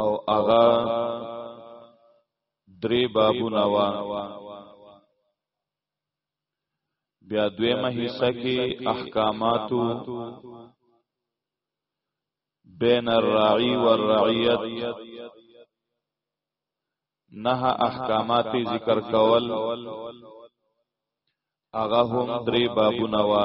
او اغا درې بابونه وا بیا دویمه حصہ کې احکامات بین الراعی والرعیت نه احکامات ذکر کول هغه هم درې بابونه وا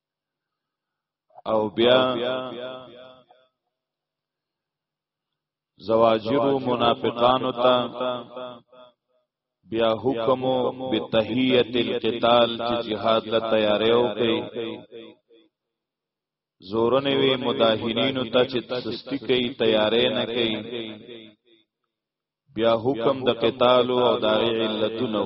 او بیا زواجر منافقانو ته بیا حکم بتحیت القتال چې جهاد لا تیارې او کوي زورنه وی مداهنینو ته چې سستی کوي تیارې نه کوي بیا حکم د قتال او د علتونو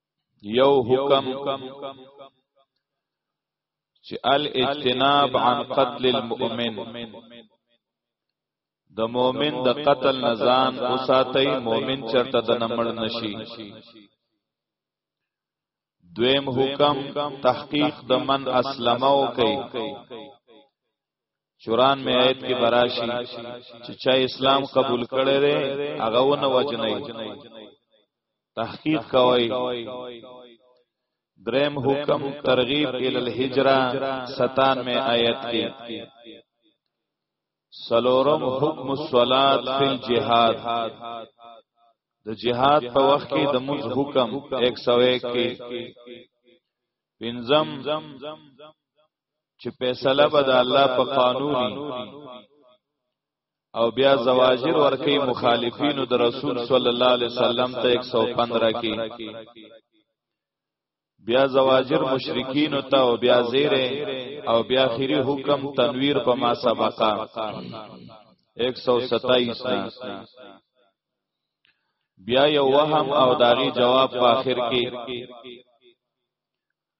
یو حکم چې الاجتناب عن قتل المؤمن د مؤمن د قتل نزان او ساتي مؤمن چرته د نمړ نشي دویم حکم تحقیق د من اسلمه او کوي چوران می آیت کې براشي چې چا اسلام قبول کړي دی هغه ونه وجنې تحقیق کوي دریم حکم ترغیب ال الهجره 97 آیت کې سلورم حکم الصلات فی الجهاد د جهاد په وخت کې د موز حکم 101 کې پنځم چې فیصله به د الله په قانوني او بیا زواجر ورکی مخالفین د رسول صلی الله علیه وسلم ته 115 کې بیا زواجر مشرکین ته او بیا زیره او بیا اخیری حکم تنویر په ما سبقه 127 نه بیا یو وهم او داغي جواب په اخر کې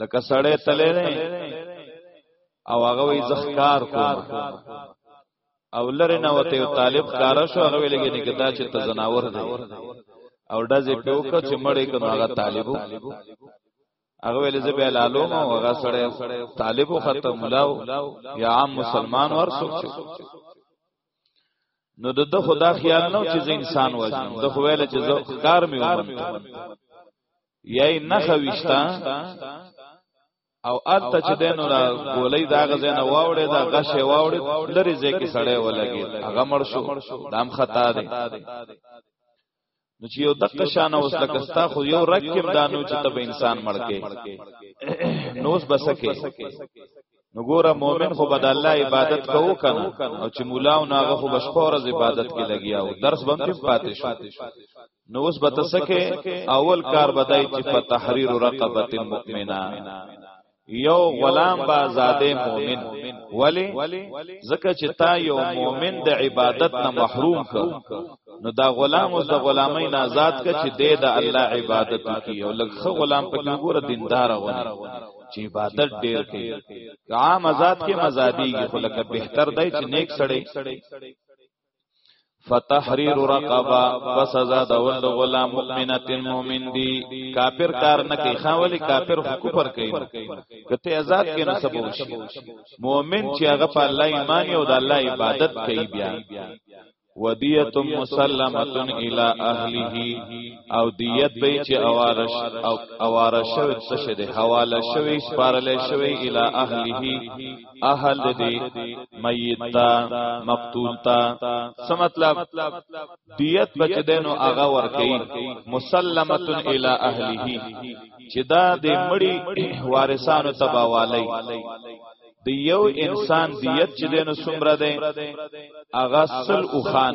لکه سړی تلې نه او هغه وی زخکار کوم او لره نه وته یو طالب کار شو هغه ویلګی نه کدا چې ته زناور دی او دځې په وکړه چې مړې کنه هغه طالبو هغه ویل زه به لالو ما هغه سړی طالبو ختم ملاو یا عام مسلمان ور سوچ نو د خدا خیال نو چې زه انسان وژنم د خو ویل چې زه کار مې ومن یای نه خوښتا او الته چې دینو را ګولې دا غزه نه واوړې دا غشه واوړې لری ځکه سړې ولګي هغه مړ شو دام خطا دی نو چې یو دقه شان اوس لکه ستا خو یو رکب دانو چې تب انسان مړکې نوس بسکه نو ګوره مؤمن خو بد الله عبادت کوو کنه او چې مولا او ناغه خو بشپور از عبادت کې لګیا او درس باندې پاتې شو نو اوس بتسکه اول کار بدای چې په تحریر رقبه مؤمنه یو غلام با زاده مومن ولی زکه چې تا یو مومن د عبادت نه محروم کړ نو دا غلام اوس د غلامۍ نه آزاد کړ چې د الله عبادت کوي او لږ غلام په ګوره دیندار ونه چې عبادت ډیر کوي عام آزاد کې مزادي خو لکه بهتر دی چې نیک سړی فتحریر رقبه پس سزا د ول غلام مؤمنه مؤمن دی کافر کار نه کوي خاولی کافر خو کفر کوي کته آزاد کې نه سبو شي مؤمن چې هغه په الله ایمان او د الله عبادت کوي بیا ودیت مسلمه الی اهله او دیت به چې اوارش او اوارش شوی څه شه ده حواله شوی سپارل شوی الی اهله اهل دی میت تا مقتول تا څه مطلب دیت بچ دینو هغه ورکی مسلمت الی اهله چې دا د مړی وارثانو تباوالی د یو انسان دیت چې دینو سمره ده هغه سل او خان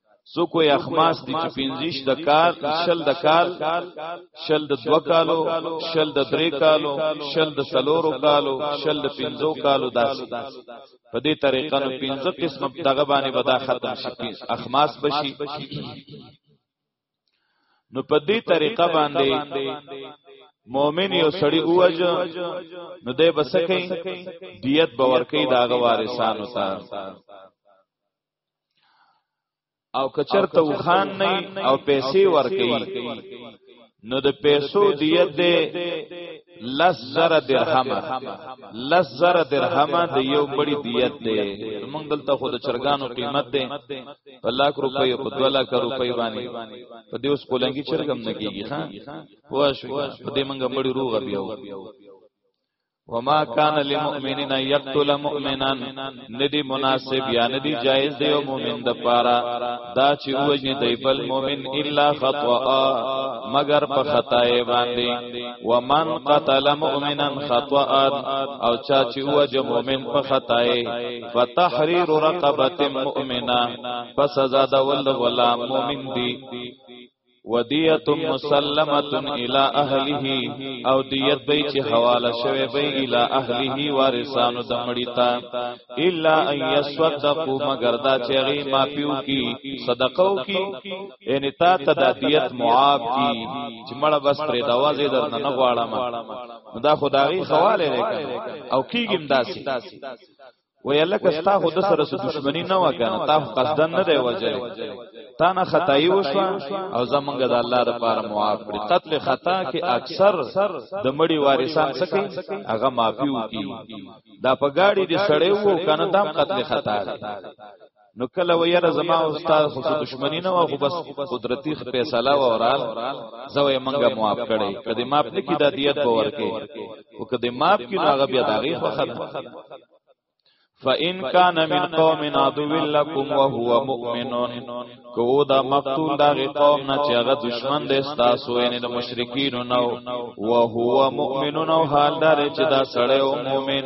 سو کوئی اخماس دی چې پنځیش د کال شل د کال شل د دو کالو شل د درې کالو شل د سلورو کالو شل د پنځو کالو داسې په دې طریقه نو پنځه قسم دغه باندې ودا ختم شي اخماس بشي نو په دې طریقه باندې مؤمن یو سړی اوج نو دې بسکه دیت باور کوي داغه وارثانو ته او کچرته وخان نه او پیسې ورکړي نو د پیسو دیت دی لس زر درهم لس زر درهم د یو بڑی دیت دی موږ دلته خو د چرګانو قیمت دی په لاک روپۍ په 2 لاک روپۍ باندې په دې اوس کولنګي چرګم نه کیږي ها واشو په دې موږ مړی روغ بیاو وما کان للمؤمنین یقتل مؤمنا ندی مناسب یا ندی جایز دی او مؤمن د پاره دا چې وجنی دی بل مؤمن الا خطا مگر په خطای باندې ومن قتل مؤمنا خطا او چا چې وج مؤمن په خطای فتحریر رقبه مؤمنه پس آزاد ول غلام مؤمن دی ودیت مسلمه الی اهله او دیت به چې حواله شوی به الی اهله وارثانو د مړی تا الا ان یصدقوا مگر دا چې غي ما پیو کی صدقو کی ان تا تدادیت معاب کی چې مړ بس پر دروازه در نه غواړم دا خدای خواله لري او کیګم داسي ویل کستا خود سره سو دشمنی نه وکنه تا قصدن نه دی وجه تا نه خدای وشو او زمونږ د الله د پاره معاف کړی قتل خطا کې اکثر د مړي وارثان سکی هغه معافیو کی دا په گاډي دي سړیو کنه دام قتل خطا دی نو کله ویره زما او استاد خو دښمنی نه و خو بس قدرتی فیصله و اورال زوی منګه معاف کړي کدی معاف نکی د دیت به ورکه او کدی معاف کی ناغه بیا داغي خو خد فَإِن كَانَ مِنْ قَوْمٍ عَدُوٍّ لَكُمْ وَهُوَ مُؤْمِنٌ کو دا مقتول دا غي قوم نه چې هغه دشمن دې تاسو یعنی د مشرکین نو او هو مؤمنون او حال دار چې دا سړی او مؤمن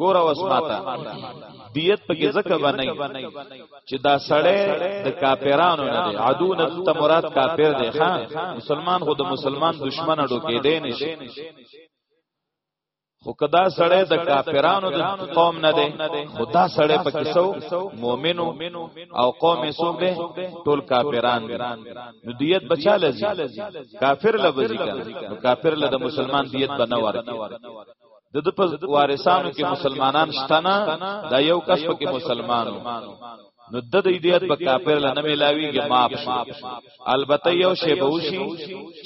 ګور اوس ماته دیت پکې زکه باندې چې دا سړی د کاپیرانو نه دی عدو نه ته مراد کاپیر دی ښا مسلمان خو د مسلمان دشمن اډو کې دی نشي خو کدا سړی د کاپیرانو د قوم نه دی خدا سړی پکې سو مؤمنو او قوم یې سو به ټول کاپیران دي نو دیت بچا لزی کافر لبزی کافر له مسلمان دیت بنور د د په وارثانو کې مسلمانان شته نه دا یو کس پکې مسلمانو نو د دې دیت به کافر لنه ملاویږي معاف شي البته یو شی به وشي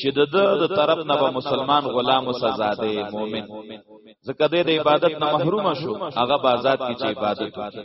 چې د د طرف نه به مسلمان غلام او سزاده مؤمن ځکه د عبادت نه محروم شو هغه به آزاد کی چې عبادت وکړي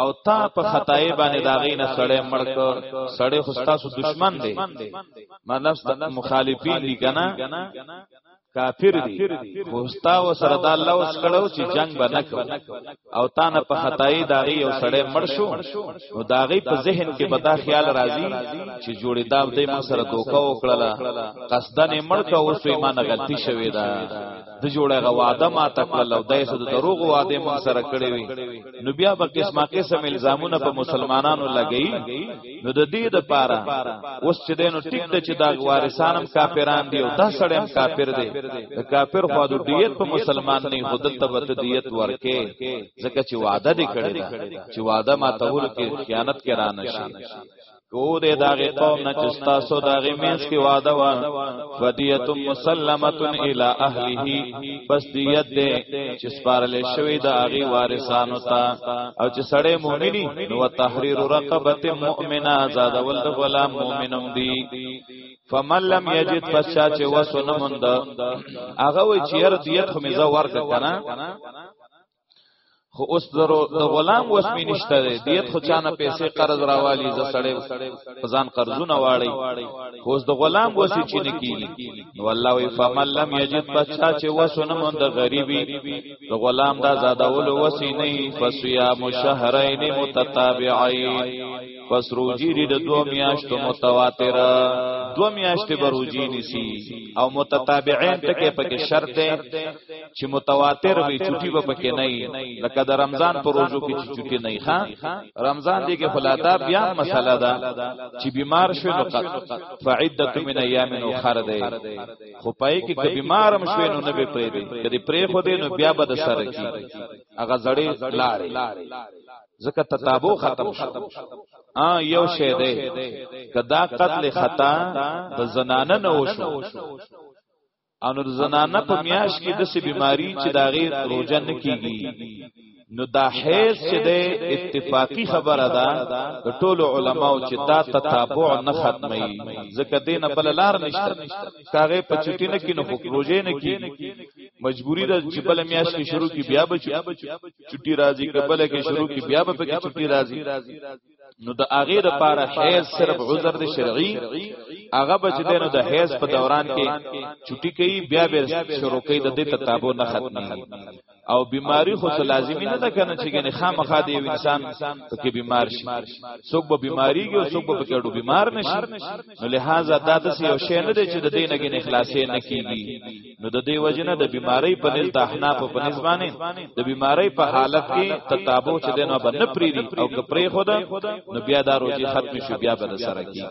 او تا په خدای باندې دا غي نه سړې مړک سړې خو تاسو دشمن دی مطلب مخالفین دي کنه کافر دي خو تاسو سره دا الله اوس کړو چې جنگ به نه کو او تا نه په خدای دا غي یو سړې مړ شو نو دا غي په ذهن کې به دا خیال راځي چې جوړې دا دې ما سره دوکا وکړه قصدن مړ کا اوس یې ما نه غلطي شوې ده د جوړه غواده ما تکړه لو دای سو د دروغ واده مون سره کړی وي نو بیا په قسمه قسم الزامونه په مسلمانانو لګی نو د دې د پاره اوس چې دینو ټیک د چې دا وارثانم کافران دی او دا سړیم کافر دی د کافر خو د دیت په مسلمان نه خودل ته بت دیت ورکه ځکه چې وعده دی کړی چې وعده ما تول کې خیانت کرانه شي او دې داغه قوم نه چې تاسو داغه مینس کې وعده و فدیت مسلمه الی اهله پس دیت دې چې سپارل شوی د هغه وارثانو ته او چې سړی مؤمنی نو تحریر رقبه مؤمنه آزاد ول د غلام مؤمنم دی فمن لم یجد پسا چې وسونه مند هغه وی چې یار دیت خو مزه ورک کنه خو اوس درو د غلام وس می نشته دی دیت خو چانه پیسې قرض راوالی ز سړی ځان قرضونه واړی خو اوس د غلام وس چی نه کیږي نو الله وی فمن لم یجد بچا چې وسونه مون د غریبي د غلام دا زادول وس نه فصيام شهرين متتابعين پس روجی دی د دو میاشتو متواتر دو میاشتې بروجی نسی او متتابعین تکه پکې شرط چې متواتر وي چټي به پکې نه لکه د رمضان پر روزو کې چې چټي نه ښه رمضان دی کې فلادا بیا مسله ده چې بیمار شوی نو قد فعدت من ایام اخر ده خو پای کې که بیمار هم شوی نو نه به پرې دی کدی پرې خو دی نو بیا به د سره کی هغه زړې لارې ځکه تتابو ختم شو ا یو شی دی کدا قتل خطا د زنانه نه وشو او نو زنانه په میاش کې د سې بیماری چې دا غیر روزه نه کیږي نو دا حیث چې د اتفاقی خبره ده د ټولو علماو چې دا تتابع نه ختمي ځکه دینه بل لار نشته کاغه په چټی نه کې نو روزه نه کی مجبوری ده چې بل میاش کې شروع کی بیا به چټی راځي کبل کې شروع کی بیا به کې چټی راځي نو د هغه د پاره حیض صرف عذر دی شرعي هغه بچ دی نو د حیض په دوران کې چټي کوي بیا به شروع کوي د دې تتابو نه ختمي او بیماری خو څه لازمي نه ده کنه چې ګنې خامخا دی یو انسان پکې بیمار شي څوک به بیماری کې او څوک به پکې ډو بیمار نشي نو لہذا دا د یو شی نه دی چې د دې نه ګنې خلاصې نه کیږي نو د دې وجنه د بیماری په نس د احناف په نس باندې د بیماری په حالت کې تتابو چې دنه باندې پریری او کپری خود نو بیا دا روزي ختم شو بیا به سره کی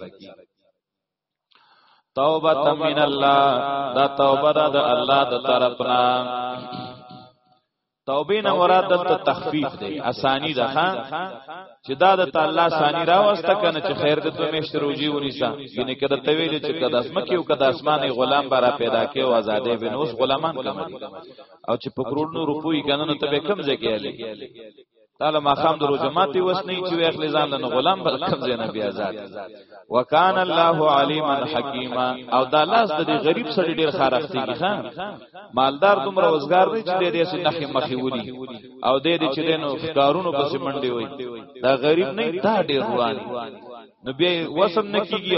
توبه من الله دا توبه ده د الله د طرفنا توبه نه مراد د تخفیف دی اسانی ده خان چې دا د تعالی اسانی راوسته کنه چې خیر د دوه میشت روزي ونیسا یعنی کده تویل چې کده اسمکه او کده اسمانه غلام برا پیدا کې او آزادې بنوس غلامان کمري او چې پکروړو روپوي کنه نو ته به کم ځای کې تعالی ما خام درو جماعت وسنی چې وی خپل ځان له غلام بل کم زینه بیا آزاد وکان الله علیما حکیما او دا لاس د غریب سړي ډیر خارختی کی خان مالدار دومره وزګار دی چې دې سې نخې مخې ودی او دې دې چې دینو کارونو پس منډي وي دا غریب نه تا ډیر رواني نو بیا وسم نه کیږي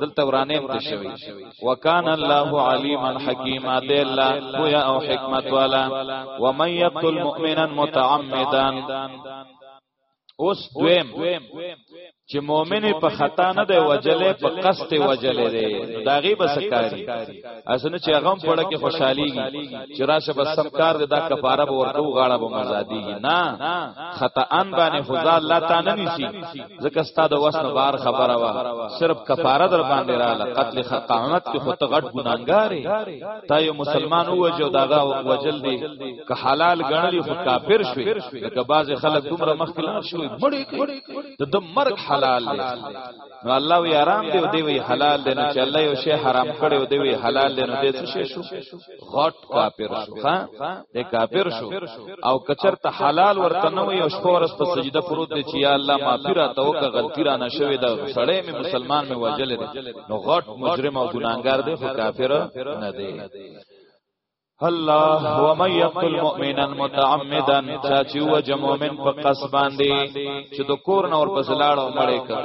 دلته ورانه هم شوی وکانه الله علیما حکیما د الله پویا او حکمت والا و من یقتل مؤمنا متعمدا اوس دویم چې مؤمن په خطا نه دی وجلې په قصد وجلې دی داغي بس کاری اسنه چې هغه په لکه خوشحاليږي چې راشه بس سم کار دی دا کفاره به ورکو غاړه به مزاديږي نه خطا ان باندې خدا الله تعالی نيسي ځکه ستا د وس نه بار خبره وا صرف کفاره در باندې رااله قتل خقامت کې خود غټ ګناګارې تا یو مسلمان وجو داغه وجل دی که حلال ګڼلی خو کافر شوی لکه باز خلک دومره مخکلار شوی مړی ته د مرګ حلال دی نو الله وی آرام دی او دی وی حلال دی نو چې الله یو شی حرام کړي او دی وی حلال دی نو دې څه شي شو غټ کافر شو ها د کافر شو او کچر ته حلال ورته نو یو شپورس په سجده پروت دی چې یا الله معافی را ته وکړه غلطی را نشوي دا سړی می مسلمان می وجل دی نو غټ مجرم او ګناګار دی خو کافر نه دی الله ومن يقتل مؤمنا متعمدا چا چې وجه مؤمن په قص باندې چې د کور نور په زلاړو مړې کړ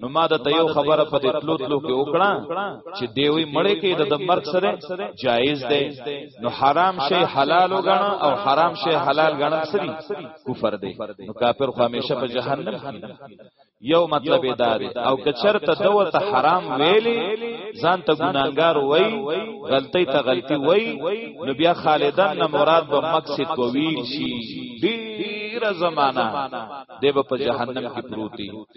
نو ما د یو خبره په دې تلو تلو کې وکړه چې دیوی مړې کې د مرګ سره جایز دی نو حرام شی حلال وګڼه او حرام شی حلال ګڼل سری کفر دی نو کافر خو همیشه په جهنم یو مطلب دا دی او کچر ته دوه ته حرام ویلی ځان ته ګناګار وای غلطی ته غلطی وای نو بیا خالدان نه مراد به مقصد کوي شي ډیره زمانہ دی په جهنم کې پروتي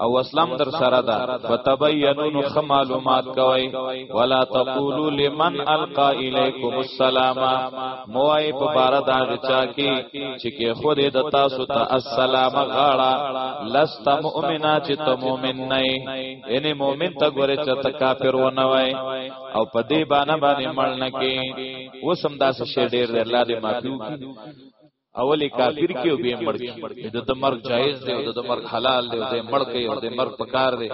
او اسلام در سره ده فتبینون خ معلومات کوي ولا تقولوا لمن القى اليكم السلام موای په بار دا چا کی چې کې خود د تاسو ته السلام غاړه لست مؤمنا چې ته مؤمن نه ان مؤمن ته ګوره چې ته کافر ونه وای او په دې باندې باندې مړ نه کې اوسم داسې شی ډیر دی الله دې معفو کړي اولی کافر کې او به مړ کې د د مرګ جایز دی او د مرګ حلال دی او د مړ کې او د مرګ پکار دی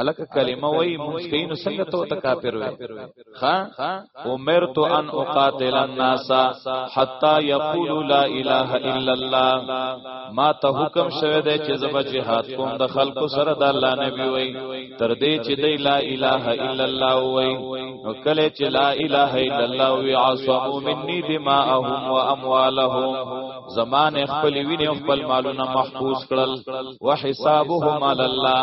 الک کلمه وای مسکین څنګه ته ته کافر وای ها عمر تو ان اقاتل الناس حتا یقول لا اله الا الله ما ته حکم شوه دی چې زما جهاد کوم د خلکو سره د الله نبی وای تر دې چې د لا اله الا الله وای نو کله چې لا اله الا الله وی عصمو مني دماءهم واموالهم زمان خپل ویني خپل مالونه محفوظ کړل وحسابهم علی الله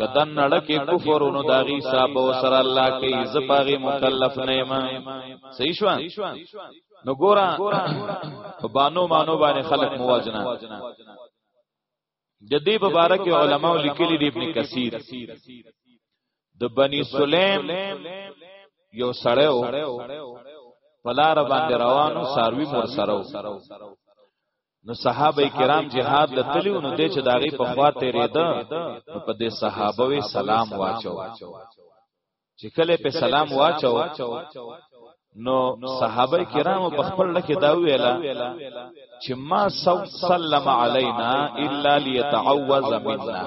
کدن نړکه کفر نو داغي صاحب وسر الله کې زپاغي مکلف نه ما صحیح شو نو ګورا بانو مانو باندې خلق موازنه د دې په اړه کې علما لیکلي دي ابن کثیر د بنی سلیم یو سړیو پلار باندې روانو ساروی مور سره نو صحابه کرام جهاد د تلیو نو د چې داغي په خوا تیرې ده په دې صحابه وی سلام واچو چې کله په سلام واچو نو صحابه کرامو په خپل لکه دا ویلا چې ما سلم علینا الا ليتعوذ منا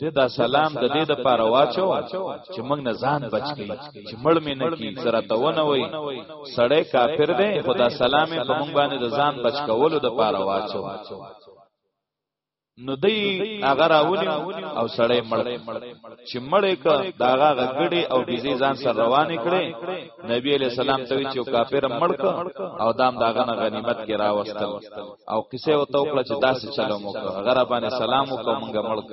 د دا سلام د دې د پاره واچو چې موږ نه ځان بچ کی چې مړ مې نه کی سره تونه وای سړی کافر دی خدا سلام په موږ باندې د ځان بچ کولو د پاره واچو نو دی هغه راونی او سړی مړ چې مړ ک دا هغه غړي او بيزي ځان سره روانې کړي نبی عليه السلام ته چې کافر مړ ک او دام داغه نه غنیمت کې راوستل او قصه او توکړه چې داسې چلو مو هغه را باندې سلام وکړو مونږه مړ ک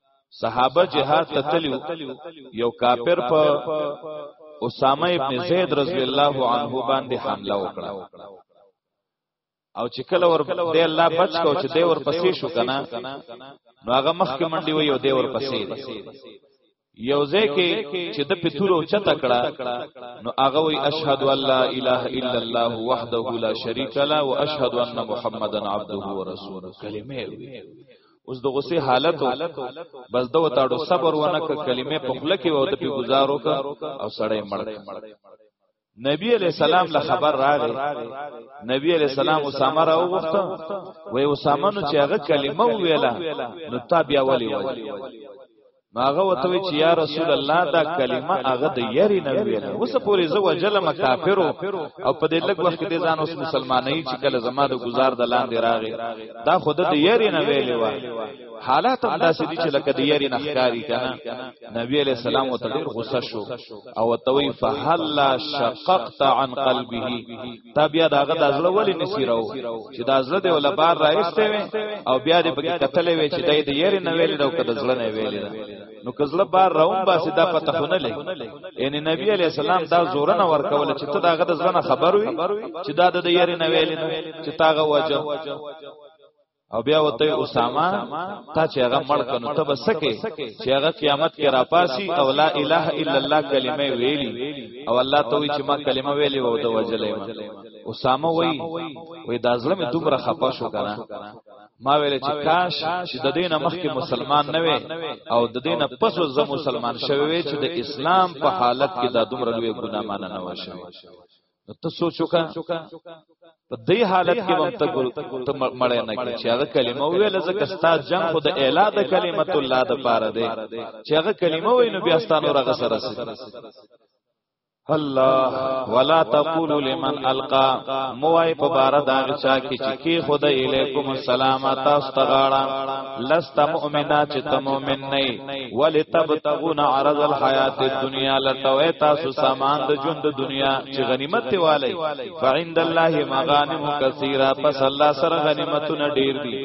صحابه جهاد ته تلو یو کافر په اسامه ابن زید رضی الله عنه باندې حمله وکړه او چې کله ور دی الله بچ کو چې دی ور پسې شو کنه نو هغه مخ کې منډي وي او دی ور پسې یو ځکه چې د پتورو چته کړه نو هغه وی اشهد ان لا اله الا الله وحده لا شريك له واشهد ان محمدن عبده ورسوله کلمه وی اوس د غصه حالت بس د وتاړو صبر ونه ک کلمې په خله کې و د په گزارو ک او سړی مړ نبی علیہ السلام له خبر راغی نبی علیہ السلام اسامه را وغوښته وای اسامه نو چې هغه کلمه ویله نو تا بیا ولی وای ماغه وته وی چې یا رسول الله دا کلمه هغه د یری نه ویل اوس پورې زو وجلم کافر او په دې لږ وخت کې ځان اوس مسلمانای چې کله زما د گزار د لاندې راغی دا خود د یری نه ویل و حالات هم داسې دي چې لکه د یری نه ښکاری کنه نبی علیہ السلام او تدیر غصه شو او توی فهلا شققت عن قلبه تا بیا داغه د ازله ولی نسی راو چې د ازله دی ولا بار راایسته وي او بیا دې پکې قتل وي چې دای دې یې نه ویل راو کده ځله نه ویل نو کزله بار راوم باسي دا پته خو نه لګي ان نبی علی السلام دا زور نه ورکول چې ته داغه د ځله خبر وي چې دا د یې نه ویل چې تاغه وجه او بیا وته اسامه تا چې هغه مړ کنو ته بسکه چې هغه قیامت کې راپاسی او لا اله الا الله کلمه ویلی او الله ته وی چې ما کلمه ویلی وو د وجلې ما اسامه وی وی دا ظلم دومره خپه شو کنه ما ویل چې کاش چې د دینه مخکې مسلمان نه وي او د دینه پس زه مسلمان شوی چې د اسلام په حالت کې دا دومره لوی ګناه مان نه وشوي نو ته سوچو کا په دې حالت کې وخت ګل ته مړې نه کې چې هغه کلمه ویل زکه ستا جنگ خو د اعلی د کلمت الله د پاره دی چې هغه کلمه وای نو بیا ستانو راغ سره سي الله ولا تقول لمن القى موای په بار دا چا کې چې کې خدای الیکم السلام تاسو تغاړه لست مؤمنا چې ته مؤمن نه ولتبتغون عرض الحیات الدنیا لتوی تاسو سامان د ژوند د دنیا چې غنیمت ته والی فعند الله مغانم کثیره پس الله سره غنیمتونه ډیر دي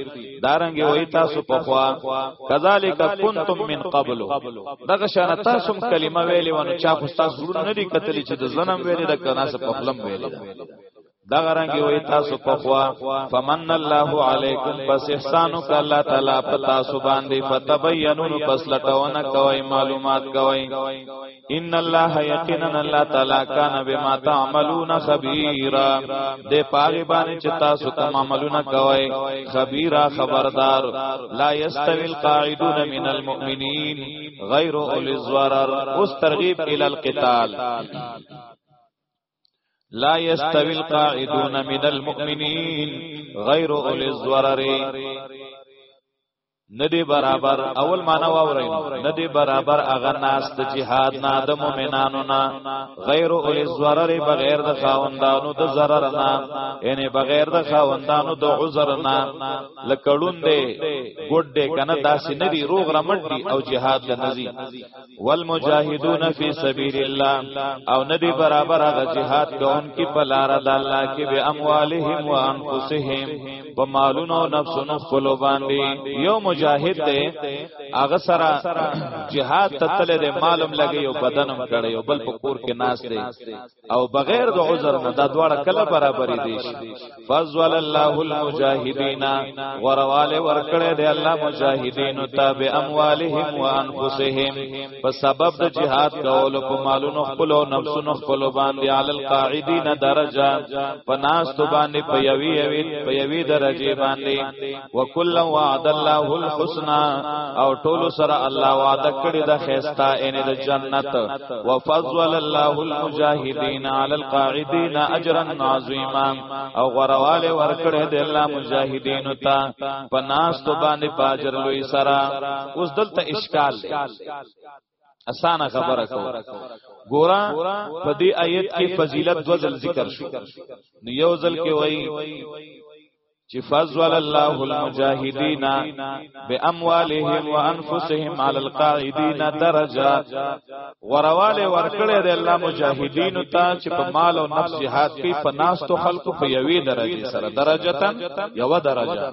دارنګ وای تاسو په خوا کذالک کنتم من قبل دغه شان تاسو کلمه ویلې ونه چا خو تاسو نه دي کتلی چې د زنم ویلې د کناسه په خپلم ویلې دغه رنګ وي تاسو په خوا فمن الله علیکم پس احسانو ک الله تعالی په تاسو باندې فتبینون پس لټونه کوي معلومات کوي ان الله یقینا الله تعالی کان بما تعملون خبیرا د پاره باندې چې تاسو کوم عملونه کوي خبیرا خبردار لا یستوی القاعدون من المؤمنین غیر اولي الضرر اوس ترغیب ال القتال لا يستوي القاعدون من المؤمنين غير اولي الضرر ندی برابر اول معنا واورین ندی برابر اغه ناس د جهاد نه د مؤمنانو نه غیر اول زرر بغیر د خاوندانو د zarar نه یعنی بغیر د خاوندانو د عذر نه لکړون دی ګډ دی کنه داسې ندی روغ رمټ دی او جهاد لنزی والمجاهدون فی سبیل الله او ندی برابر غ جهاد کون کی پلار د الله کی به اموالهم و انفسهم په مالونو او نفسونو خپل باندې یو مجاهد دی هغه سره جهاد تتل د مالم لګي او بدنم کړي او بل په کور کې ناس دی او بغیر د عذر نه دا دواړه کله برابر دي شي فضل الله المجاهدین ورواله ورکړه دی الله مجاهدین تابع اموالهم وانفسهم په سبب د جهاد کولو په مالونو خپل او نفسونو خپل باندې عل القاعدین درجه په ناس تو باندې په یوی یوی په یوی درجه باندې وکلا وعد الله الحسنا او ټول سره الله وعده کړی د خيستا ان د جنت وفضل الله المجاهدين على القاعدين اجرا عظيما او غرواله ورکړی د الله مجاهدين ته پناست باندې پاجر لوی سره اوس دلته اشکال دی اسانه خبره کو ګورا په دې آیت کې فضیلت دو ځل ذکر شو نو یو ځل کې وایي چې فضل الله المجاهدین باموالهم وانفسهم علی القاعدین درجات ورواله ورکړې د الله مجاهدین ته چې په مال او نفس جهاد کې په ناس تو خلق په یوې درجه سره درجتن یو درجه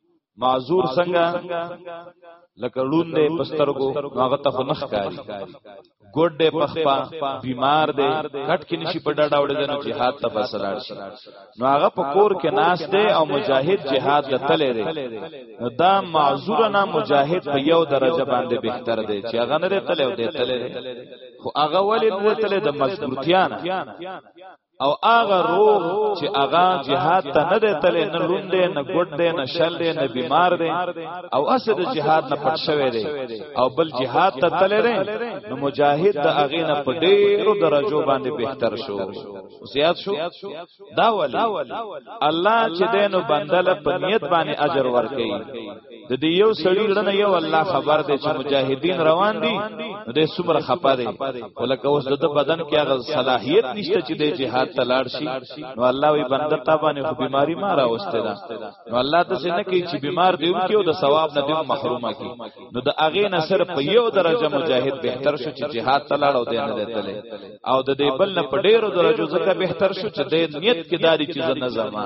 معذور څنګه لکه لون دی پسترګو هغه ته خو نخ کاری ګډ دی پخپا بیمار دی کټ کې نشي په ډډه وړل نه jihad ته بسلار شي نو هغه په کور کې ناس دی او مجاهد jihad ته تللی دی نو دا معذور نه مجاهد په یو درجه باندې بهتر دی چې هغه نه تللی او دی تللی خو هغه ولې نه تللی د مجبورتیا نه او هغه روغ چې هغه جهاد ته نه دی تللی نه لوند دی نه ګډ دی نه شل دی نه بیمار دی او اسه د جهاد نه پټ شوی دی او بل جهاد ته تللی دی نو مجاهد د هغه نه په ډیرو درجو باندې بهتر شو زیات شو دا ولی الله چې دینو بندله په نیت باندې اجر ورکړي د دې یو سړی لړنه یو الله خبر دی چې مجاهدین روان دي نو د سمره خپه دی ولکه اوس د بدن کې هغه صلاحیت نشته چې د جهاد ته لاړ شي نو الله وی بنده تا باندې خو بیماری ما راوسته ده نو الله د څه نه کوي چې بیمار دی او کې او د ثواب نه دی محرومه کی نو د اغه نصر په یو درجه مجاهد بهتر شو چې جهاد ته لاړ او دی نه دیتلې او د دې بل نه په ډیرو درجو ځکه بهتر شو چې د نیت کې داری چې نه زما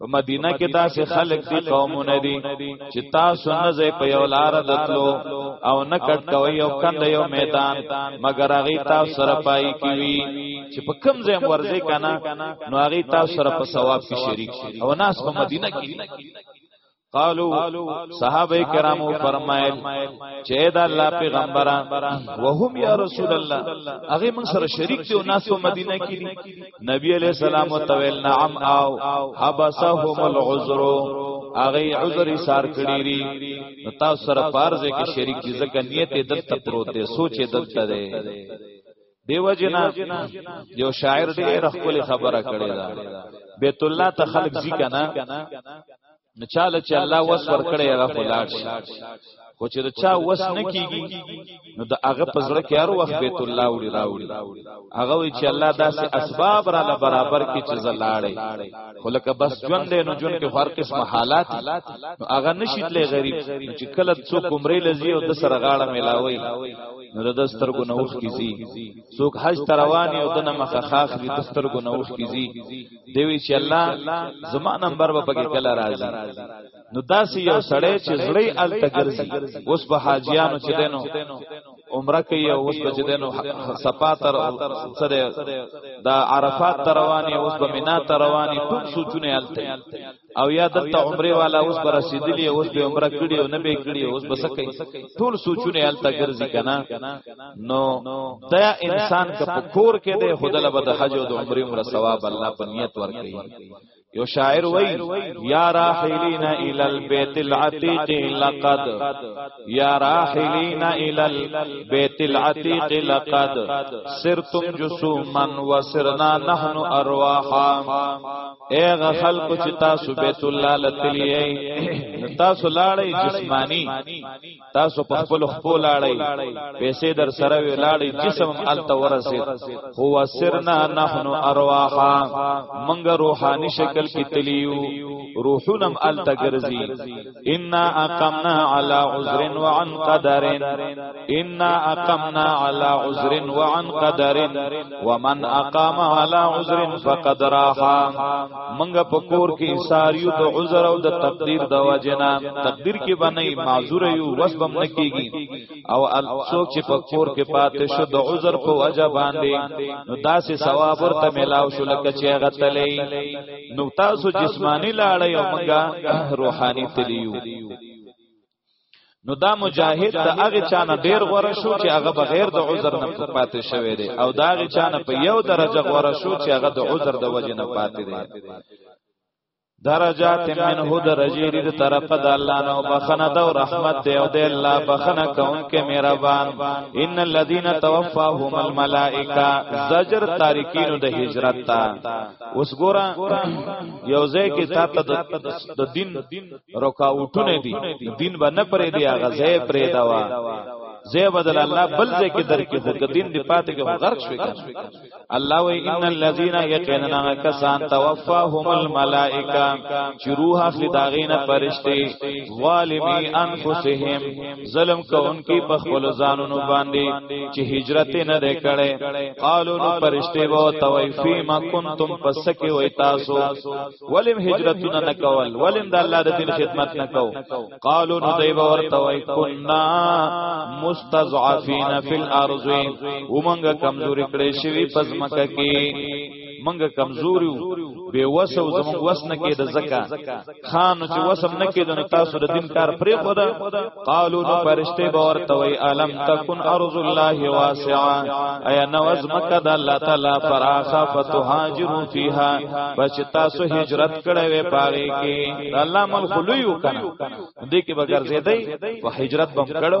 په مدینه کې داسې خلک دي قومونه دي چې تاسو نه ځای په یو لار دتلو او نه کټ کوي او کند یو میدان مګر هغه تاسو سره پای کوي چې په کم ځای ورځي کنه نو هغه تاسو سره په ثواب کې شریک او ناس په مدینه کې قالو صحابه کرامو فرمایل چې دا الله پیغمبره وهم یا رسول الله هغه موږ سره شریک دی او ناس په مدینه کې دي نبی علیہ السلام وتویل نعم او حبسهم العذر هغه عذر سار کړی ری تاسو سره پارځه کې شریک دي ځکه نیت دلته پروت دی سوچ دلته دی دیو جنا یو شاعر ډیر خپل خبره کړی دا بیت الله ته خلق زی کنا نچاله چې الله وس ور کړی هغه فلاټ شي خو چې چا وس نه کیږي نو د هغه په زړه کې هر وخت بیت الله وړي راوړي هغه وی چې الله داسې اسباب را ل برابر کې چې زلاړي خو لکه بس ژوند دی نو ژوند کې هر قسم حالات نو هغه نشیدلې غریب چې کله څوک عمرې لذي او د سره غاړه ملاوي نو د سترګو نوخ کیږي څوک حج تروانی او دنه مخه خاخ دي د سترګو نوخ کیږي دوی چې الله زما نمبر به پکې کله راځي نو داسې یو سړی چې زړی ال تګرځي اوس په حاجیانو چې دینو عمره کوي او اوس بچ دینو صفا تر سره دا عرفات تروانی اوس به مینا تروانی ټول سوچونه الته او یا دلته عمره والا اوس پر رسیدلی اوس به عمره کړی او نه به کړی اوس بس کوي ټول سوچونه الته ګرځي کنه نو دا انسان که په کور کې دی خدله به د حج او د عمره عمره ثواب الله په نیت ورکړي یو شاعر وای یا راحلینا الی البیت العتیق لقد یا راحلینا الی البیت العتیق لقد سرتم جسوما وسرنا نحن ارواحا اغه خلق چې تاسو بیت الله لتلی تاسو لاړی جسمانی تاسو په خپل خپل لاړی پیسې در سره وی لاړی جسم الته ورسید هو سرنا نحن ارواحا منګ روحانی شکل کې تلیو روحونم الته ګرځي ان اقمنا على عذر وعن قدر ان اقمنا على عذر وعن قدر ومن اقام على عذر فقد راح منګه پکور کې ساریو د عذر او د تقدیر د وجنا تقدیر کې باندې معذور یو وسبم نکېږي او څوک چې پکور کې پاتې شو د عذر په وجه باندې نو داسې ثواب ورته ملاو شو لکه چې غتلې نو تاسو جسمانی لاړی او مونږه روحانی تلیو نو دا مجاهد د هغه چانه ډیر غوړه شو چې هغه بغیر د عذر نه پاتې شوی دی او دا هغه چانه په یو درجه غوړه شو چې هغه د عذر د وجې نه پاتې دی درجات منه درجه دې طرف د الله نو بخنه د رحمت دی او د الله بخنه کون کې مهربان ان الذين توفاهم الملائکه زجر تارکین د هجرت تا اوس ګورا یو ځای کې تا ته د دین رکاوټونه دي دین به نه پرې دی هغه ځای پرې دا وا زه بدل الله بل ځای کې درکې خو دین دی پاتې کې غرق شوی الله و ان الذين يقيننا كسان توفاهم الملائکه چې روح اخلي داغینه فرشتي ظالمي انفسهم ظلم کوونکی په خپل ځانونو باندې چې هجرت نه دی کړي قالو نو پرشته وو توفی ما کنتم پسکه وای تاسو ولم هجرت نه کول ولم د الله د دین خدمت نه کو قالو نو دی ور توای کنا مستضعفین فی الارض ومنګه کمزوري کړي شوی پزمکه کې منګه کمزوري بے وسو زموږ وس نه کېد زکا خان چې وسم نه کېد نو تاسو د دین کار پرې خو دا قالو نو پرشته باور توي علم تکون ارض الله واسعا ایا نوز مکه د الله تعالی فراخه فتهاجروا فیها بچ تاسو هجرت کړه وې پاره کې الله مل خلوی وکړه دې کې بغیر زیدای په هجرت بم کړو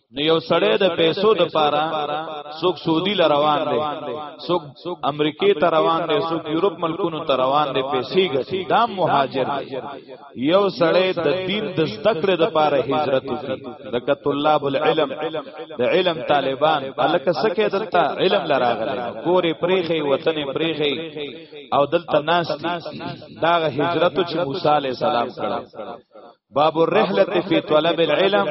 نو یو سړی د پیسو د پاره څوک سعودي ل روان دی څوک امریکې ته روان دی څوک یورپ ملکونو ته روان دی پیسې ګټي دا مهاجر دی یو سړی د دین د زده کړې د پاره هجرت وکړي لکه طلاب العلم د علم طالبان الکه سکه دلته علم لراغلی کورې پریخي وطن پریخي او دلته ناس دا هجرت چې موسی عليه السلام کړه باب الرحله فی طلب العلم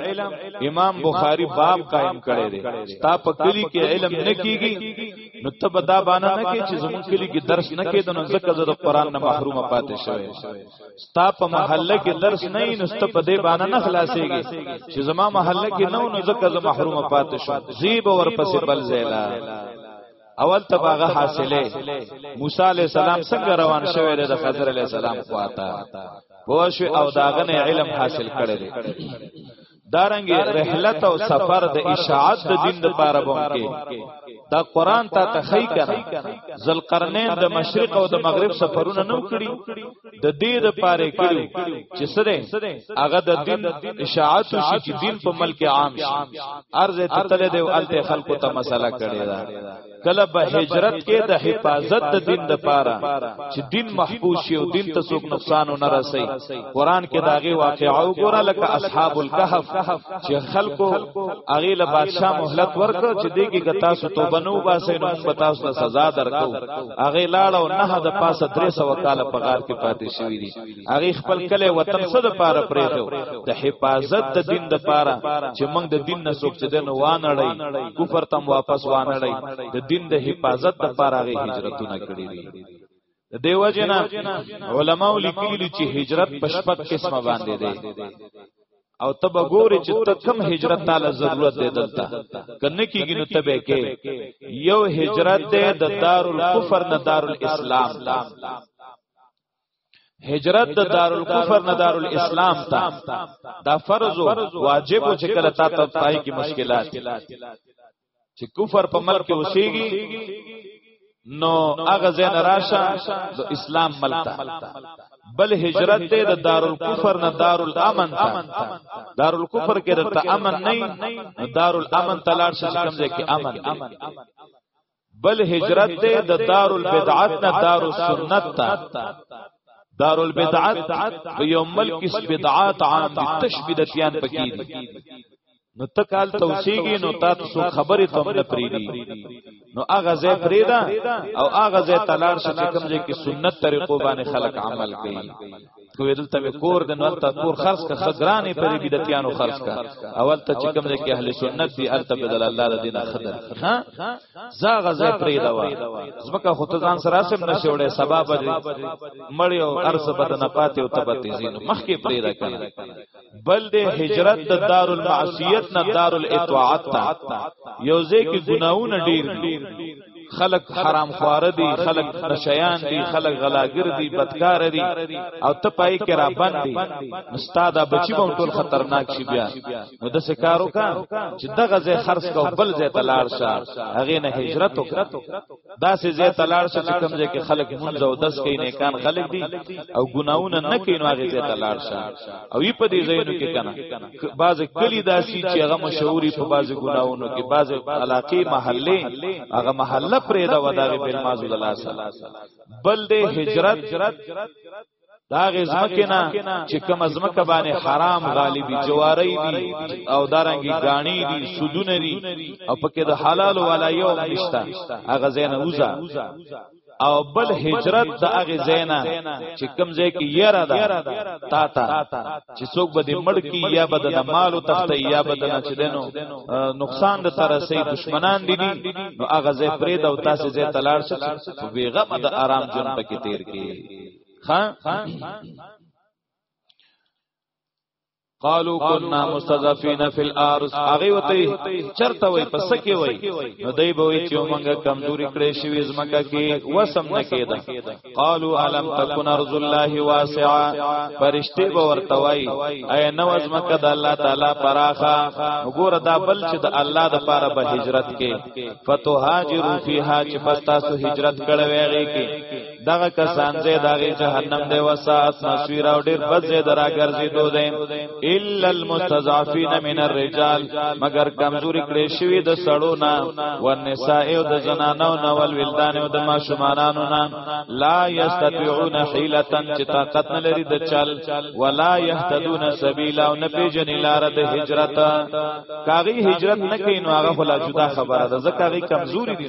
امام بخاری باب قائم کړی دی ستا په کلی کې علم نه کیږي نو تب دا باندې نه کې چې زمون کلی کې درس نه کېد نو زکه زه د قران نه محروم پاتې شوی ستا په محله کې درس نه نو ست په دې باندې نه خلاصيږي چې زما محله کې نو نو زکه زه محروم پاتې شوم زیب ورپسې بل زیلا اول تباغه حاصله موسی علی السلام څنګه روان شوی دی د خضر علی السلام خواته پوښ او داغه نه علم حاصل کړی دی دارنګ رحلت او سفر د اشاعت د دین لپاره بوم کې دا قران ته تخی کړه ذل قرنین د مشرق او د مغرب سفرونه نو کړی د دې د پاره کړو چې سره هغه د دین اشاعت شي چې دین په ملک عام شي ارزه ته تل دی الته خلکو ته مسله کړی دا کله به هجرت کې د حفاظت د دین د پاره چې دین محفوظ شي او دین ته څوک نقصان نه رسي قران کې داغه واقعا وګوره لکه اصحاب الكهف چې خلکو هغه له بادشاہ مهلت ورکړ چې دې کې تاسو توبه نو باسي نو تاسو سزا درکو هغه لاړ او نه د پاسه 300 کال په غار کې پاتې شوی دی هغه خپل کله وطن څه د پاره پرېږو د حفاظت د دین د پاره چې موږ د دین نه څوک چې دین وانړی کفر تم واپس وانړی د دین د حفاظت د پاره هغه هجرتونه کړی دی دیو جنا علماء لیکلی چې هجرت په شپږ قسمه باندې دی او تب ګوري چې ته کم هجرت تعالی ضرورت دی دلته کنه کیږي نو تبه کې یو هجرت دی د دارالکفر نه دارالاسلام ته هجرت د دارالکفر نه دارالاسلام ته دا فرض واجب چې کله تا ته پای کې مشکلات چې کفر په ملک کې اوسېږي نو هغه زین راشه د اسلام ملتا بل هجرت ته د دارالکفر نه دارالامن ته دارالکفر کې د امن نه دارالامن ته لاړ شي کوم ځای کې امن بل هجرت ته د دارالبدعت نه دارالسنت ته دار البدعات په یو ملک کې بدعات عام دي تشبیدتیان پکې دي نو تکال توسیږي نو تاسو خبرې ته نه پریدي نو اغه زه پریدا او اغه زه تلار شې کوم ځای کې سنت طریقو باندې خلق عمل کوي کوې دلته کور د نور ته کور خرڅ کا خزرانې پرې بدعتانو خرڅ کا اول ته چې کوم ځای کې اهل سنت دي الته بدل الله د دینه خدر ها زاغه زه پریدا وا زمکه خو ته ځان سره سم نشي وړې سبب مړیو ارزه بدن پاتې او تبتیزین مخکې پریدا کړه بل د هجرت د دار المعصیت نه دار الاطاعت ته یو ځکه ګناونه ډیر دي خلق حرام خوار دي خلق نشیان دي خلق غلاګر دي بدکار دي او ته پای کې را باندې استاد بچی به ټول خطرناک شي بیا نو د سکارو کا چې دغه زه خرڅ کو بل زه تلاړ شه هغه نه هجرت وکړه دا سه زه تلار سه چې کوم ځای کې خلک مونږ او دس کې نه کان خلک دي او ګناونه نه کوي نو هغه زه تلار سه او یې په دې ځایونو کې کنه بعض کلی داسي چې هغه مشهوري په بعض ګناونو کې بعض علاقې محله هغه محله پرې دا وداغه بل مازو الله سره بل دې هجرت دا غي زمکه نه چې کوم زمکه باندې حرام غالبي جواری دي او دارنګي غاڼي دي سودونه دي او پکې د حلال والا یو نشتا هغه زینه وزا او بل هجرت د هغه زینا چې کم ځای کې یرا ده تا تا چې څوک به د مړ کی یا به د مال او تخت یا به د نچدنو نقصان د تر سي دشمنان دي نو هغه ځای پرې د او تاسو ځای تلار شي بیغه د آرام جون پکې تیر کې ها قالو كنا مستضعفين في الارض هغه وته چرته وای پس کې وای نو دای به وای چې مونږه کمزوري کړې شوې زمکه کې وسم نه کېده قالو علم تكن ارض الله واسعه فرشتي به ورته وای اي نو زمکه د الله تعالی پراخه وګوره دا بل چې د الله د پاره به هجرت کې فتوهاجرو فيها چې پس تاسو هجرت کړو هغه کې دغه کسان زه دغه جهنم دی وسات مسویر او ډیر بد زه دراګرځي دو دي الا المستضعفين من الرجال مگر کمزوري کړي شوی د سړو نه و نساء او د زنانو نه ول ولدان او د ماشومانانو نه لا یستطيعون حیلتا چې طاقت نه لري د چل ولا يهتدون سبیلا او نه پیژنې لار د هجرت کاغي هجرت نه کین نو هغه خلا جدا خبره ده ځکه هغه کمزوري دي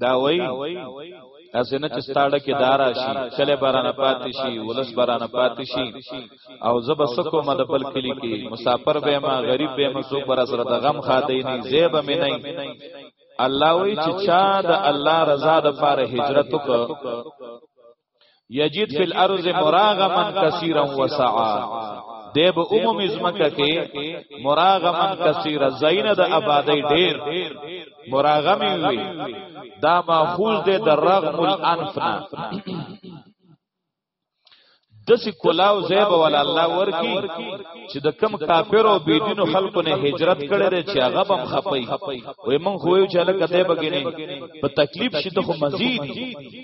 دا وای اسنه چې ستاړه کې دارا شي کله باران پاتې شي ولس باران پاتې شي او زب سکو مد بل کلی کې مسافر به ما غریب به ما سوق بر سره د غم خادې نه زیب مې نه الله وای چې چا د الله رضا د پاره هجرت وکړ یجد فی الارض مراغما کثیرا وسعا دی به عمومي زمکه کې مراغمن کثیر زینه د آبادی ډیر مراغمی وي دا ماخوذ دی د رغم الانفنا دسی کلاو زیب ولا الله ورکی چې د کم کافر او بيدینو خلکو نه هجرت کړي لري چې هغه بم خپي وای مونږ خو یو چاله کته بګینه په تکلیف شته خو مزید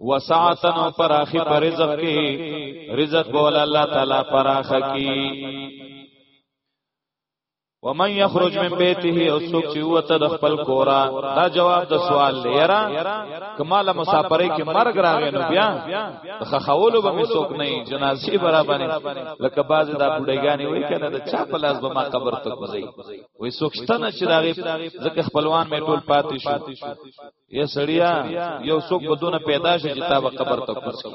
وسعتن او پراخي پر رزق کې رزق بول الله تعالی پراخ کی ومن يخرج من بيته او سوق چې وته د خپل کورا دا جواب د سوال لیرا کماله مسافرې کې مرګ راغی نو بیا خخولو به سوق نه جنازي برابر لکه باز دا بډایګانی وای کنه د چا په لاس به ما قبر ته کوزي وای سوقشتنه چې راغی ځکه خپلوان مې ټول پاتې شو یا سړیا یو څوک بدون پیدا شي چې تا به قبر ته کوسي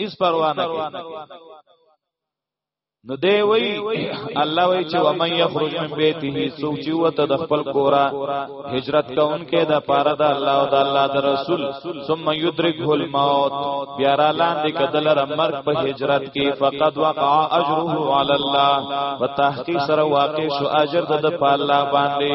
هیڅ پروا نه کوي نو دی وی الله وی چې و من یخرج من بیته سوق چې وته د خپل کورا هجرت کوونکې د پاره د الله او د الله د رسول ثم یدرکه الموت بیا را لاندې کدل مرګ په هجرت کې فقد وقع اجره علی الله وتحقیق سره واقع شو اجر د په الله باندې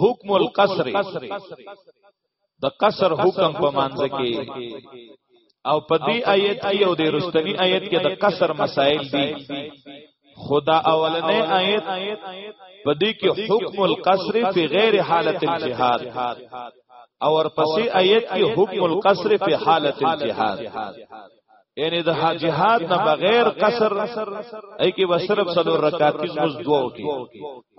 حکم القصر د قصر حکم په مانځ کې او په دې آیت کې او د رستنی آیت کې د قصر مسائل دي خدا اولنې آیت په دې کې حکم القصر په غیر حالت الجهاد او ورپسې آیت کې حکم القصر په حالت الجهاد یعنی د جهاد نه بغیر قصر ای کې وسرب سلو رکعات کې مز دوه کې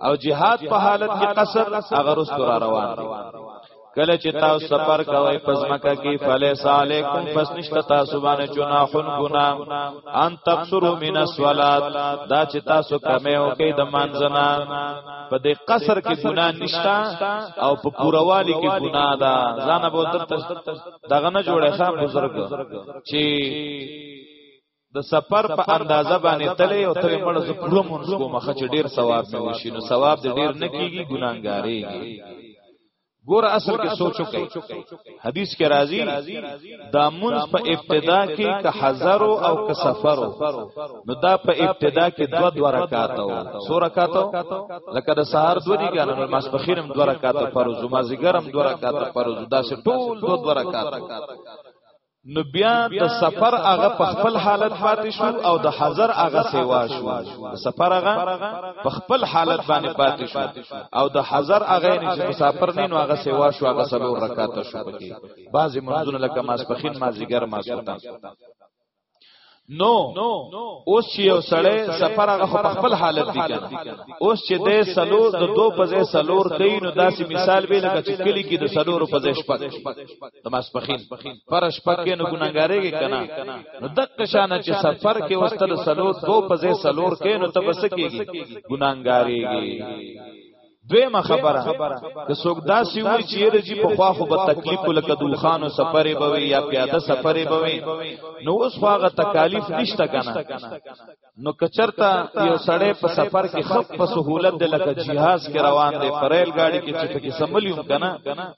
او جهاد په حالت کې قصر هغه رستو را روان دي کله چې تاسو سفر کوئ پزماکه کې فلیس علیکم پس نشته تاسو باندې جناحون ګنا ان تقصرو من الصلات دا چې تاسو کمه او کې د مانځنا په دې قصر کې ګنا نشته او په پوروالي کې ګنا ده ځان به تر دغه نه جوړه ښه بزرګ چې د سفر په اندازه باندې تلې او تلې مړ زه پوره مونږ کوم خه چې ډیر ثواب مې وشي نو ثواب دې ډیر نه کیږي ګناګارېږي ګور اصل کې سوچو کوي حدیث کې راځي دا مونږ په ابتدا کې که حذر او که سفر نو دا په ابتدا کې دو دو رکعات او سو رکعات لکه د سهار دو دي کنه نو ماسپخیرم دو رکعات فرض ما زګرم دو رکعات فرض دا سه ټول دو دو رکعات نو بیا د سفر هغه په خپل حالت پاتې شو او د حضر هغه سیوا شو سفر هغه په خپل حالت باندې پاتې شو او د حضر هغه نه چې مسافر نه نو هغه سیوا شو هغه سلو رکعات شو پکې بعضی منځونه لکه ماسپخین مازیګر ماسوتان نو اوس چې یو سړی سفر هغه په خپل حالت دی کنه اوس چې د سلور د دو په ځای سلور کوي نو داسې مثال به لکه چې کلی کې د سلور په ځای شپږ د ماسپخین پر شپږ کې نو ګناګارېږي کنه نو دغه شان چې سفر کې اوس تل سلور دو په ځای سلور کوي نو تبسکیږي ګناګارېږي دویمه خبره که څوک دا سی وی چې یره جی په خوا خو به تکلیف لکه دوخانو سفرې بوي یا پیاده سفرې بوي نو اوس هغه تکالیف نشته کنه نو کچرتا یو سړی په سفر کې خپ په سہولت د لکه جهاز کې روان دی پرېل گاډي کې چې پکې سملیوم کنه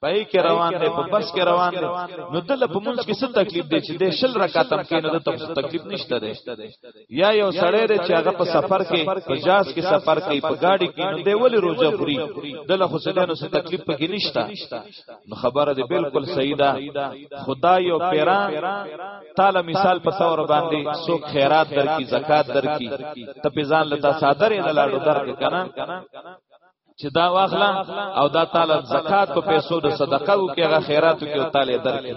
پای کې روان دی په بس کې روان دی نو دل په منځ کې څه تکلیف دی چې د شل رکعاتم کې نو د تکلیف نشته دی یا یو سړی دی چې هغه په سفر کې په جاز کې سفر کوي په گاډي کې نو دی ولې روزه خوري دله خو سدانو څه تکلیف پکې نشتا نو خبره دی بالکل صحیح ده خدای او پیرا تعالی مثال په تور باندې څوک خیرات درکې زکات درکې ته په ځان لته صادره نه لاړو درکې کنه چې دا واخلا او دا تعالی زکات په پیسو د صدقه او کې غ خیراتو کې او تعالی درکې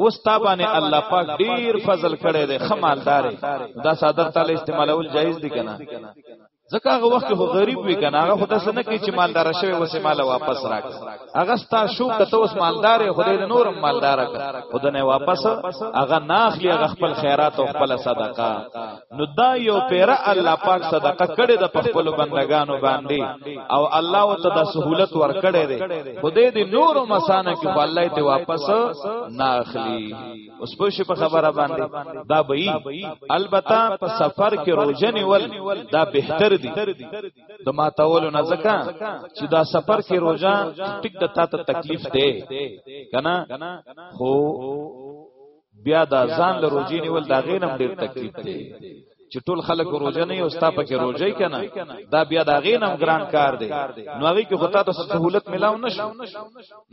اوس تابانه الله پاک ډیر فضل کړي دی خمالدار دا صادر تعالی استعمالول جایز دي کنه ځکه هغه وخت خو غریب وی کنه هغه خدای سره نه کی چې مالدار شوی وسه مال واپس راک هغه ستا شو کته اوس مالدار خدای له نورم مالدار کړ خدای نه واپس هغه ناخلی هغه خپل خیرات او خپل صدقه نو دا یو پیره الله پاک صدقه کړي د خپل بندگانو باندې او الله او ته د سہولت ور کړي دي خدای دې نور مسانه کې په الله ته واپس نه اخلي اوس په شي په خبره باندې دا به البته په سفر کې روزنی ول دا بهتر دي د ما تاول نه ځکه چې دا سفر کې روزه ټیک د تا ته تکلیف ده کنه خو بیا دا ځان له روزي نیول دا غینم ډیر تکلیف دی چې ټول خلک روزه نه او ستا پکې روزي کنه دا بیا دا غینم ګران کار دی نو هغه کې خطا ته سہولت ملاو نشو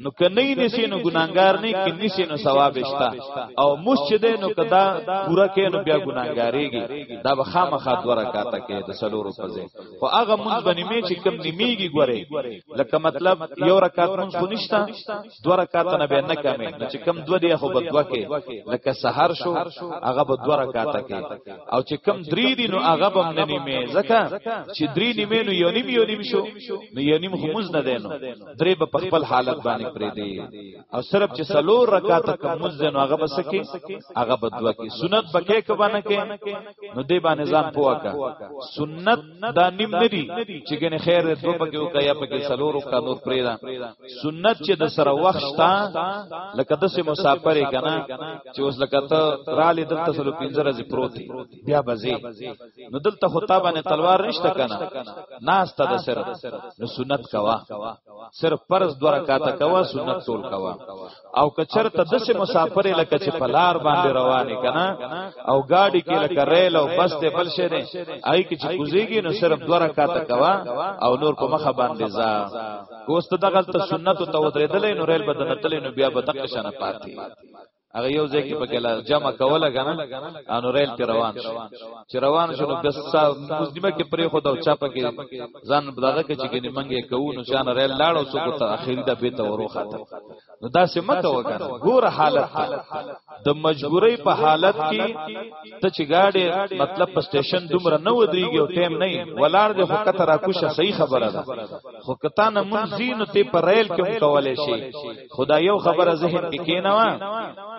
نو کني نسی نو ګناګار نه کني سی نو ثواب شتا او مسجد نو کدا پورا کې نو بیا ګناګاریږي دا به خامخا دوه رکعاته کې د سلورو پځه خو هغه مونږ باندې می چې کم نیمیږي ګوره لکه مطلب یو رکعت مونږ خو نشتا دو رکعات نه به نه کمې نو چې کم دو دی خو بدوا کې لکه سحر شو هغه به دو رکعات کې او چې کم درې دی نو هغه به نه نیمه ځکه چې درې نیمه نو یو نیم یو نیم شو نو یو نیم خو مز نه دینو درې به په خپل حالت باندې پرې دی او صرف چې سلو رکعات کم مز نه هغه بس کې هغه بدوا کې سنت بکې کبانه کې نو دی باندې ځان پوکا سنت دا نیم ندی چې ګنې خیر دې دوه پکې وکړه یا پکې سلور وکړه نور پرې دا سنت چې د سره وخت شتا لکه د سه مسافر کنا چې اوس لکه ته را لې دلته سره پنځه ورځې پروت بیا بځې نو دلته خطا باندې تلوار نشته کنا ناس ته د سره نو سنت کوا صرف فرض دوه رکعاته کوا سنت ټول کوا او کچر ته د سه مسافر لکه چې په لار باندې روانې کنا او گاډي کې لکه ریل او بس ته بل شه نه آی کې چې کوزيږي نو صرف دوه رکعات کوا او نور په مخه باندې ځا کوست دغه ته سنت ته ودرېدلې نو ریل بدن تلې نو بیا به تک شنه پاتې هغه یو ځای کې پکې جمع کوله غنه انو ریل ته روان شو چې روان شو نو بس مزدمه کې پرې خو دا چا پکې ځان بداده کې چې ګنې منګې کوو نو ځان رې لاړو څو کو ته اخیری د بیت ورو خاطر نو دا سم ته وکړه ګور حالت د مجبورۍ په حالت کې ته چې گاډي مطلب په سټیشن دومره نه ودرېږي او ټیم نه ولار د حقته را کوشه صحیح خبره ده خو کته نه منځینو ته په ریل کې کولای شي خدا یو خبره ذهن کې کینوا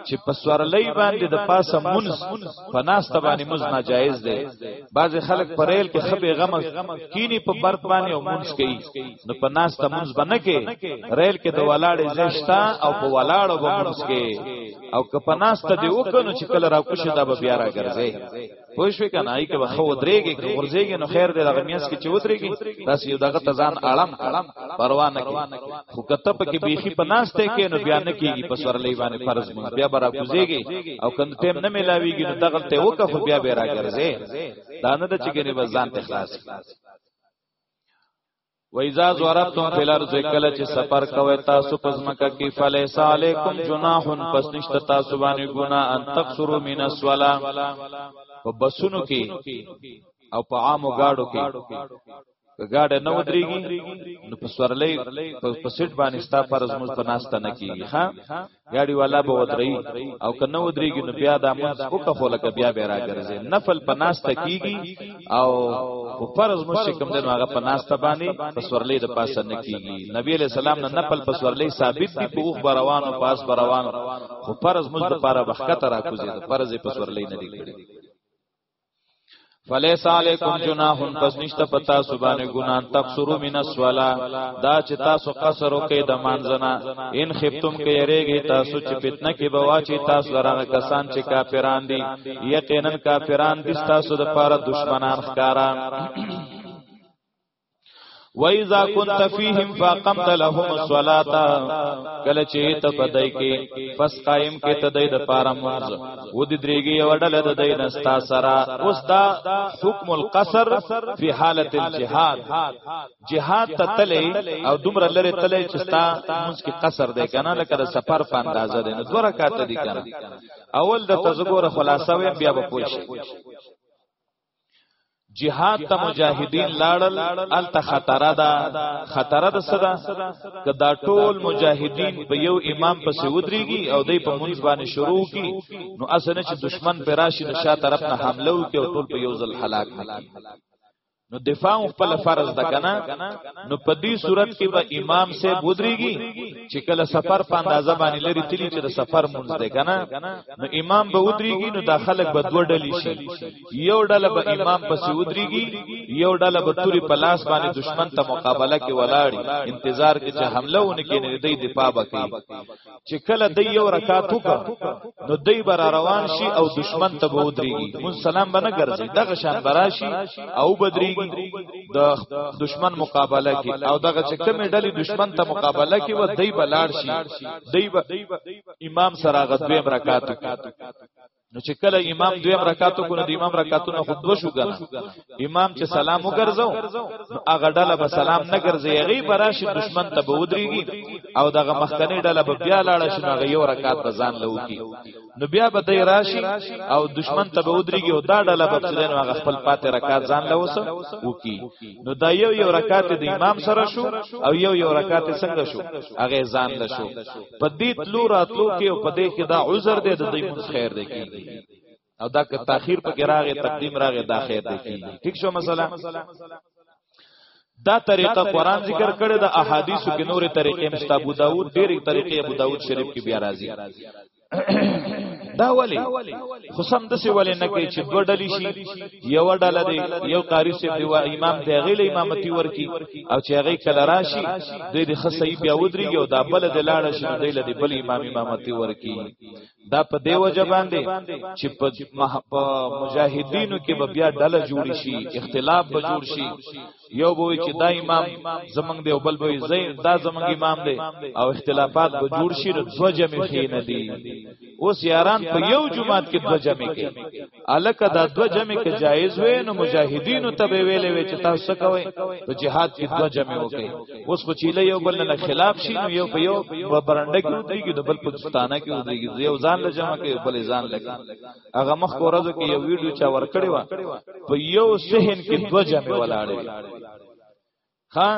چې په سورلۍ باندې د پاسه منز په ناسته باندې منز ناجایز دی بعض خلک پرېل کې خبي غم کینی په برت باندې او منز کوي نو په ناسته منز باندې کې ریل کې د ولاړې زشتا او په ولاړو به منز کې او که په ناسته دی وکنو چې کله راکوشه دا به بیا راګرځي پوه شو کنه ای کې وخت ودرېږي کې ورځېږي نو خیر دې دغه میاس کې چې ودرېږي تاسو یو دغه تزان اړم پروا نه کې خو کته په کې بیخي پناسته کې نو بیا نه کېږي پس ورلې باندې فرض مو بیا برا کوزېږي او کنه ټیم نه ملاويږي نو دغه ته وکه خو بیا به راګرځي دا نه د چې ګنې بزان ته خلاص و اذا ضربتم فی الارض کله چې سفر کوي تاسو پس مکه کې فلیس علیکم جناح پس نشته تاسو باندې ګناه ان تقصروا من الصلاه په بسونو کې او په عامو گاډو کې ګاډه نه ودرېږي نو په سورلې په سټ باندې ستا فرض مز په ناشته نه کیږي ها ګاډي والا به ودري او کنه ودريږي نو بیا د امنس وکه خو لکه بیا به راګرځي نفل په ناس تکیږي او په فرض مشکم دنو هغه په ناس تبانی په سورلې د پاسه نه کیږي نبی له سلام نه نفل په سورلې ثابت دي په اوخ بروان او پاس بروان خو فرض مز د پاره وخت را کوزي د فرض په سورلې نه دی کړی فلیس علیکم جناح پس نشته پتا سبانه ګنا تقصرو من الصلا دا چې تاسو قصر وکي د مانځنا ان خفتم کې یریږي تاسو چې فتنه کې بواچی تاسو لره کسان چې کافران دي یقینا کافران دي تاسو د پاره دشمنان ښکارا وَإِذَا كُنْتَ فِيهِمْ فَأَقَمْتَ لَهُمُ الصَّلَاةَ کله چې ته پدای کې پس قائم کې ته دای د پاره مونږ و دې درېږي او ډله د دای نستا سره اوس دا حکم القصر فی حالت الجهاد جهاد ته تلې او دومره لري تلې چې ستا مونږ کې قصر دی کنه لکه د سفر په اندازه دی نو دوه رکعات دي کنه اول د تزګور خلاصوي بیا به پوښي جهاد ته مجاهدین لاړل الت خطر ده خطر ده صدا کدا ټول مجاهدین په یو امام پسې ودرېږي او دای په منځ باندې شروع کی نو اسنه چې دشمن پر راشي د شا طرف نه حمله وکړي او ټول په یو ځل هلاک نو دفاع خپل فرض ده کنه نو په دې صورت کې به امام سے بودريږي چې کله سفر په اندازه باندې لري تلی چې سفر مونږ ده کنه نو امام به ودریږي نو دا خلک به دوه ډلې شي یو ډله به امام پسې ودریږي یو ډله به توري په لاس باندې دشمن ته مقابله کې ولاړی انتظار کې چې حمله ونه کې نه دی دفاع وکړي چې کله دی یو رکعت وکړ نو دی بر روان شي او دشمن ته به ودریږي مون سلام باندې ګرځي دغه شان براشي او بدریږي د دشمن مقابله کې او دغه چې کومې ډلې دشمن ته مقابله کې و دی بلاړ شي دی امام سره غدویم رکعات نو چې کله امام دویم رکعاتو کو نو د امام رکعاتونه خود دو شو کنه امام چې سلام وګرځاو نو هغه ډله به سلام نه ګرځي هغه براشي دشمن ته به ودرېږي او دغه مخکنی ډله به بیا لاړ شي نو هغه یو رکعات به ځان لو کی نو بیا به دی راشي او دشمن ته به ودرېږي او دا ډله به څلین هغه خپل پاتې رکعات ځان لوسه وکي نو دا یو یو رکعات د امام سره شو او یو یو رکعات څنګه شو هغه ځان له شو په دې تلو راتلو کې او په دې کې دا عذر دی د دوی مونږ خیر دی کیږي او دا که تاخير په کې راغی تقدیم راغی دا خیر دی کیږي ټیک شو مثلا دا طریقه قران ذکر کړي د احادیثو کې نورې طریقې مشته ابو داود ډېرې طریقې ابو داود شریف کې بیا راځي دا ولی خو سم د سی ولې نه کوي چې دوه ډلې شي یو ډله دی یو قاری سی دی وا امام دی غیله امامتی ورکی او چې هغه کله راشي د دې خصې بیا ودرېږي او دا بل د لاړ شي د دې لدی بل امام امامتی ورکی دا په دی وجه باندې چې په مجاهدینو کې به بیا ډله جوړ شي اختلاف به جوړ شي یو به چې دا امام زمنګ دی او بل به زین دا زمنګ امام دی او اختلافات به جوړ شي د دوه جمع کې نه دی اوس یاران په یو جمعات کې دوه جمع کې الکه دا دوه جمع کې جایز وې نو مجاهدینو ته به ویلې وې چې تاسو څه کوئ په جهاد کې دوه جمع وکړي اوس خو چې له یو بل نه خلاف شي نو یو په یو په برنده کې ودرېږي د بل په ستانه کې ودرېږي یو ځان له جمع کې بل ځان لګي هغه مخ ورځو کې یو ویډیو چا ورکړی و په یو صحن کې دو جمع ولاړې ها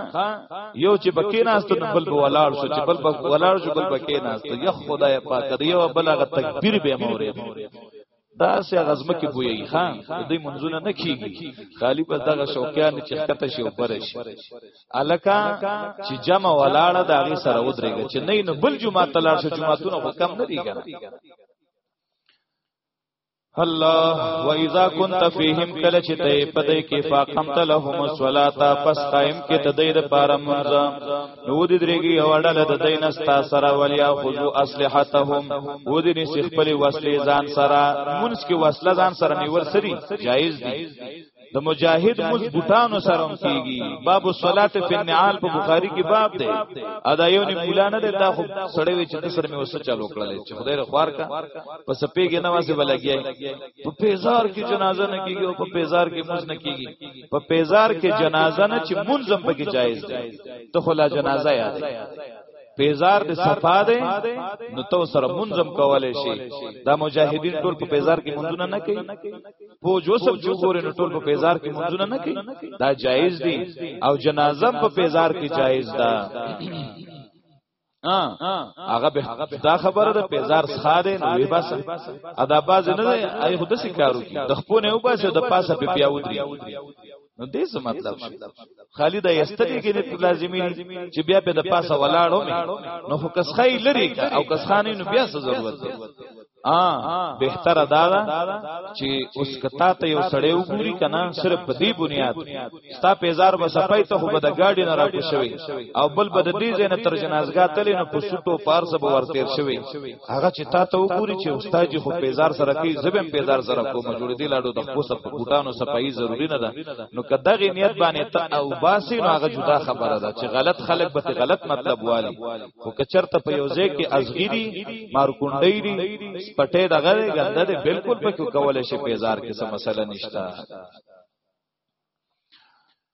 یو چې بکې ناست نو بل په ولاړ شو چې بل په ولاړ شو بل بکې ناست یا خدای پاک دې یو بل هغه تکبیر به مورې دا سه غزمه کې بوئی خان دې منځونه نه کیږي خالی په دغه شوقیان چې کته شي اوپر شي الکا چې جمع ولاړه دا غي سره ودرېږي چې نه نو بل جمعه تلار شو جمعه تونه حکم نه دی کنه الله و اذا كنت فيهم کله چې ته پدې کې فاقم تلهم الصلاه پس قائم کې تدې د پاره منځ نو دې درېږي او اړل د دین استا سره ولیا خذو اسلحتهم و دې نس خپل وسلې ځان سره منس کې وسله ځان سره نیول سری جایز دي د مجاهد مز بوټانو سره کیږي باب الصلات فی النعال په بخاری کې باب دی ادا یو نه مولا نه دا خو سړی وی چې د سره مې وسه چالو کړل چې خدای له خوار کا په سپېګې نه واسه بلګي په پیزار کې جنازه نه کیږي او په پیزار کې مز نه کیږي په پیزار کې جنازه نه چې منظم پکې جایز دی ته خلا جنازه یاد پیزار د صفا ده نو تو سره منظم کولای شي دا مجاهدین ټول په پیزار کې منځونه نه کوي فوج وسب جو ګورې نو ټول په پیزار کې منځونه نه کوي دا جایز دي او جنازه په پیزار کې جایز ده هغه به دا خبره ده پیزار ښا ده نو وی بس ادا باز نه دی ای خود سې کارو کی د خپل نه وباسه د پاسه په پیاودري نو دې څه مطلب شي خالد یستګي کې نه لازمي چې بیا په د پاسه ولاړو نو خو کسخای لري کا او کسخانې نو بیا څه ضرورت دی ا بهتر دا ده چې اوس کتا ته یو سړی وګوري کنه صرف په دې بنیاد ستا په هزار به صفای ته خو به د گاډي نه راکو شوی او بل به د دې ځای نه تر جنازګاه تلې نه په سټو پارسه به ورتیر شوی هغه چې تا ته وګوري چې استاد جی خو پیزار سره کوي زبم پیزار سره کوم جوړ دی لاړو د خپل سپ بوټانو صفائی ضروری نه ده نو کداغه نیت باندې ته او باسي نو هغه جدا خبره ده چې غلط خلک به غلط مطلب والی خو کچرته په یو ځای کې ازغیری مارکونډی دی سپټه دغه غنده ده بالکل په کول شي پیزار کې څه مسله نشته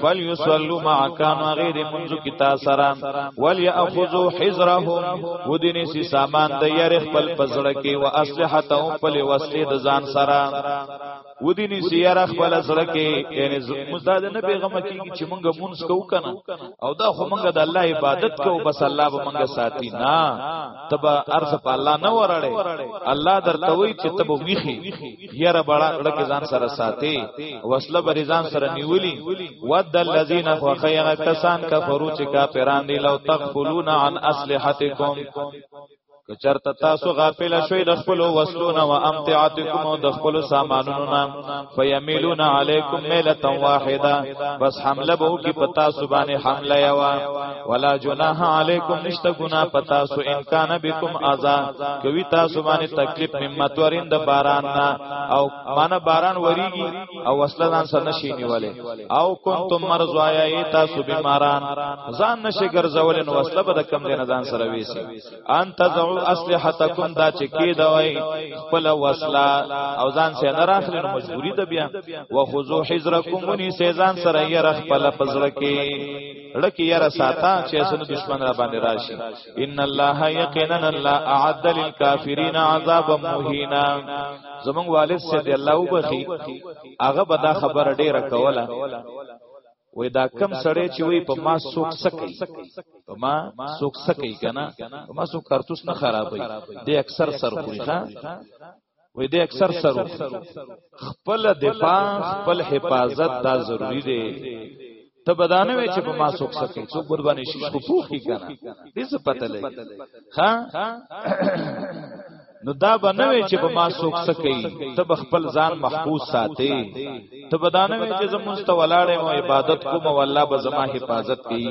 فلیصلوا معك نو غیر منذ کتا سرا ولیاخذوا حذرهم ودینی سی سامان د یری خپل پزړه کې او اسلحتهم خپل وسلې د ځان سرا ودینی سی یری خپل سره کې یعنی مزداد نه پیغام کیږي چې مونږه مونږ کو کنه او دا خو مونږه د الله عبادت کو بس الله به مونږه ساتي نه تبا ارز په الله نه وراړي الله درته وی چې تبو ویخي یره بڑا کړه کې ځان سره ساتي وسله بری ځان سره نیولی ود الذین فخیغ کسان کفرو چې کا پیران دی لو تغفلون عن اسلحتکم کچرته تاسو غافل شوي د خپل وسلونه او امتعاتکم او د خپل سامانونو نام فیمیلون علیکم میلتا واحده بس حمله بو کی پتا سبانه حمله یوا ولا جناح علیکم نشتا گنا پتا سو ان کان بكم اذا کوي تاسو باندې تکلیف ممت ورین د باران نه او مان باران وریږي او وصله ځان سره نشي نیولې او کنتم مرزوایا تاسو بیماران ځان نشي ګرځول نو وصله به کم دین ځان سره ویسي ان تزعو اسلحتکم دا چې کی دوي خپل وصله او ځان سره نه راخلی نو مجبوری ده بیا وخذو حذرکم ونی سه ځان سره یې رخ په لپزړه کې لکه یرا ساته چې اسنه دشمن را باندې راشي ان الله یقینا الله اعد للکافرین عذابا مهینا زمون والد سے دی الله وبخي هغه به دا خبره ډیره کوله وې دا کم سړی چې وې په ما سوک سکی په ما سوک سکی کنه په ما سوک کارتوس نه خرابې دې اکثر سر خوري ښا وې د اکثر سره خپل دفاع خپل حفاظت دا ضروری دی ته بدانه وې چې په ما سوک سکے څوک قرباني شي خو پوخي کنه دې څه پته لګي ها نو دا بنوي چې په ما سوک سکی ته خپل ځان محفوظ ساتي ته بدانوي چې زموږ ته ولاړې مو عبادت کوم او الله به زما حفاظت کوي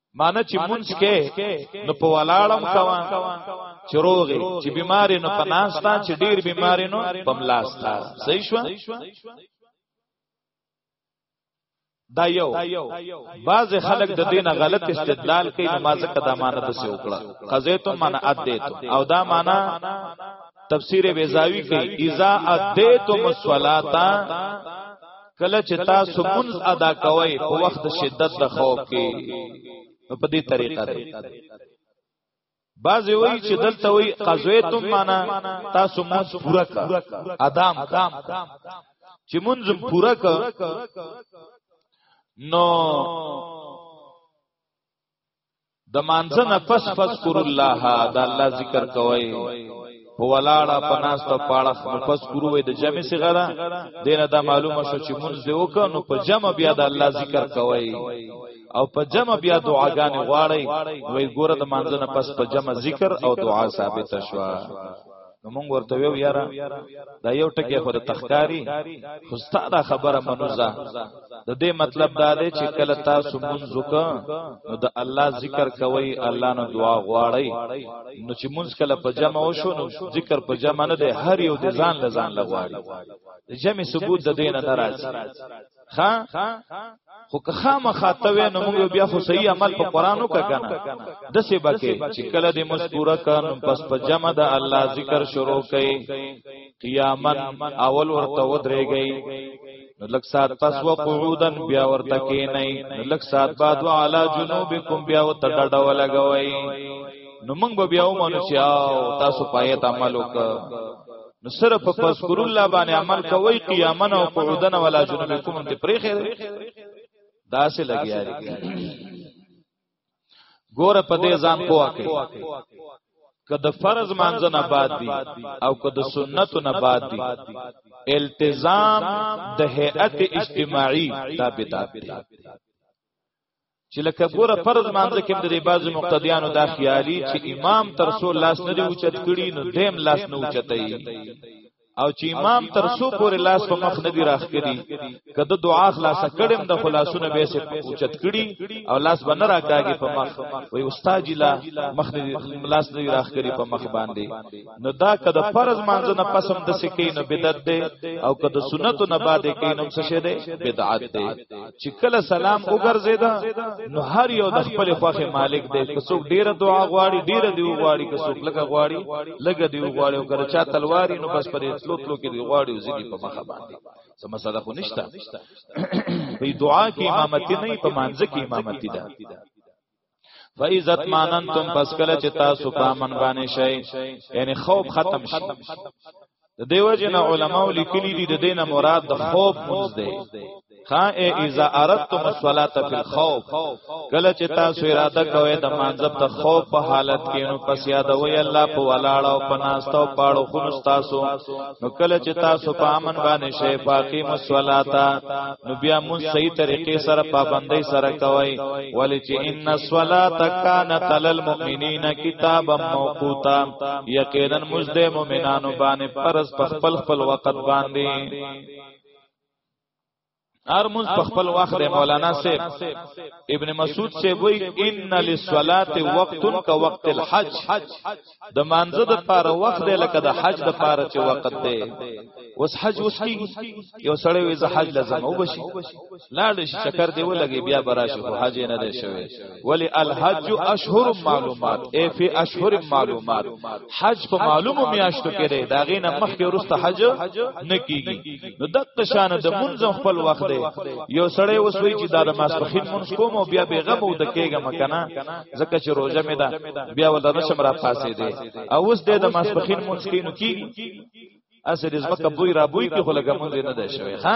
معنی چې مونږ کې نو په ولاړم کوا چروغي چې بیماری نو پناستا چې ډیر بیماری نو پملاستا صحیح شو دا یو بعض خلک د دینه غلط استدلال کوي نماز کدا معنی د څه وکړه قضیتم معنی ادیت او دا معنی تفسیر بیزاوی کوي اذا ادیتم الصلاتا کله چې تاسو منځ ادا کوئ په وخت شدت د خوف کې په دې طریقه ده بعضی وی چې دلته وی قضیتم معنا تاسو مونږ پورا کا ادم چې مونږ پورا کا نو د مانځه نه پس پس کور الله د الله ذکر کوي په ولاړه په ناس ته پاړه نو پس کور وي د جمع صيغه ده دینه دا معلومه شو چې مونږ دی وکړو نو په جمع بیا د الله ذکر کوي او په جمع بیا دعاګانې غواړي وای ګوره د مانځه نه پس په جمع ذکر او دعا ثابت شوه نو مونږ ورته ویو یاره دا یو ټکی خو د تخکاری خو ستاره خبره منوزه د دې مطلب دا دی چې کله تاسو مونږ وکړو نو د الله ذکر کوي الله نو دعا غواړي نو چې مونږ کله په جمع وشو نو ذکر په جمع نه دی هر یو د ځان لزان لغواړي جمع ثبوت د دین نه راځي ها خو که خامخا ته وې نو موږ بیا خو صحیح عمل په قران وکړه کنه د څه بکه چې کله دې مذکوره کړه نو پس په جمع د الله ذکر شروع کړي قیامت اول ورته ودرېږي نو لک سات پس و قعودن بیا ورته کې نه نو لک سات بعد وعلى جنوبکم بیا ورته ډډه ولګوي نو موږ به بیا ومنو چې تاسو پایت عمل وکړه نو صرف په پسکر الله باندې عمل کوي قیامن او قعودن ولا جنبکم دې پرې خیر داسې لګیا دي ګوره په دې ځان پوهه کوي که د فرض مانځه نه بعد دي او که د سنت نه بعد دي التزام د هيئت اجتماعي دا بدعت دي چې لکه ګوره فرض مانځه کې د بعض مقتدیانو دا خیالي چې امام تر سو لاس نه دی اوچت کړي نو دیم لاس نه اوچتای او چې امام تر سو پورې لاس په مخ نه دی راخ کړي کده دعا خلاص کړم د خلاصونه به سه اوچت کړي او لاس به نه راکاږي په مخ وي استاد جلا مخ نه لاس نه راخ کړي په مخ باندې نو دا که د فرض مانځ نه پسم د سکه نه بدعت دی او که د سنت نه بعد کې نو څه شه دی بدعت دی چې کله سلام وګرځیدا نو هر یو د خپل خوخه مالک دی که څوک ډیره دعا غواړي ډیره دی غواړي که څوک لګه غواړي لګه دی غواړي او که چا تلواري نو بس پرې تلو تلو کې دی غواړي وزګي په مخه باندې څه مسله خو نشته په دعا کې امامت نه په مانځ کې امامت ده فایزت ماننتم پس کله چې تاسو په امن باندې شئ یعنی خوف ختم شي د دیو جن علماء لیکلی دي د دینه مراد د خوف مونږ دی خا اذا اردتم الصلاه فی الخوف کله چې تاسو اراده کوئ د مانځب د خوف په حالت کې نو پس یادوي الله په ولاړ او په ناستو پاړو خو تاسو نو کله چې تاسو په امن باندې شی پاکي مسولاتا نو بیا مون صحیح طریقې سره پابندۍ سره کوي ولی چې ان الصلات کانت للمؤمنین کتابا موقوتا یقینا مجد مؤمنانو باندې پرز په خپل خپل وخت باندې هر مونږ په خپل وخت دی مولانا صاحب ابن مسعود سے وای ان للصلاه وقت کا وقت الحج د مانزه د پار وخت دی لکه د حج د پار چې وخت دی اوس حج اوس کی یو سړی وې ز حج لازم او بشي لاړ شي چکر دی ولګي بیا براشي حج نه دی شوی ولی الحج اشهر معلومات ای فی اشهر معلومات حج په معلومو میاشتو کې دی دا غینه مخکې ورسته حج نه کیږي نو دغه شان د منځم خپل وخت دی یو سړی اوس وی چې دا د ماسپخین مونږ کوم او بیا بیغه مو د کېګه مکنه ځکه چې روزه مې ده بیا ولدا نشم را پاسې دی او اوس د ماسپخین مونږ کینو کیږي اسې د زمکه بوی را بوی کې خلګه مونږ نه ده شوی ها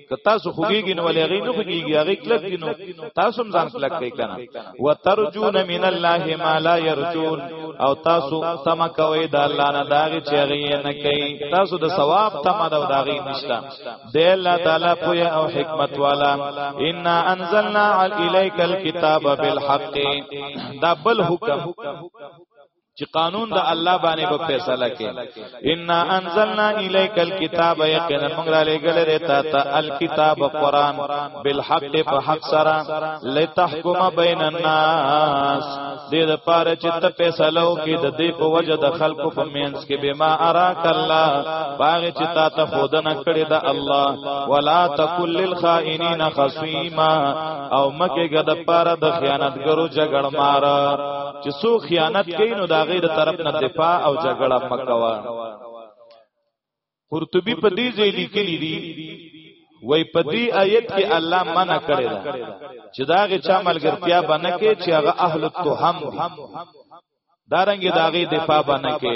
که تاسو خوګیږي نو ولې غي نه خوګیږي هغه کلک دي نو تاسو هم ځان کلک کوي کنه وترجون من الله ما لا يرجون او تاسو تم کوي د الله نه داغي چې هغه نه کوي تاسو د ثواب تم دا داغي نشته د الله تعالی پوهه او حکمت والا ان انزلنا اليك الكتاب بالحق دا بل حکم چې قانون د الله باندې په فیصله کې ان انزلنا الیک الكتاب یقینا موږ را لګل رتا ته الکتاب قران بالحق په حق سره لتحکم بین الناس دې د پاره چې ته فیصله وکې د دې په وجه د خلکو په مینس کې بما اراک الله باغ چې تا ته خودنه کړې د الله ولا تکل للخائنین خصیما او مکه ګد پاره د خیانتګرو جګړمار چې سو خیانت کوي نو دا غیر طرف نه دفاع او جګړه مکوا قرطبي په دې ځای لیکلی دی وای په دې آیت کې الله منع کړی دا چې دا غي چا ملګرتیا باندې کې چې هغه اهل التهم دي دارنګ داغي دفاع باندې کې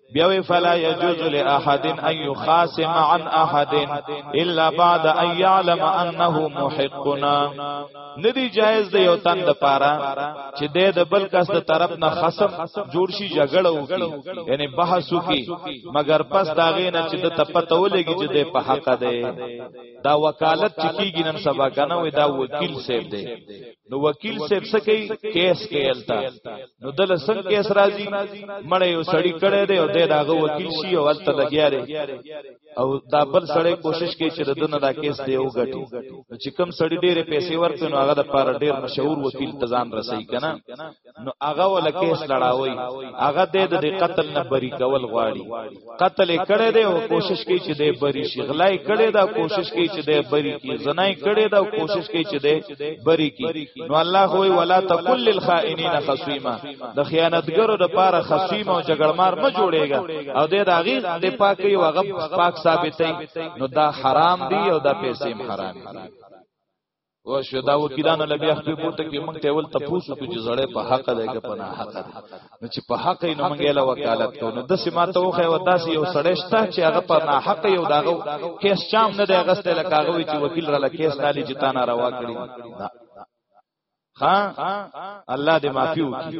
بیا وی فلا یجوز لاحد ان یخاصم عن احد الا بعد ان يعلم انه محقنا ندی جایز دی یو تن د پاره چې د بل کس د طرف نه خصم جوړ شي جګړه وکي یعنی بحث وکي مگر پس داغه نه چې د تپته ولګي چې د په حق ده دا وکالت چې کیږي نن سبا کنه وي دا وکیل سیب دی نو وکیل صاحب څه کوي کیس کې التا نو دل څنګه کیس راځي مړ یو سړی کړي دی او د داغه وکیل شي او الته لګیاري او دا بل سړی کوشش کوي چې دنه دا کیس دی او غټي چې کم سړی ډېر پیسې ورته نو هغه د پاره ډېر مشهور وکیل تزان رسي کنه نو هغه ول کیس لړاوي هغه د دې قتل نه بری کول غواړي قتل کړي دی او کوشش کوي چې دې بری شي غلای کړي دا کوشش کوي چې دې بری کی زنای کړي دا کوشش کوي چې دې بری کی نو الله هو ولا تکل للخائنین خصیما د خیانتګرو د پاره خصیما او جګړمار ما جوړيږي او دې دا غي د پاکي او غب پاک ثابتې نو دا حرام دی او دا پیسې حرام دي او شو دا وکیلانو لبی خپل پورته کې مونږ ته ول تپوسو کې جزړې په حق ده کې په نه حق ده نو چې په حق یې نو مونږه له وکالت کو نو د سیما ته وخه و داسې یو سړی شته چې هغه په نه حق یو داغه کیس چام نه دی غسته لکاغه چې وکیل را لکیس نالی جتا نه روا کړی ها الله دې معافي وکړي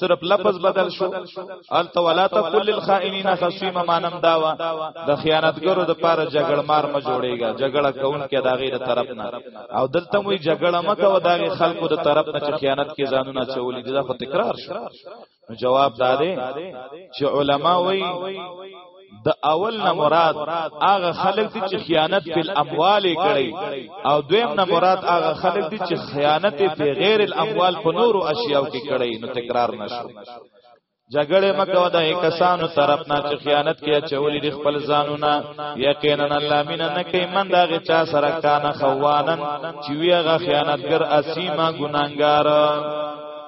صرف لفظ بدل شو انت ولا تکل الخائنین خصیمه مانم داوا د خیانتګرو د پاره جګړ مار ما جوړیږي جګړه کون کې دا غیره طرف نه او دلته موي جګړه مکه و دا خلکو د طرف نه چې خیانت کې ځانونه چولې دا خو تکرار شو جواب دادې چې علما وایي د اول نه مراد هغه خلک دي چې خیانت په اموال کړي او دویم نه مراد هغه خلک دي چې خیانت په غیر الاموال په نورو اشیاو کې کړي نو تکرار نشو جګړه مکو د کسانو طرف نه چې خیانت کې چولې د خپل ځانونه یقینا الله مینا نه کوي من دا غي چا سره کان خوانن چې ویغه خیانتګر اسیما ګناګار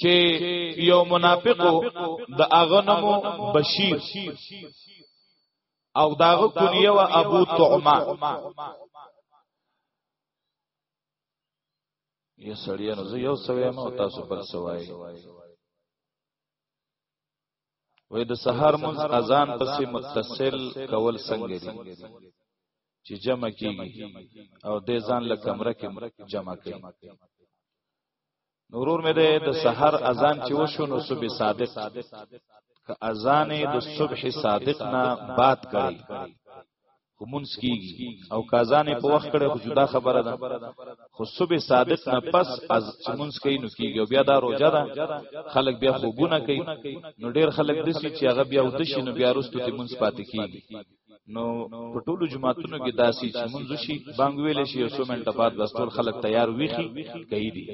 چې یو منافق د اغنمو بشیر او داغه کنیه و ابو طعمه یې سړی نو یو سوي ما تاسو بل سوای وې د سحر منځ اذان پسې متصل کول څنګه دي چې جمع کیږي او د ځان له کمره کې جمع کوي نورور مې ده د سحر اذان چې وشو نو صبح صادق که اذان د صبح صادق نه باد کړي کومونس کیږي او کازان په وخت کړه خو جدا خبره ده خو صبح صادق نه پس از کومونس کوي نو کیږي بیا دا روزه ده خلک بیا خوبونه کوي نو ډیر خلک د سې چې هغه بیا ودشي نو بیا رستو ته مونږ پاتې کیږي نو په ټولو جماعتونو کې داسې چې مونږ شي بانګ ویل شي او سومنټ بعد بس ټول خلک تیار ویخي کوي دي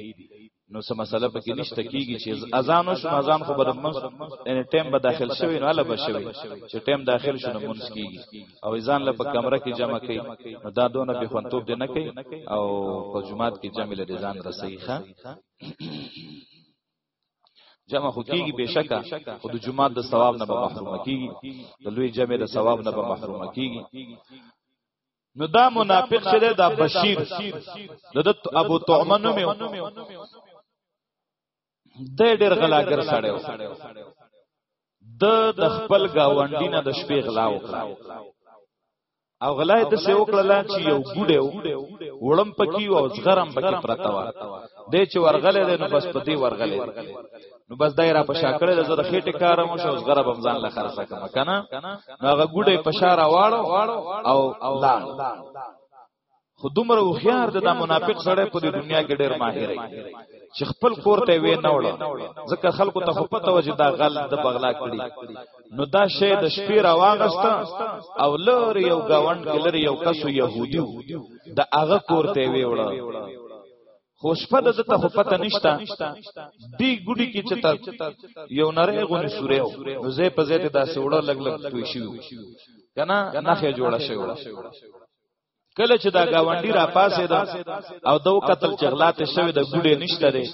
نو څه مسله پکې نشته کیږي چې اذان او اذان خو بل منځ یعنی ټیم به داخل شوی نو اله بشوي چې ټیم داخل شونه منځ کیږي او اذان له په کمره کې جمع کوي نو دا دونه به خونتوب دې نه کوي او په جمعات کې جمع له اذان رسېږي ښا جمع خو کیږي بشکا خو د جمعه د ثواب نه به محروم کیږي د لوی جمع د ثواب نه به محروم کیږي نو دا منافق چې دا بشیر د ابو طعمه نوم د ډېر غلاګر سړی و د د خپل گاونډی نه د شپې غلا وکړه او غلا یې د څه وکړه چې یو ګډه وړم پکی او ځغرم پکی پرتا و د چې ورغله نو بس په دې ورغله نو بس دایره په شاکړه د زړه خېټه کارم شو اوس غرب رمضان له خرڅه کما کنه نو هغه ګډه په شاره واړو او الله خو دومره وخيار د منافق سره په دنیا کې ډېر ماهر دی چې خپل کور ته وې نه وړو ځکه خلکو ته خو پته وځي دا غل د بغلا کړی نو دا شی د شپې راواغست او لور یو گاوند کې لري یو کسو يهودي د هغه کور ته وې وړو خو شپه د ته خو پته نشتا دی ګډي کې چتا یو نری غونې سورې او نو زه په زیته داسې وړه لګ لګ توي شي کنه نخې جوړه شي کله چې دا گاونډي را پاسې دا او دو قتل چغلات شوی د ګډې نشته دی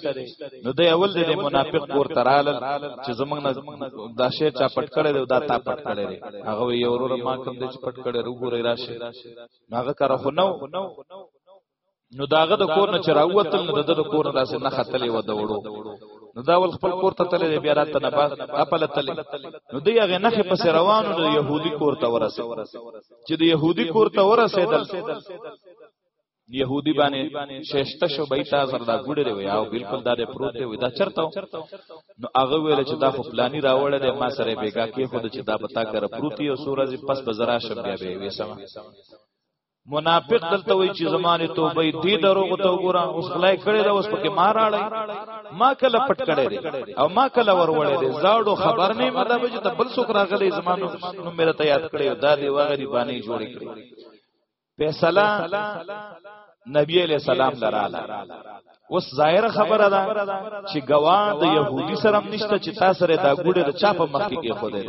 نو د اول د منافق کور ترال چې زمنګ نه دا شی چا پټ کړي دی دا تا پټ کړي دی هغه یو ورور ما کوم د پټ کړي وګوري راشي هغه کار خو نو نو داغه د کور نه چراوتل نو د کور نه داسې نه خطلې و دوړو نو دا ول خپل کور ته تللی بیا راته نه باز خپل تللی نو دی هغه نخې پس روانو د يهودي کور ته ورسه چې د يهودي کور ته ورسېدل يهودي باندې ششته شو بیتا زردا ګډه دی ویا او بالکل دا دې پروت دی دا چرته نو هغه ویل چې دا خو پلاني راوړل دی ما سره بیګا کې خود چې دا پتا کر پروتي او سورج پس بزرا شب بیا به وې سم منافق دلته وی چې زمانه توبه دې دروغ ته وګوره اوس خلای کړي دا اوس پکې مار اړای ما کله پټ کړي دي او ما کله ورولې دي زاړو خبر نه مده به ته بل څوک راغلي زمانو نو مې راته یاد کړي دا دی وغری باندې جوړ کړي فیصله نبی علیہ السلام لراله اوس ظاهر خبره ده چې گواه د يهودي سره نشته چې تاسو سره دا ګوډه د چا په مخ کې کې خوده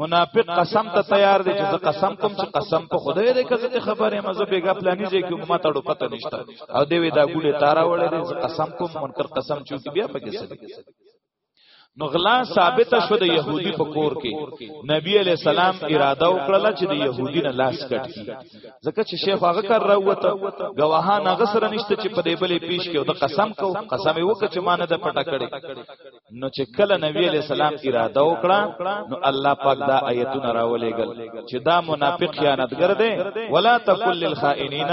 منافق قسم ته تیار دی چې قسم کوم چې قسم په خدای دې کزه خبره مزه بیګا پلاني ځای کې ما ته پته نشته او دی وی دا ګوډه تارا وړې قسم کوم منکر قسم چې بیا پکې سړي نو غلا ثابت شو د يهودي په کور کې نبی علی سلام اراده وکړه چې د يهودي نه لاس کټ کی ځکه چې شیخ هغه کار راوته گواهان هغه سره نشته چې په دې بلې پیش کې د قسم کو قسم یې وکړ چې مان ده پټه کړي نو چې کله نبی علی سلام اراده وکړه نو الله پاک دا آیتونه راولېګل چې دا منافق خیانتګر دی ولا تکل للخائنین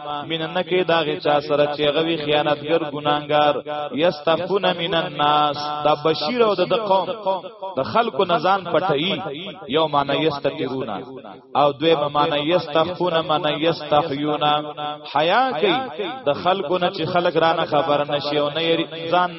مینه نه کې دا غي چا سره چې غوي خیانتګر ګناګار یستفون من الناس دا بشیر او د قوم د خلکو نزان پټئی یو معنی یستترونا او دوی معنی یستخفون معنی یستحیونا حیا کوي د خلکو نه چې خلک رانه خبر نشي او نه ځان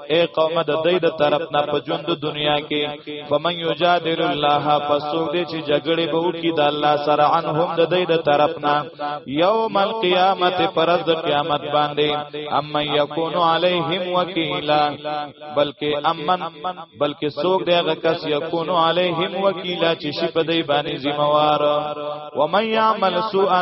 اے قوم د دې د طرف نه په ژوند دنیا کې فمن یجادل الله پسو دې چې جګړه به وکي د الله سره عنهم د دې د طرف نه یوم القیامت پرز د قیامت باندې ام یکون علیہم وکیلا بلکې امن بلکې سوګ دې غکس یکون علیہم وکیلا چې شپ دې باندې ذمہ وار و من یعمل سوءا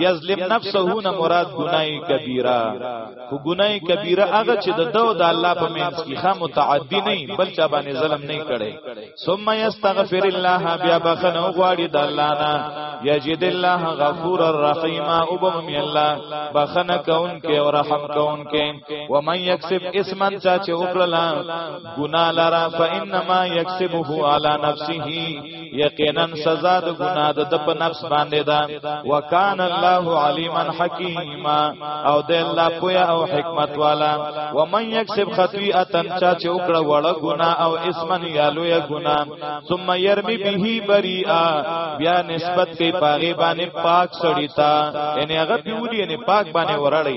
یظلم نفسه نه مراد ګناي کبیره خو ګناي کبیره هغه چې د دو د الله په منځ کې خام متعدی نه بل چا باندې ظلم نه کړي ثم یستغفر الله بیا بخنه غواړي د الله نه یجد الله غفور الرحیم او بهم الله بخنه کون کې او رحم کون کې و من یکسب اسما چا چې وکړه ګنا لرا فانما یکسبه علی نفسه یقینا سزا د ګناه د د په نفس باندې ده وکان الله علیما حکیما او د الله پویا او حکمت والا ومن یکسب خطیئه چا چې وکړه وړه ګناه او اسمن یا لوی ګناه ثم یرمی به بریئا بیا نسبت کوي پاغه باندې پاک سړی تا یعنی هغه پیوري یعنی پاک باندې وراړي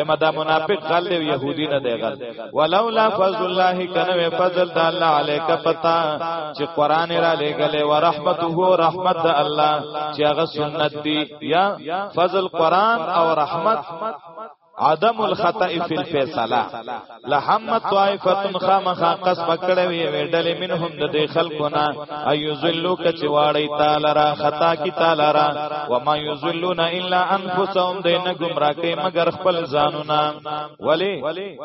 اما دا منافق غل او يهودي نه دی غل ولولا فضل الله کنه فضل د الله عليك پتا چې قران را لګلې ورحمته رحمت د الله چې هغه سنت دی یا فضل قران او رحمت عدم الخطا فی الفیصله لهم طائفتن خامخا قص پکړه وی وډلې منهم د دې خلقنا ايذلو کچ واړی تعالی را خطا کی تعالی را وما يذلون الا انفسهم دین گمراه کوي مگر خپل ځانونه ولی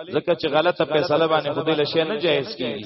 زکه چې غلطه فیصله باندې خودی لشه نه جایز کیږي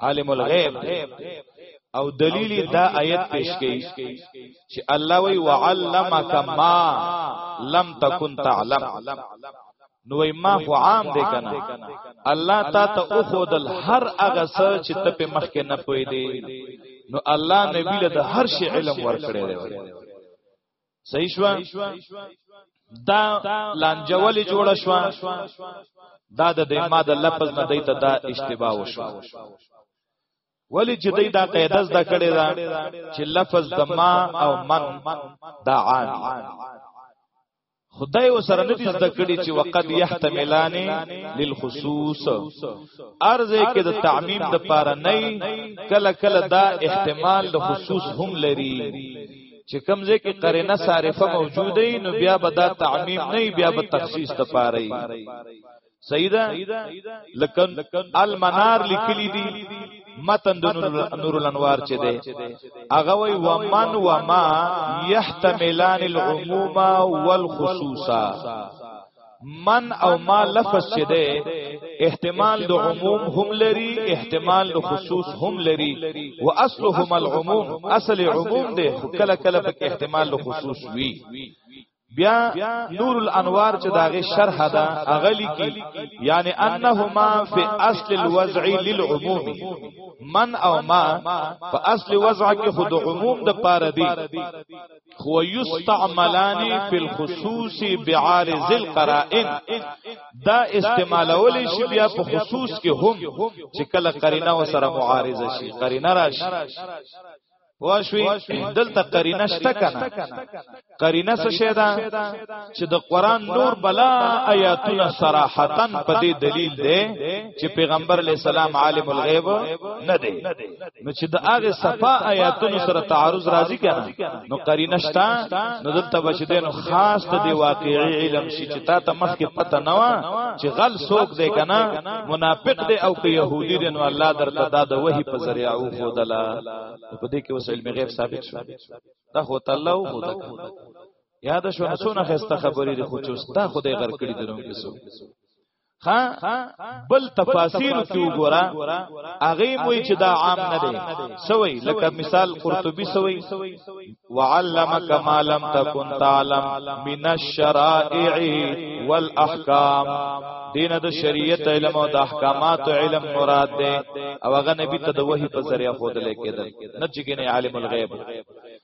عالم الغیب او دلیل دا آیت پیش کړي چې الله وی وعلمک ما لم تکن تعلم نو ما خو عام دی کنه الله تا ته او خودل هر هغه څه چې ته په مخ کې نه پوي دی نو الله نبی له هر شی علم ورکړي دی صحیح شو دا لانجولی جوړ شو دا د ما د لفظ نه دی ته دا اشتباه وشو ولی چې دی دا قاعده زده کړې ده چې لفظ د ما او من دا عام خدای و سره ندی زده کړی چې وقد يحتملان للخصوص ارزه کې د تعمیم د پاره نه کله کله دا احتمال د خصوص هم لري چې کوم ځای کې قرینه صارفه موجوده وي نو بیا به دا تعمیم نه بیا به تخصیص ته پاره وي صحیح ده لکن المنار لیکلی دي متن د نور الانوار چې ده هغه وی ومن وما يحتملان العموم والخصوصا من او ما لفظ چې ده احتمال د عموم هم لري احتمال د خصوص هم لري و اصلهما العموم اصل عموم ده کله کله په احتمال د خصوص وي بیا نور الانوار چې داغه شرح ده اغلی کی یعنی انهما فی اصل الوضع للعموم من او ما په اصل وضع کې خود عموم د پاره دی هو یستعملان فی الخصوص بعارض القرائن دا استعمالول شي بیا په خصوص کې هم چې کله قرینه وسره معارضه شي قرینه راشي واشوی دلته قرینه شته کنه قرینه څه شی ده چې د قران نور بلا آیاتونه صراحتا په دې دلیل ده چې پیغمبر علی السلام عالم الغیب نه دی نو چې د هغه صفا آیاتونو سره تعارض راځي کنه نو قرینه شتا نو دلته بچی نو خاص ته دی واقعي علم شي چې تا ته مخکې پته نه و چې غل سوک دی کنه منافق دی او که يهودي دی نو الله درته دا د وਹੀ په ذریعہ او خودلا په دې کې وس علم غیب ثابت شو دا هو تعالی او خدا یاد شو نه سونه خسته خبرې د خو چوستا خدای غر کړی درو کې سو ها بل تفاسیر کې وګوره هغه موي چې دا عام نه دی سوي لکه مثال قرطبي سوي وعلمك ما لم تكن تعلم من الشرائع والاحکام دین د شریعت علم او د احکامات علم مراد ده او هغه نبی ته د وحی په ذریعہ خود لیکل نه چې ګنې عالم الغیب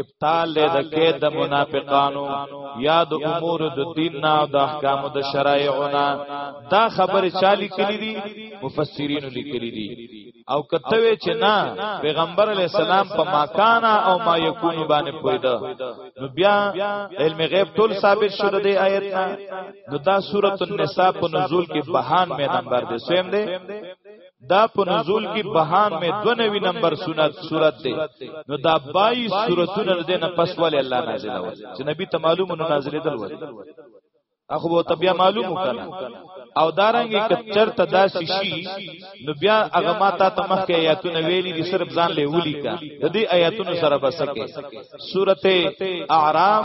ابطال له د کید د منافقانو یا د امور د دین نه او د احکام د شرایعونه دا خبره چالي کړی دي مفسرین لیکلي دي او کتوې چې نه پیغمبر علی السلام په ماکانا او ما یکون باندې پویدا نو بیا علم غیب ټول ثابت شوه د آیت نه نو دا سورۃ النساء په نزول کې بهان مې نمبر دې سیم دې دا په نزول کې بهان مې 92 نمبر سنت صورت دی نو دا 22 سورتونه د نه پس ول الله نازل و چې نبی ته معلوم نو نازل دل و اخو به تبیا معلوم وکنه او دارنګ کچر ته دا شیشي نو بیا هغه ما تا ته مخکې آیاتونه ویلي دي صرف ځان له ولي کا د دې آیاتونو سره بسکه سورته اعراف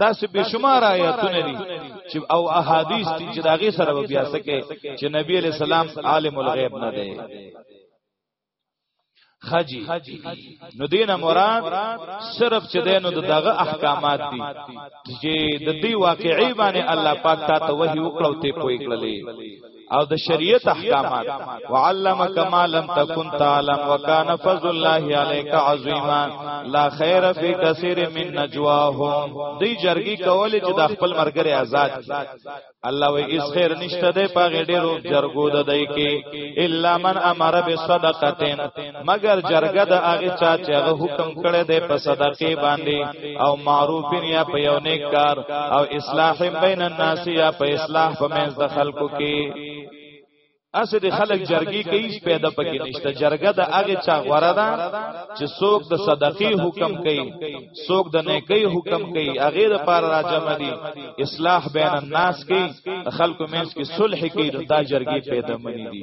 دا سه بشمار آیاتونه دي چې او احادیث دي چې داغه سره بیا سکے چې نبی علیہ السلام عالم الغیب نه دی خجی نو دینه مراد صرف چې دینو دغه احکامات دي چې د دې واقعي باندې الله پاک تا ته وحي وکړو ته پوي کړلې او د شریعت احکامات وعلمک ما لم تکن تعلم وکان فضل الله علیک عظیما لا خیر فی کثیر من نجواهم دی جرګی کول چې د خپل مرګره آزاد الله وی اس خیر نشته دی پاګه ډیرو جرګو د دای کې الا من امر بصدقتین مگر جرګه د هغه چا چې هغه حکم کړی دی په صدقې باندې او معروف یا په یو نیک کار او اصلاح بین الناس یا په اصلاح په منځ د خلکو کې اسه د خلک جرګي کې هیڅ پیدا پکې نشته جرګه د هغه چا غوړه ده چې څوک د صدقې حکم کوي څوک د نیکۍ حکم کوي هغه د پار راجم دي اصلاح بین الناس کې خلکو مینس کې صلح کې دا جرګي پیدا مني دي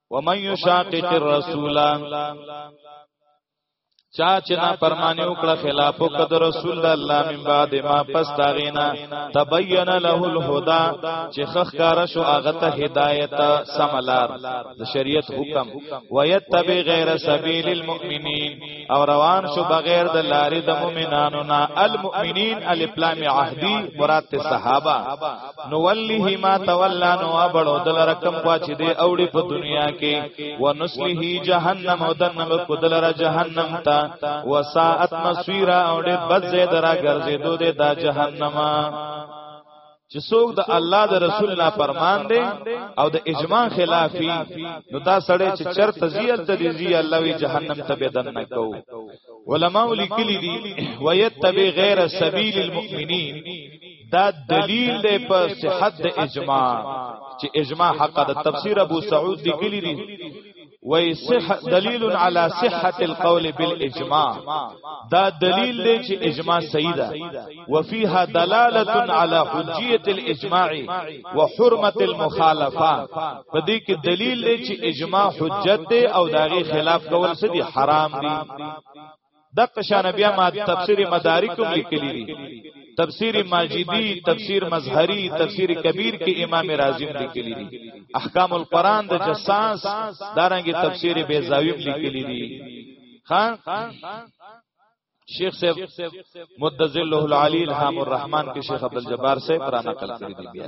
ومن یشاقق الرسول چا چې نا پرمانه وکړه خلاف وکړه رسول الله من بعد ما پس تاغینا تبین له الهدى چې خخکار شو هغه ته هدایت سملار د شریعت حکم ويتبع غیر سبیل المؤمنین او روان شو بغیر د لارې د مؤمنانو نه المؤمنین الپلام عهدی مراد صحابه نو ولیه ما تولا نو ابړو دل رقم پاچ دی اوړي په دنیا کې ونسلیه جهنم او دنه کو دل را جهنم تا وساعت مسیرا او دې بد زید را ګرځې دو دې دا جهنم چې څوک د الله د رسول نه فرمان دی او د اجماع خلافی نو دا سړی چې چر تزیل ته دی الله وی جهنم ته بدن نه کو علماء لیکلی دی ویتبع غیر سبیل المؤمنین دا دلیل دی په صحت د اجماع چې اجماع حق د تفسیر ابو سعود لیکلی دی وای صح دلیل علی صحت القول بالاجماع دا دلیل دی چې اجماع صحیح ده وفيها دلاله علی حجیت الاجماع وحرمت المخالفه په دې کې دلیل دی چې اجماع حجت دی او داغي خلاف کول سدي حرام دی د قشان بیا ما تفسیر مدارک هم لیکلی دي تفسیر ماجدی تفسیر مظهری تفسیر کبیر کې امام رازی هم لیکلی دي احکام القرآن د جساس دارنګي تفسیر بیزاوی هم لیکلی دي خان شیخ صاحب مد ذله العلی الحام الرحمن کې شیخ عبد الجبار صاحب را نقل کړی دی بیا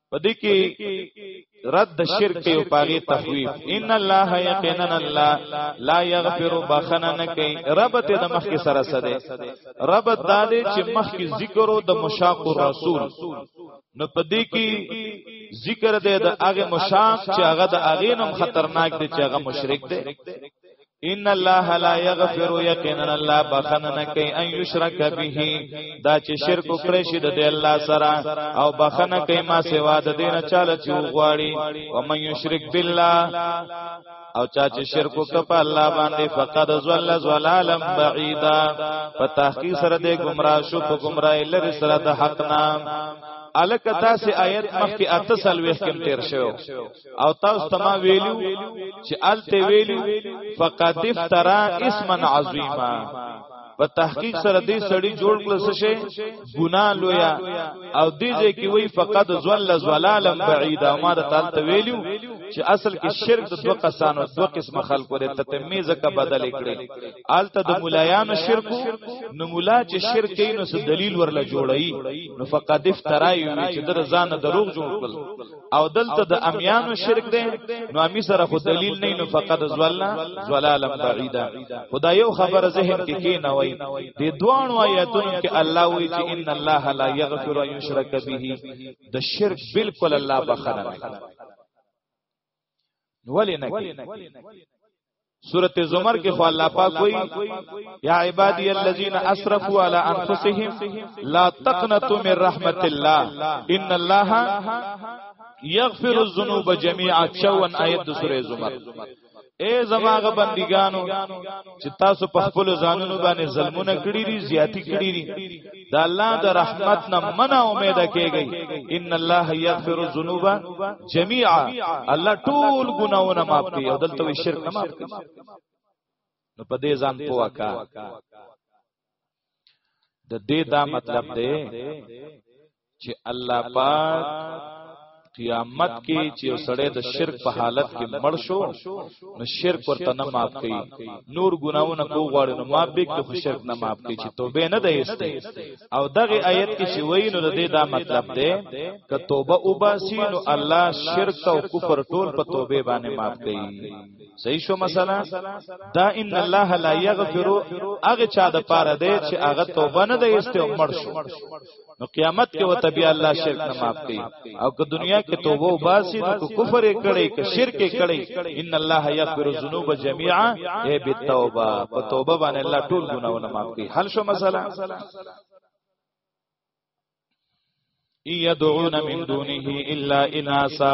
پدې کې رد شرک او پاغي تخویف ان الله یقینا الله لا یغفر بخنه نه کوي رب ته د مخ کې سره سده رب دا دې چې مخ کې ذکر او د مشاق رسول نو پدې کې ذکر دې د هغه مشاق چې هغه د هغه نم خطرناک دي چې هغه مشرک دي ان الله لا یغفر یقینا الله بخنه نه کوي ان یشرک به دا چې شرک وکړي شي د الله سره او بخنه کوي ما سوا د دینه چاله چې غواړي او من یشرک بالله او چا چې شرک وکړ په الله باندې فقد زل زلالا بعیدا په تحقیق سره د گمراه شو په گمراه لری سره د حق نام الک تاسو آیت مخکې اتصل وښکم تیر شو او تاسو ته ما ویلو چې الته ویلو فقط افترا اسما عظیما په تحقیق سره دې سړی جوړ کړل څه شي ګنا لویا او دې دې کې وی فقط زل زلالم بعیدا ما د تالت ویلو چې اصل کې شرک د دوه کسانو دوه قسم خلکو لري ته تمیز کا بدل کړي آلته د مولایانو شرک نو مولا چې شرک یې نو دلیل ورله جوړی نو فقط افترای وی چې در ځان دروغ جوړ کړل او دلته د امیانو شرک دی نو امی سره خو دلیل نه نو فقط زوالنا زوالالم بعیدا خدا یو خبر ذهن کې کې نه وای د دوانو آیاتونو کې الله وی چې ان الله لا یغفر ان یشرک به د شرک بالکل الله بخنه نو ولې نه کوي سورت زمر کې خو الله پاک وایي یا عبادی الذین اسرفوا علی انفسهم لا تقنطوا من رحمت الله ان الله یغفر الذنوب جميعا 54 آیت د سورې زمر اے زماغه بندګانو چې تاسو په خپل ځانونو باندې ظلمونه کړی دي زیاتی کړی دي د الله د رحمت نه منع امید کیږي ان الله یغفر الذنوب جميعا الله ټول ګناونه معاف کوي او دلته شرک نه معاف کوي نو په دې ځان پوکا د دې دا مطلب دی چې الله پاک قیامت کې چې یو سړی د شرک په حالت کې مړ شو نو شرک ورته نه معاف کوي نور ګناونه کو غواړي نو معاف به کې خو شرک نه معاف کوي چې توبه نه دی استه او دغه آیت کې چې وایي نو د دې دا مطلب دی که توبه وباسي نو الله شرک او کفر ټول په توبه باندې معاف کوي صحیح شو مثلا دا ان الله لا یغفر هغه چا د پاره دی چې هغه توبه نه دی استه مړ شو نو قیامت کې وته بیا الله شرک نه معاف کوي او که دنیا کې توبه او باسي نو که کفر یې کړي که شرک یې کړي ان الله یغفر الذنوب جميعا ای بالتوبه په توبه باندې الله ټول ګناونه معاف کوي حل شو مسله یدعون من دونه الا اناسا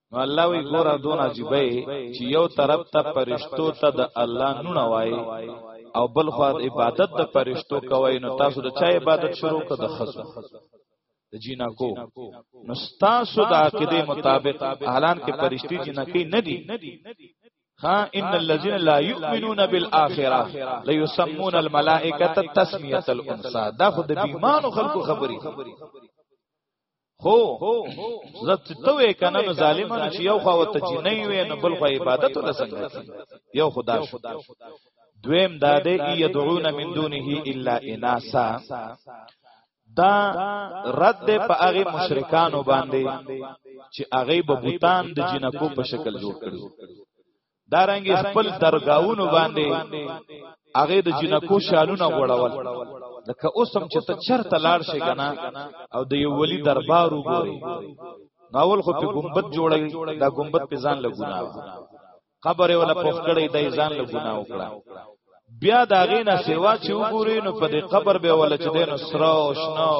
نو الله وی ګوره دون عجیبه چې یو طرف ته پرشتو ته د الله نونه وای او بل خو عبادت د پرشتو کوي نو تاسو د چا عبادت شروع کړه د خزو د جینکو نو تاسو د عقیده مطابق اعلان کې پرشتي جینکې نه دي ها ان الذين لا يؤمنون بالاخره لا يسمون الملائکه تسمیه الانثى دا خو د بیمانو خلکو خبري هو زت ته وې کنه نو ظالمانو چې یو خو ته جنې وې نو بل خو عبادت له څنګه یو خدا شو دویم دا دې یدعون من دونه الا اناسا دا رد ده په هغه مشرکانو باندې چې هغه به بوتان د جنکو په شکل جوړ کړي دارنګ خپل درگاونو باندې هغه د جنکو شالونه غوړول لکه اوسم چې ته چرته لاړ شې کنه او د یو ولی دربار وګوري ناول خو په ګمبت جوړي دا ګمبت په ځان لګونه قبر ولا پخکړې د ځان لګونه وکړه بیا دا غینه سیوا چې وګوري نو په دې قبر به ولا چې دین سره او شنو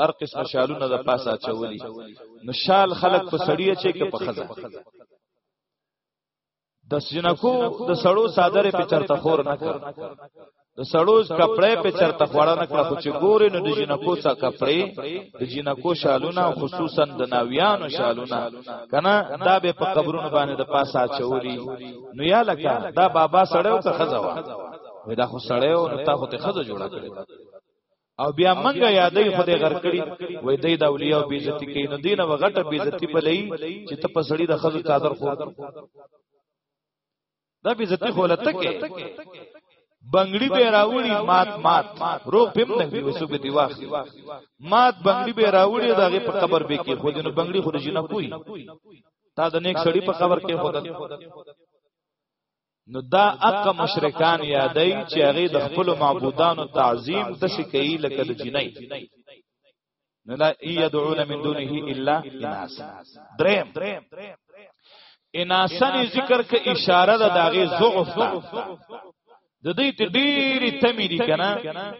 هر قسم شالونه د پاسه چولي نو شال خلق په سړی چې کې په خزه د سینکو د سړو صادره په چرته خور نه کړ د سړو کپڑے په چرته خوړه نه کړ خو چې ګوري نو د جنکو څخه کپڑے د جنکو شالونه خصوصا د ناویانو شالونه کنه دا به په قبرونو باندې د پاسه چوری نو یا لکه دا بابا سړیو که خزوا ودا خو سړیو نو تا خو ته خزو جوړه کړې او بیا منګه یادې خدای غر کړی وای دای د اولیاء بیزتی کوي نو دینه وغټه بیزتی بلې چې ته په سړی د خزو چادر خو دا بیزتی خو لته کې بنگړی به راوړي مات مات روغ پم نه وي وسو به دی واخلي مات بنگړی به راوړي داغه په قبر به کې خو دینه بنگړی خو جنہ کوي تا د نیک سړی په قبر کې خدای نو دا اقا مشرکان یادای چې هغه د خپل معبودانو تعظیم د څه کوي لکه د جنای نه لا یدعون من دونه الا اناس دریم اناسن ذکر ک اشاره ده داغه ضعف ده د دې ته ډېری تمی دي کنه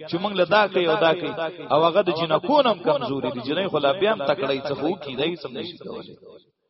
چې موږ له دا کوي او دا کوي او هغه د جنکونم کمزوري دي جنې خلا بیا هم تکړه څه خو کی دی سم نشي کولای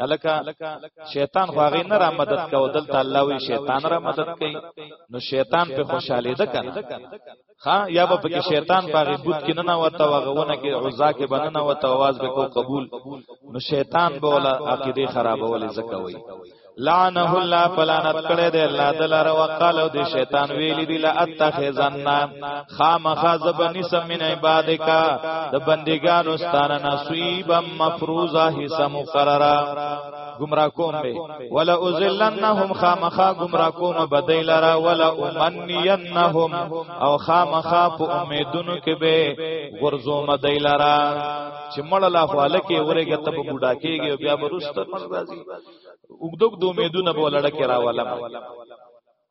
الکه شیطان خو هغه نه را مدد کو دلته الله وی شیطان را مدد کوي نو شیطان په خوشاله ده کنه ها یا به کې شیطان باغی بوت کې نه نه وته وغونه کې عزا کې بنه نه وته आवाज به کو قبول نو شیطان بولا عقیده خرابول زکوي لعنه الله پلانت کړه دې الله دلاره وقالو دې شیطان ویلی دی لا اتخذنا خامخا زبنی سمن عبادک د بندگانو ستانه نصیب مفروضه حصہ مقرره گمراه کوم به ولا ازلنهم خامخا گمراه کوم بدیل را ولا امنینهم او خامخا په امیدونو کې به غرزو مدیل را چې مړ لا خاله کې ورګه ته په بوډا کېږي بیا برست مرزي وګدوګ دوه امیدونه بولړه کې راولم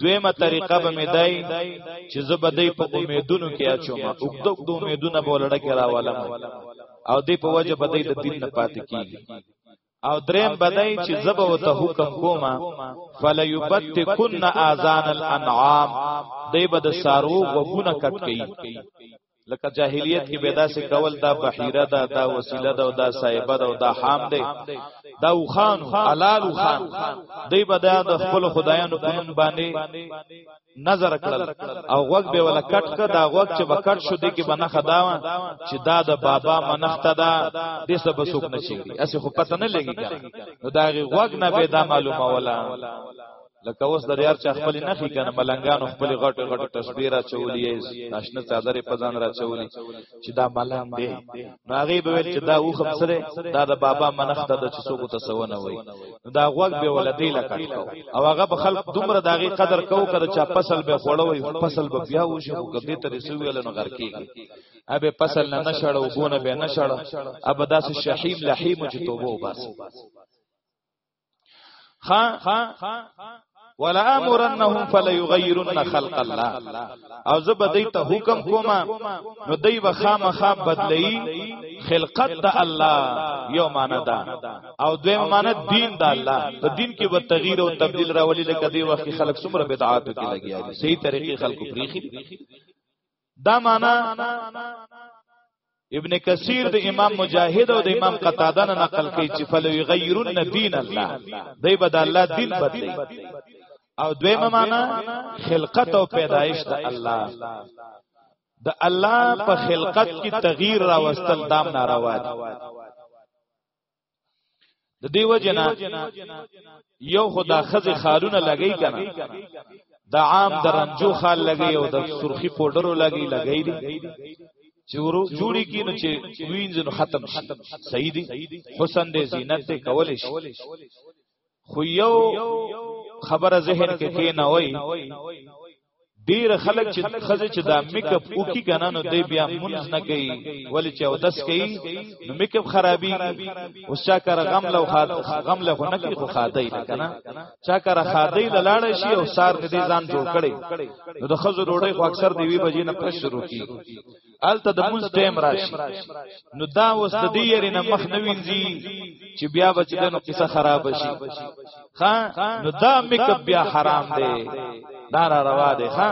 دویمه طریقه به مې دای چې زه به دای په امیدونو کې اچوم اوګد اوګد امیدونه به لړه کې راوالم او دې په وجه به دای د دین نه پاتې کیږي او دریم بدای چې زبه وته حکم کوما فلیبتکن اذان الانعام دای به د سارو غوونه کټ کړي لکه جاهلیت کې به داسې کول دا بحیره ده دا وسیله ده او دا صاحبه ده او دا حام ده دا وخان حلال وخان دی به دا د خپل خدایانو په نوم باندې نظر کړل او وګ به ولا کټ ک دا وګ چې به کټ شو دی کې بنه خداوا چې دا د بابا منخته ده د سب سوک نشي اسی خو پته نه لګی نو دا وګ نه به دا معلومه ولا لکه اوس د یار چا خپل نه خي کنه ملنګانو خپل غټ غټ تشبیر چولې ناشنه چادرې په ځان را چولې چې دا ملنګ دی ناغي به ویل چې دا و خم سره دا د بابا منخته د چې څوک ته سونه وای دا غوګ به ولدی لکټ کو او هغه به خلک دومره داغي قدر کو کړ چې فصل به خوړوي فصل به بیا وشي او کدی ته رسول نو غر کیږي ابه فصل نه نشړو بونه به نشړو ابه داسې شحیم لحیم چې توبه وباسي خا ولا امرنهم فليغيرن خلق الله او زه به دې ته حکم کوم نو دې به خامخا بدلی خلقت د الله یو معنا ده او دوی معنا دین د الله په دین کې به تغییر او تبديل راولي لکه دې وخت خلک څومره بدعات کې لګیا دي صحیح طریقې خلکو پریخي دا معنا ابن کثیر د امام مجاهد او د امام قتاده نه نقل کوي چې فلو یغیرن دین الله دی بد الله دین بدلی او دویمه معنا خلقت او پیدایش د الله د الله په خلقت کې تغییر راوستل دام ناروا دي د دیو جنا یو خدا خزه خالونه لګی کنه د عام د رنجو خال لګی او د سرخی پودرو لګی لګی دی چې ورو جوړی کینو چې وینځنو ختم شي صحیح دی حسن دې زینت دې کول شي خو یو خبره ذهن کې کې نه وای ډیر خلک چې خزه چې دا میک اپ وکي کنه نو دی بیا مونږ نه کوي ولی چې اودس کوي نو میک اپ خرابي او چا کار غم لو خات غم له نه کوي خو خاتای نه کنه چا کار خاتای لاړ شي او سار دې ځان جوړ کړي نو د خزه ډوړې خو اکثر دی وی بجې نه پښ شروع کی الته د مونږ ټیم راشي نو دا اوس د دې یری نه مخ نه وینځي چې بیا بچ دنو کیسه خراب شي ها نو دا میک اپ بیا حرام دی دا را روا دی ها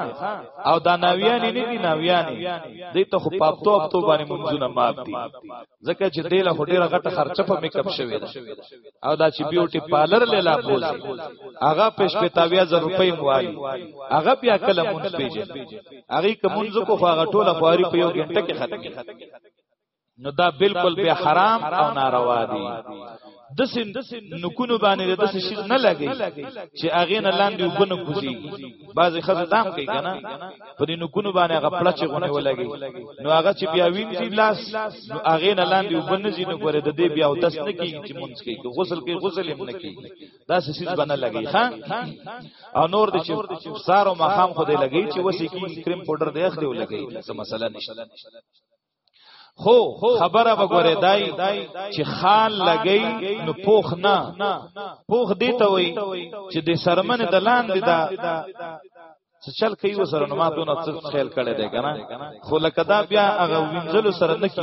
او دا ناویانی نه دي ناویانی دې ته خو پاپتو اپتو باندې مونږونه ماپ دي ځکه چې دله هډیره غټه خرچه په میک اپ شوې ده او دا چې بیوټي پارلر لیلا بوزي هغه په شپتاویا زر روپۍ موالي هغه بیا کله مونږ پیژې هغه کومونځ کو هغه ټوله خواري په یو غنټه کې ختمي نو دا بالکل به حرام او ناروا دي د سن نکونو باندې د سن شي نه لګي چې اغه نه لاندې وبنه کوزي بعضې خزه دام کوي کنه په دې نکونو باندې هغه پړه چې غونه ولګي نو هغه چې بیا وینځي لاس نو اغه نه لاندې وبنه زی نو ګوره د دې بیا او دس نه کیږي چې مونږ کوي غسل کوي غسل هم نه کیږي دا سن شي باندې لګي ها او نور د چې سارو مخام خو دې لګي چې وسی کی کریم پاوډر دې اخلي ولګي څه مسله نشته خو خبره وګوره دای چې خال لګی نو پوخ نه پوخ دی ته وای چې د سرمن د لاندې دا څه چل کوي وسره نو ما دونه څه خیال کړی دی کنه خو لکه دا بیا هغه وینځلو سره نه کی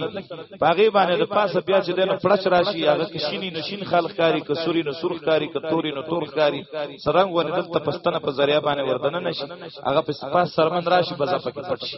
پاغه باندې د پاسه بیا چې دنه پړچ راشي هغه کشینی نشین خلق کاری کسوري نو سرخ کاری کتوري نو تور کاری سرنګ ور دلته پښتنه په ذریعہ باندې وردن نشي هغه په پاس سرمن راشي بزا پکې پټ شي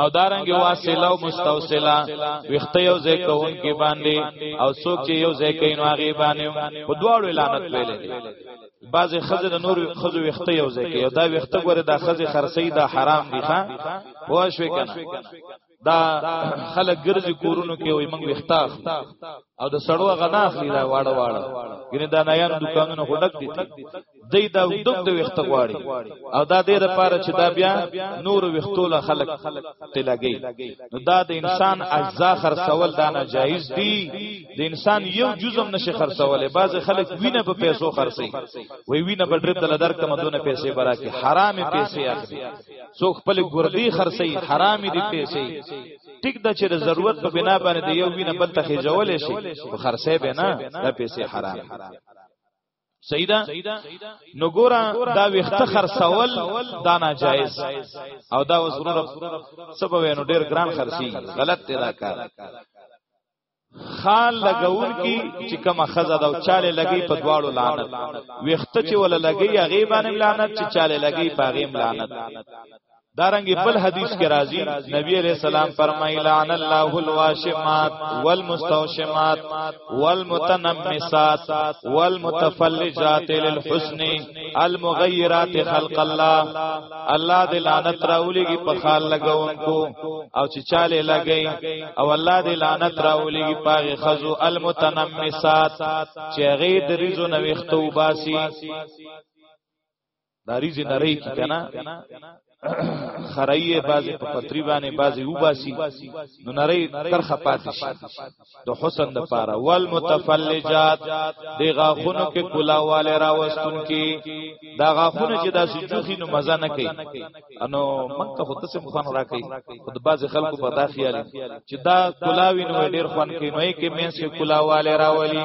او دارنګ واصله او مستوصله وخته یو ځای کون کې باندې او څوک چې یو ځای کین واغې باندې په دواړو لعنت ویلې بعض خزه د نور خزو وخته یو ځای کې دا وخته ګوره دا خزه خرسي دا حرام دي ښا پوه شو کنه دا خلک ګرځي کورونو کې وي موږ وخته او د سړو غنا اخلي دا واړه واړه ګینه دا نایان دکانونه هډک دي دی دا دغ د وخت غواړي او دا د لپاره چې دا بیا نور وختوله خلق ته لګي نو دا د انسان اجزا خرڅول دا ناجایز دي د انسان یو جزم نشي خرڅول بعض خلک وینه په پیسو خرڅي وی وینه په ډرپ دل درک مدونه پیسې برا کې حرام پیسې اخلي څو خپل ګردي خرڅي حرام دي پیسې ټیک د چې د ضرورت په بنا باندې یو وینه بل ته خېجول شي خو خرڅې به نه دا پیسې حرام صحیح ده نو ګورا دا وخت خرڅول دا ناجایز او دا وسرور سبب وینو ډیر ګران خرڅي غلط دی دا کار خال لګون کی چې کومه خزه دا چاله لګي په دواړو لعنت وخت چې ولا لګي هغه باندې لعنت چې چاله لګي په هغه لعنت دارنګ بل حدیث کې راځي نبی علیہ السلام فرمایي لعن الله الواشمات والمستوشمات والمتنمسات والمتفلجات للحسن المغیرات خلق الله الله دې لعنت راولېږي په خال لګونکو او چې چاله لګي او الله دې لعنت راولېږي پاغه خزو المتنمسات چې غي د رزو نوښتو باسي داری زی نری کی کنا خرایه بازی په پتری باندې بازی و باسی نو نری ترخه پاتې شي د حسن د پاره وال متفلجات د غاخونو کې کلاواله راوستون کې دا غاخونو چې داسې جوخي نو مزه نه کوي انو من ته خود څه خوان را کوي خود بازی خلکو په دا خیال چې دا کلاوی نو ډیر خوان کوي نو یې کې مې سه کلاواله راولي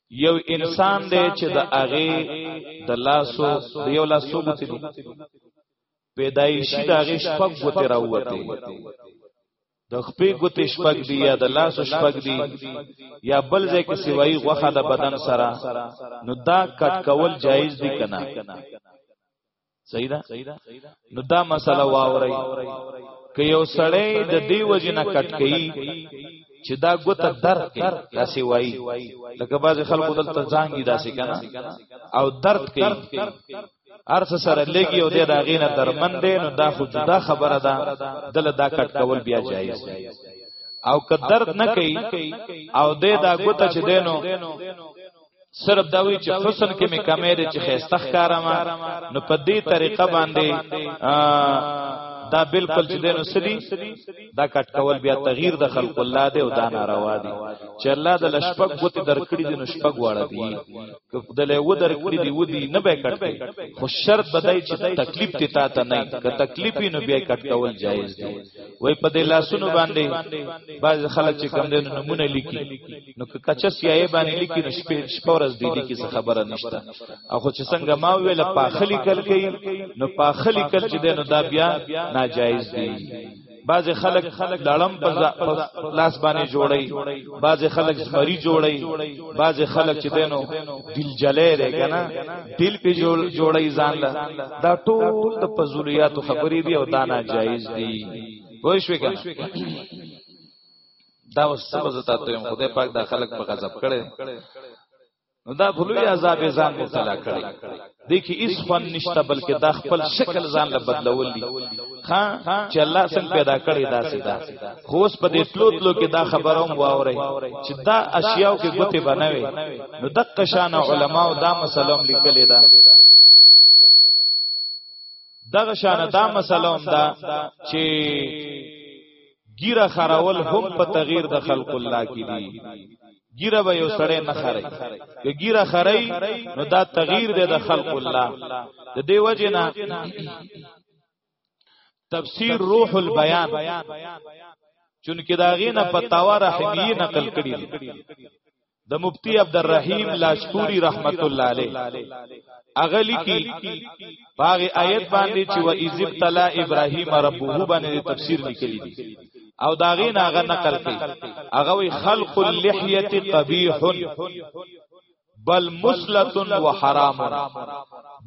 یو انسان دی چې د هغه د لاسو د یو لاسو ګوتې دي پیدایشي د هغه شپږ ګوتې راووتې د خپې ګوتې شپږ دي یا د لاسو شپږ دي یا بل ځای کې سیوایي غوخه د بدن سره نو دا کټ کول جایز دي کنه صحیح ده نو دا مسله واوري که یو سړی د دی وجه نه کټ کړي چې دا ګوته درد کوي داسې وایي لکه بعض خلکو دلته ځانګي داسې کنه او درد کوي ارس سره لګي او د داغې نه درمن دی نو دا خو جدا خبره ده دل دا کټ کول بیا جایز دی او که درد نه کوي او د دا ګوته چې دینو صرف دا وی چې حسن کې مې کمې دي چې خيسته ښکارم نو په دې طریقه باندې دا بالکل چې دینو سدي دا کټ کول بیا تغییر د خلق الله دی او دا ناروا دی چې الله د لشپک بوت درکړي دینو شپک واړه دی د له و درکړي دی ودی نه به کټ خو شرط بدای چې تکلیف ته تا ته نه که تکلیف نو بیا کټ کول جایز دی وای په دې لاسونو باندې بعض خلک چې کم دینو نمونه لیکي نو که کچا سیای باندې لیکي نو شپې شپه ورځ دی لیکي څه خبره نشته او خو چې څنګه ما ویل پاخلی کل کوي نو پاخلی کل چې دینو دا بیا ناجایز دی بعض خلک لړم په لاس باندې جوړي بعض خلک زمری جوړي بعض خلک چې دینو دل جلې دی کنه دل په جوړي ځان لا دا ټول د فضولیات خبرې دی او دا ناجایز دی وای شو کنه دا اوس څه وزتا ته يم خدای پاک دا خلک په غضب کړي نو دا بلوی عذاب ځان مبتلا کړي دکی اس فن نشته بلکې دا خپل شکل ځان له بدلول دي ها چې الله څنګه پیدا کړی دا سیدا خو اوس په دې تلو تلو کې دا خبروم واوري چې دا اشیاو کې ګوته بنوي نو دقه شان علماو دا مسلم لیکلی دا دغه شان دا مسلم دا چې ګیره خراول هم په تغییر د خلق الله کې دي ګیره به یو سړی نه خړی که ګیره خړی نو دا تغییر دی د خلق الله د دې وجه نه تفسیر روح البیان چونکه دا غینه فتاوا رحمیه نقل کړی د مفتی عبدالرحیم لاشپوری رحمت الله علیه اغلی کی باغ آیت باندې چې و ایذب تلا ابراهیم ربه باندې تفسیر لیکلی دی او داغه ناغه نقل کړي هغه وی خلق اللحیه قبیح بل مسلط و حرام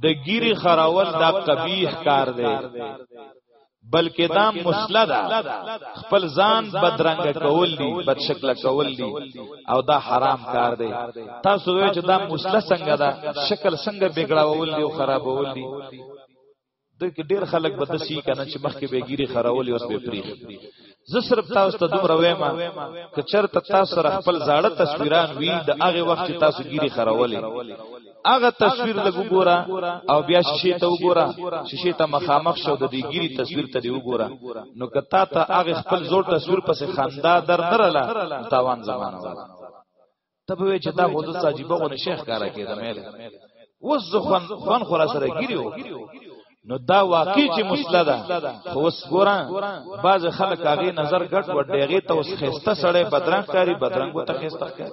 د ګیری خراول دا قبیح کار دی بلکې دا مسله ده خپل ځان بدرنګ کول دي بد شکل کول دي او دا حرام کار دی تاسو وایئ چې دا مسله څنګه ده شکل څنګه بګړاول دي او خرابول دي د ډېر خلک به دسی کنه چې مخکې به ګيري خراول او سپې پریخ زه صرف تاسو ته دومره وایم چې چرته تاسو سره خپل زاړه تصویران وی د هغه وخت چې تاسو ګیری خرولې هغه تصویر لګ وګوره او بیا شیشه ته وګوره شیشه ته مخامخ شو د دې ګیری تصویر ته دی وګوره نو کتا ته هغه خپل زوړ تصویر پسې خندا در نه رلا تاوان زمانه ولا ته به چې تا خود ساجيبه غو شیخ کارا کېده مې وس زخوان خوان خورا سره ګیرو نو دا واقعي چې مسله ده خو اوس ګوران بعض خلک هغه نظر ګټ و ډېغه ته اوس خسته سړی بدرنګ کاری بدرنګ ته خسته کوي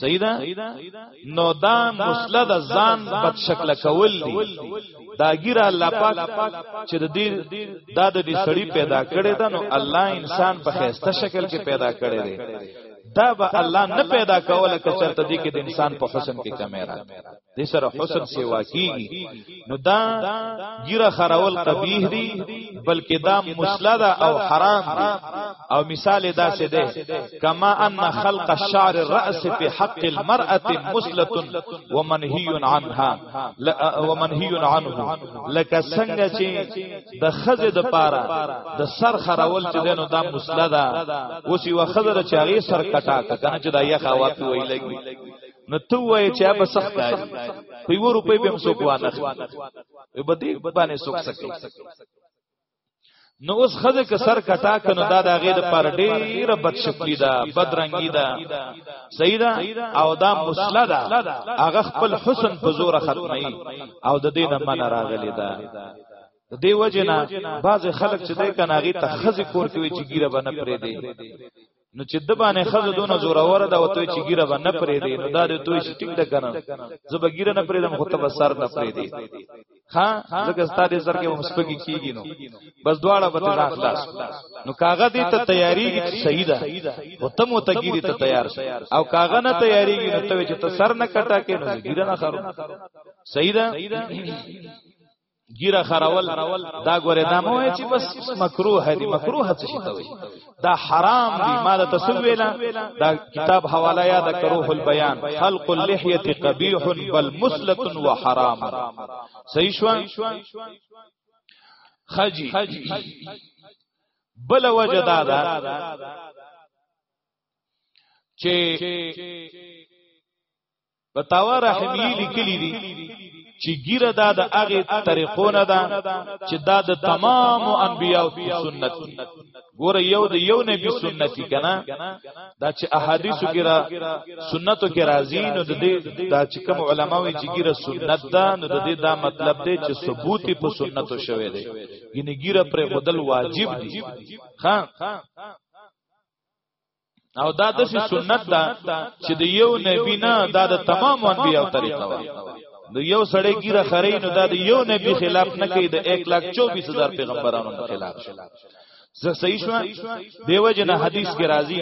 صحیح ده نو دا مسله د ځان بد شکل کول دي دا ګیره الله پاک چې د دې دا د دې سړی پیدا کړي دا نو الله انسان په خسته شکل کې پیدا کړي دی دا به الله نه پیدا کوله که چرته دې کې د انسان په حسن کې کمی را دې سره حسن سیوا کیږي نو دا ګیره خراول قبیح دی بلکې دا مسلده او حرام دی او مثال دا څه دی کما ان خلق الشعر الراس په حق المرأه مسلط ومنهی عنها ومنهی عنه لکه څنګه چې د خزه د پاره د سر خراول چې دینو دا مسله ده اوس یو خزه چې هغه سر کټا کنه چې دا یې خوا په وی لګي نو ته وای چې به سخت دی په یو روپې به هم سوق وانه وي بده باندې سوق سکي نو اوس خزه که سر کټا کنو دا د غیر پر ډیر بد شکلی دا بد رنگی دا سیدا او دا مسله دا هغه خپل حسن په زور ختمي او د دینه من راغلی دا د دې وجنه بعض خلک چې د کناغي ته خزي کور کوي چې ګیره باندې پرې دی نو چې د باندې خزه دونه زور اور ده او ته چې ګیره باندې پرې دی نو دا د توې چې ټیک ده کنه زب ګیره نه پرې دم خو ته بسر نه پرې دی ها ځکه ستاره سر کې هم سپګي کیږي نو بس دواړه به ته خلاص نو کاغه دې ته تیاریږي چې صحیح ده او ته مو ته ګیره ته تیار او کاغه نه تیاریږي نو ته چې ته سر نه کټا کې نو ګیره نه خرو صحیح ده ګیره خرول دا ګوره دا مو چې بس مکروه دی مکروه څه شي ته وي دا حرام دی ما دا تسویلا دا کتاب حواله یاد کروه البیان خلق اللحیه قبیح بل مسلط و حرام صحیح شو خجی بل وجه دا دا چې بتاوا رحمی لیکلی دی چې ګیره دا د هغه طریقو نه ده چې دا د تمام انبیاو سنت دی ګوره یو د یو نبی سنت کنا دا چې احادیثو کې را سنتو کې راځي نو د دې دا چې کوم علماوی چې ګیره سنت ده نو د دې دا مطلب دی چې ثبوت په سنتو شوی دی ګینه ګیره پر بدل واجب دی ها او دا د سنت دا چې د یو نبی نه دا د تمام انبیاء طریقه و نو یو سړی ګیره خرې نو دا د یو نبی خلاف نه کوي د 1 لک 24 هزار پیغمبرانو خلاف شي زه صحیح شو دیو جن حدیث کې راځي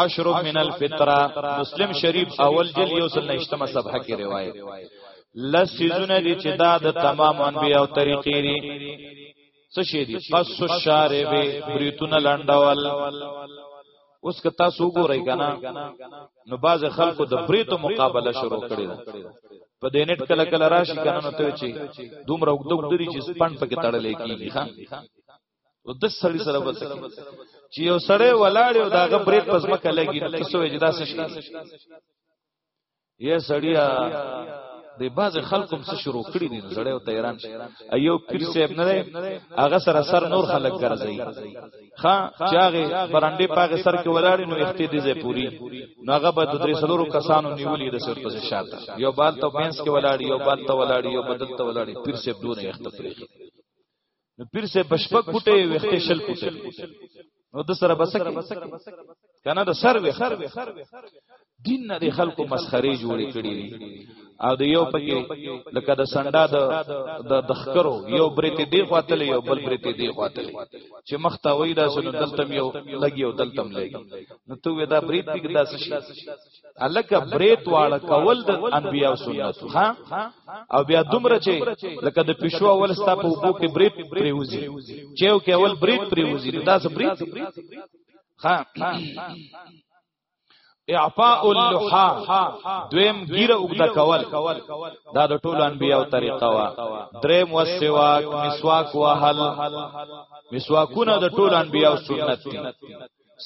عشر من الفطره مسلم شریف اول جل یو سل نشتمه صفحه کې روایت لسیزونه دي چې دا د تمام انبیاء او طریقې دي څه شي دي قص الشارب بریتونه لنډول اوس که تاسو وګورئ کنه نو باز خلکو د بریتو مقابله شروع کړي ده په دې نت کله کله راشي کنه نو ته چی دومره وګدو دري چې سپن پکې تړلې کیږي ها او د سړی سره وسه چې یو سړی ولاړ او داغه بریت پزما کلهږي نو تاسو وجدا سشي یا سړیا د باز خلکم څه شروع کړی دي نو زړیو ته ایران شي ایو پیر صاحب نه دی هغه سره سر نور خلک ګرځي ها چاغه برانډې پاغه سر کې ولاړ نو اختی دي زه پوری نو هغه به د درې سلورو کسانو نیولې د سر په شاته یو بال ته مینس کې ولاړ یو بال ته ولاړ یو بدل ته ولاړ پیر صاحب دونه اخت پرې نو پیر سه بشپک کوټه وخت شل کوټه نو د سره بسک کنه د سر وخت دین نه د خلکو مسخري جوړې کړې دي او د یو پکې لکه د سنډا د د دخکرو یو بریتي دی خواته یو بل بریتي دی خواته چې مخته وای دا سن دلتم یو لګي او دلتم لګي نو ته ودا بریت پکې داسې شي الک بریت واړه کول د انبیا او سنت ها او بیا دومره چې لکه د پښو اول ستا په وبو کې بریت پریوزی چېو کې اول بریت پریوزی دا څه بریت ها اعفاء اللحا دویم گیر اگده کول دا د ټولو انبیاء طریقه وا دریم وسواک مسواک وهل مسواکونه د ټولو انبیاء سنت دي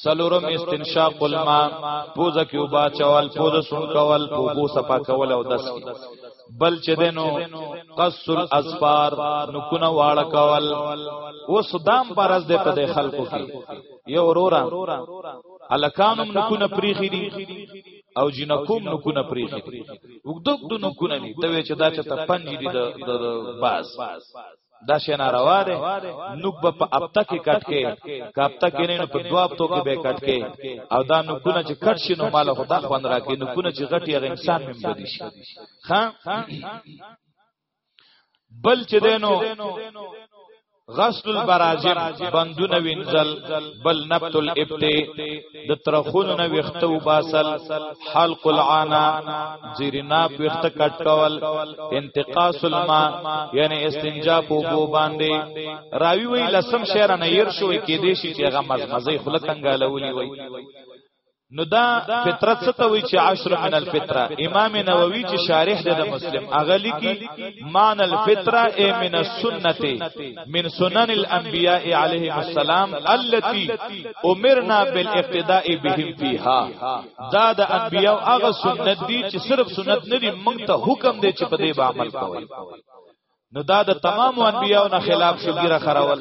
سلورم استنشاق الماء پوزه کې وبا چول پوزه سن کول پوغو صفا کول او دس کی بل چې دینو قص الاسفار نو کونه واړه کول او صدام پرز دې په دې خلکو کې یو اورورا الکانم نو کونه پریخي دي او جنکوم نو کونه پریخي دي وګدوګ نو کونه دي ته چې دا چې ته پنځه دي د باز دا شی ناروا ده نوک به په اپتا کې کټ کې که اپتا کې نه په دوه اپتو کې به کټ کې او دا نوکونه چې کټ شي نو مال خدا خوان راکې نوکونه چې غټي هغه انسان مم بدی شي ها بل چې دینو غسل البراجم بندونه وینځل بل نبت الابتی د ترخونو نه ویخته وباسل حلق العانا زیرنا ویخته کټ کول انتقاص الماء یعنی استنجا په بو باندې راوی وی لسم شعر نه ير شوې کې دې شي چې هغه مزمزه خلک انګالولي وی نو دا فطرت څه ته وی چې عشر من الفطره امام نووي چې شارح دی د مسلم اغلی کی مان الفطره ای من السنت من سنن الانبیاء علیهم السلام التي امرنا بالاقتداء بهم فيها دا د انبیاء هغه سنت دي چې صرف سنت نه دي موږ ته حکم دی چې په دې به عمل کوی نو دا د تمام انبیاء نه خلاف شو ګیره خراول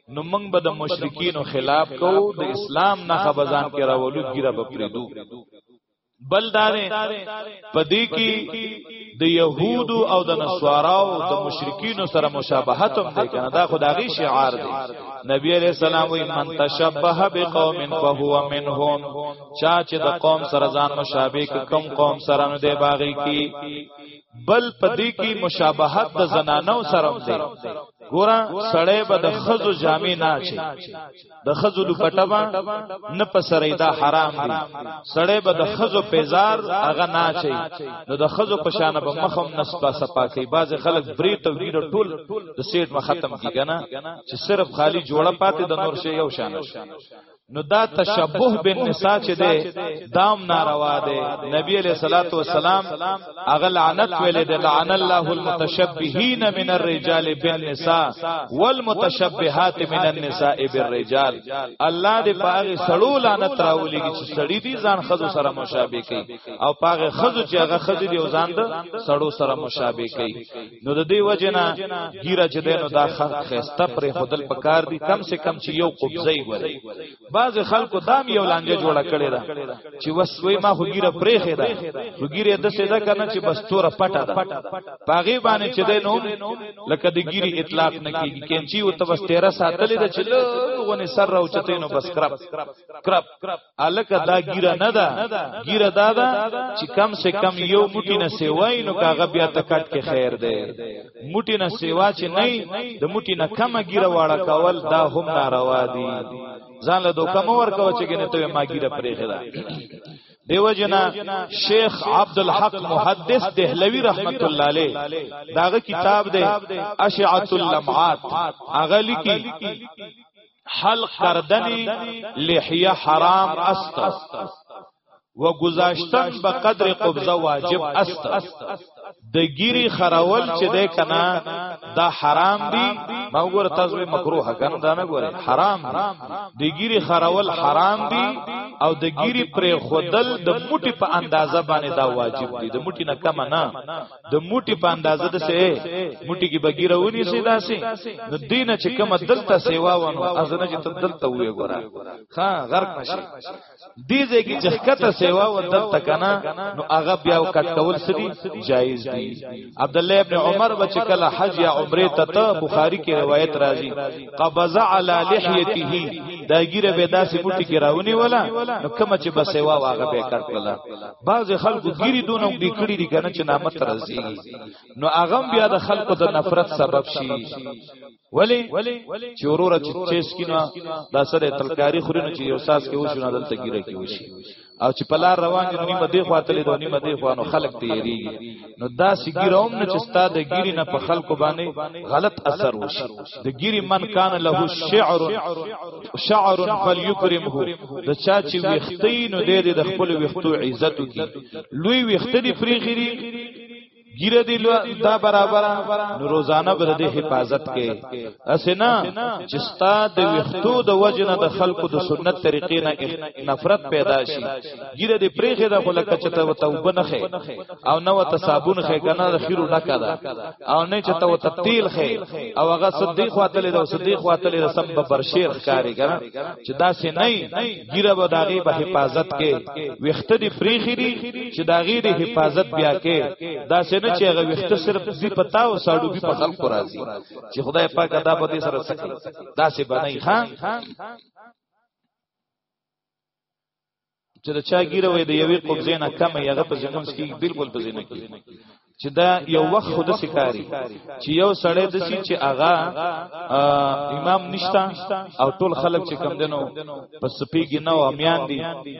نو موږ به د مشرکینو خلاف کو د اسلام نه خبزان کې راولو ګیره به پریدو بل دارې پدې کې د يهودو او د نصاراو د مشرکینو سره مشابهت هم دی کنه دا خدایي شعار دی نبی عليه السلام وي من تشبه بقوم فهو منهم چا چې د قوم سره ځان مشابه کوم قوم سره نه دی باغی کی بل پدې کې مشابهت د زنانو سره دی ګورا سړی به د خزو جامې نه چي د خزو دوپټه با نه پسرې دا حرام دی سړی به د خزو پیزار هغه نه چي نو د خزو په شان به مخم نسبه صفا کوي باز خلک بری ته ویډو ټول د سیټ ما ختم کیږي نه چې صرف خالی جوړه پاتې د نور شی یو شان شي نو دا تشبه بالنساء چې ده دام ناروا ده نبی علیہ الصلوۃ والسلام اغه لعنت ویلې ده لعن الله المتشبهین من الرجال بالنساء والمتشبهات من النساء بالرجال الله دې پاغه سړو لعنت راولې چې سړی دي ځان خزو سره مشابه کوي او پاغه خزو چې هغه خزو دي ځان ده سړو سره مشابه کوي نو د دې وجنه ګیره چې دینو دا خسته پر خودل پکار دي کم سے کم چې یو قبضه یې وره بعض خلکو دام یو لانجه جوړه کړي دا چې وسوي ما خو ګیره پرې خې دا خو ګیره د څه دا کنه چې بس توره پټه ده پاغي باندې چې دینو لکه د ګیری اطلاق نه کیږي کینچی او تبس 13 ساتلې د چلو غونې سر راو چتینو بس کرپ کرپ الکه دا ګیره نه ده ګیره دا ده چې کم سه کم یو موټی نه سیوای نو کاغه بیا ته کټ کې خیر ده موټی نه سیوا چې نه د موټی نه کم ګیره واړه کول دا هم ناروا دي ځان له دوکه مو ورکو چې ګنه ته ما ګیره پرې خدا دیو جنا شیخ عبد الحق محدث دهلوی رحمت الله علیه داغه کتاب ده اشعه اللمعات اغلی کی حلق کردنی لحیه حرام است و گذاشتن به قدر قبضه واجب است د ګيري خراول چې ده کنا دا حرام دي ما وګوره تاسو به مکروه کن دا نه ګوره حرام دي د ګيري خراول حرام دي او د ګيري پر خودل د موټي په اندازه باندې دا واجب دي د موټي نه کم نه د موټي په اندازه د سه موټي کې بګیره ونی سي داسې نو دینه چې کوم دلته سیوا ونه ازنه چې دلته وې ګورا ها غرق نشي دې دې کې چې کته سیوا و دلته کنا نو هغه بیا کټ کول سدي جایز دي عبد الله ابن عمر بچ کله حج یا عمره ته ته بخاری کې روایت راځي قبض علی لحیته دا ګیره به داسې موټي کې راونی ولا نو کوم چې بسیوا واغه به کټ کړل بعض خلکو ګری دون او دی کړی دی کنه چې نامت راځي نو اغم بیا د خلکو د نفرت سبب شي ولی چې وروره چې چیس کینا دا سره تلکاری خوري نو چې یو ساس کې وشو نه دلته ګیره کې وشي او چې پلار روان دي نیمه دی خواته لیدو نیمه دی خوانو خلک تیریږي نو دا سګیروم نه چستا د ګیری نه په خلکو باندې غلط اثر وشي د ګیری من کان له شعر شعر فليكرمه د چا چې وختي نو د دې د خپل وختو عزت کی لوی وخت دی پری غیری ګیره دی دا برابر نو روزانه بر دې حفاظت کې اسنا چې ستا د وختو د وجنه د خلکو د سنت طریقې نه نفرت پیدا شي ګیره دې پرېخه د خلک چې ته توبه نه خې او نو ته صابون خې کنه د خیرو ډکا ده او نه چې ته ته تیل خې او هغه صدیق واتلې ده صدیق واتلې ده سم ببر شیر ښکاری کنه چې دا سه نه ګیره به داغي په حفاظت کې وخت دی فریخي دي چې داغي د حفاظت بیا کې دا سه نه چې هغه وخت صرف زی پتا او ساړو به په خلق راځي چې خدای پاک دا به دې سره سکي دا سه بنای خان چې د چا ګیره وي د یوې قبضې نه کم یې هغه په ځمونس کې بالکل په ځینه کې چې دا یو وخت خود سکاري چې یو سړی د سي چې اغا امام نشتا او ټول خلک چې کم دنو په سپیګي نه او امیان دي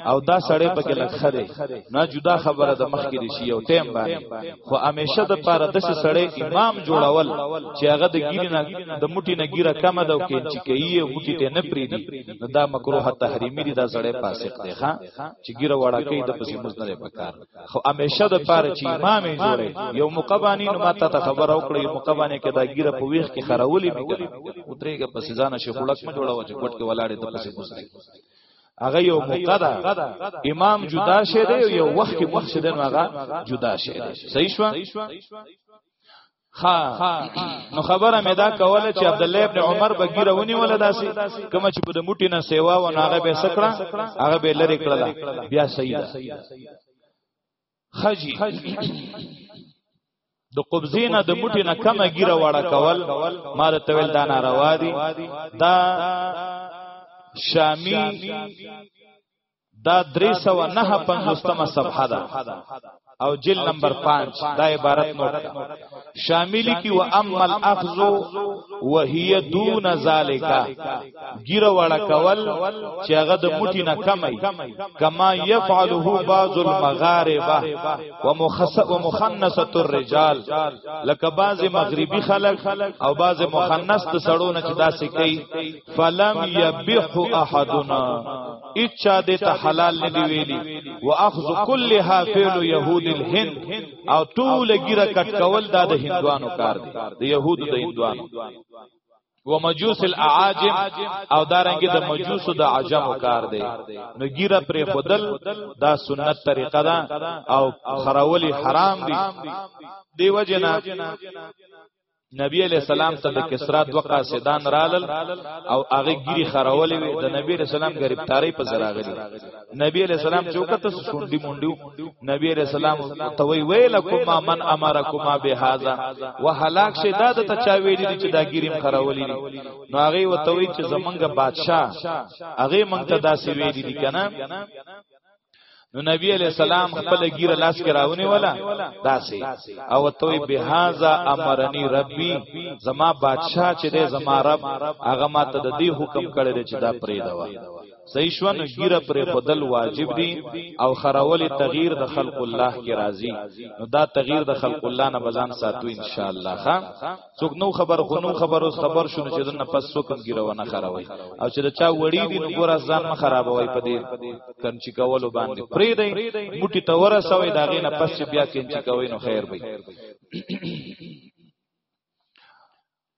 او دا سړی په کې لخره نه جدا خبره د مخ کې دي شي او ټیم باندې خو همیشه د پاره د سړی امام جوړول چې هغه د ګیری نه د موټی نه ګیره کم ده او کې چې کوي او موټی ته نه پریدي نو دا مکروه تحریمی دی دا سړی فاسق دی ښا چې ګیره وړه کوي د پسې مز نه پکار خو همیشه د پاره چې امام جوړي یو مقبانی نو ماته ته خبر او کړی مقبانی کې دا ګیره په ویخ کې خراولې میږي او ترېګه پسې ځان شي خلک مې جوړاوه چې کوټ کې ولاړې د پسې مز هغه یو موقع ده امام جدا شه دی یو وخت کې مونږ شه دی نو هغه جدا شه دی صحیح شو ها نو خبره مې دا کوله چې عبد الله ابن عمر بغیره ونی ولا داسي کوم چې په د موټی نه سیوا و نه هغه به سکړه هغه به لری کړل بیا صحیح ده خجی د قبضینا د موټی نه کمه ګیره وړه کول ما د تویل دا ناروا دي دا شامی دا 309 پنځوستمه صفحه ده او جل نمبر 5 دا عبارت نوٹ کا شامل کی و اما الاخذ وهي دون ذالک ګیره وړه کول چې هغه د موټی نه کمای کما يفعله بعض المغاربه ومخنثه الرجال لکه بعض مغربي خلک او بعض مخنث د سړونه چې داسې کوي فلم يبح احدنا اچا دې ته حلال نه دی ویلي واخذ كل حافل يهود الهند او ټول ګیره کټ کول دا د هندوانو کار دی د يهودو د هندوانو و مجوس الاعاجم او دارنګ د مجوس د عجم کار دی نو ګیره پر خودل دا سنت طریقه ده او خراولی حرام دی دیو جنا نبی علیہ السلام ته د کسرا دوه قاصدان رالل او هغه ګیری خراولې د نبی علیہ السلام گرفتاری په زراغلی نبی علیہ السلام چې وکړه شونډي مونډي نبی علیہ السلام توي ویلکم من امرکما بهذا وهلاک شه دا د چا ویلي چې دا ګیریم خراولي نو هغه وتوي چې زمونږ بادشاه هغه مونږ ته داسې ویلي دي کنه نو نبی علیہ السلام خپل گیر لاس کې راونی ولا داسې او توي بهذا امرني ربي زما بادشاہ چې دې زما رب هغه ماته د دې حکم کړی چې دا پرې دا صحیح شو نو ګیره پر خودل واجب دي او خراول تغییر د خلق الله کې راضي نو دا تغییر د خلق الله نه بزان ساتو ان شاء الله ها څوک نو خبر خو نو خبر اوس خبر شو چې دنه پس څوک ګیره ونه خراوي او چې دا چا وړي دي نو ګور ځان نه خرابوي په دې کنچی کولو باندې پرې دی موټي تور سوي دا غینه پس بیا کنچی کوي نو خیر وي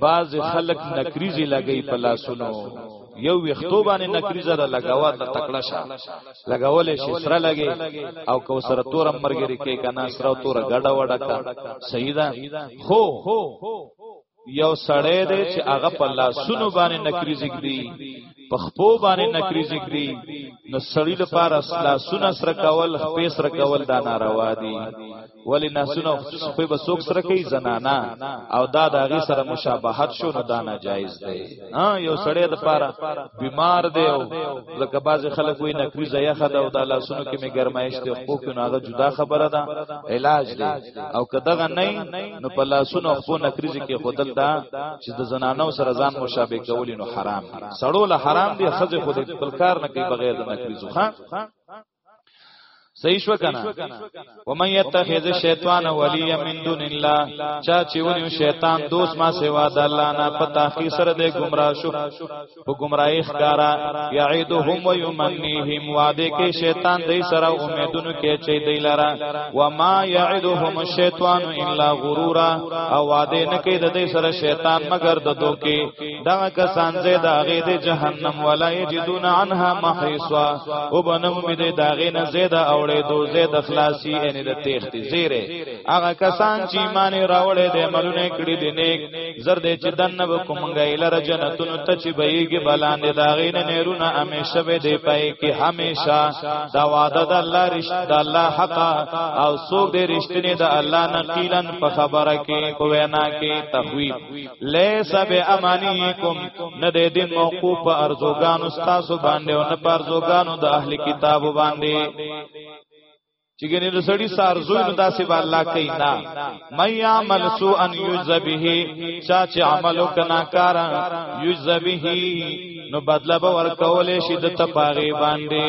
باز خلک نکریزی لګی په لاسونو یو وختو باندې نکریزه را لګاوه د تکړه شه لګاولې شي سره لګي او کو سره تور مرګري کې کنا سره تور غډا وډا کا سیدا خو یو سړی دی چې هغه په لاسونو باندې نکریزګ دی په خپو باندې نکریزګ دی نو سړی لپاره لاسونه سره کول خپې سره کول دا ناروا دی ولی ناسونه په بسوک سره کوي زنانا او دا د هغه سره مشابهت شو نو دا ناجایز دی ها یو سړی د پاره بیمار دی او لکه باز خلک وي نکوي زیا خدا او د لاسونو کې می ګرمایش دی خو کو نه هغه جدا خبره ده علاج دی او کداغه نه نو په لاسونو خو نکري کې خودل دا چې د زنانو سره ځان مشابه کول نو حرام سړول حرام دی خزه خود خپل کار نه کوي بغیر د نکري ځخه صحیح شو کنه ومن يتخذ الشیطان ولیا من دون الله چا چې ونیو شیطان دوست ما سوا د الله نه په تحقیق سره د گمراه شو په گمراهی ښکارا یعیدهم و یمنیهم وعده کې شیطان دې سره امیدونو کې چې دې لرا و ما یعدهم الشیطان الا غرورا او وعده نه کې د دې سره شیطان مگر د دوکي دا کسان زه دا غې د جهنم ولا یجدون عنها محیصا او بنم می د دا غې نه زیاده اوړې دو زیاده خلاصي ان د تخت زیره هغه کسان چې ایمان راوړې د عملونه کړې دي نیک زر دې چې دنه وکومږه الر جنتون ته چې بهيږي بلاندې دا غې نه نهرونه همیشه به دی پای کې همیشه دا وعده د الله رشت د الله حق او سوق دې رښتینه د الله نقیلن په خبره کې په وینا کې تخویب لیس به امانیکم نه د دین موقوف په ارزوګانو تاسو باندې او نه په ارزوګانو د اهل کتاب باندې چې ګنې د سړی سارزوی نو داسې به الله کوي نه مې عمل سو ان یذبه چا چې عمل وکنا کار یذبه نو بدله به ورکول شي د تپاغي باندې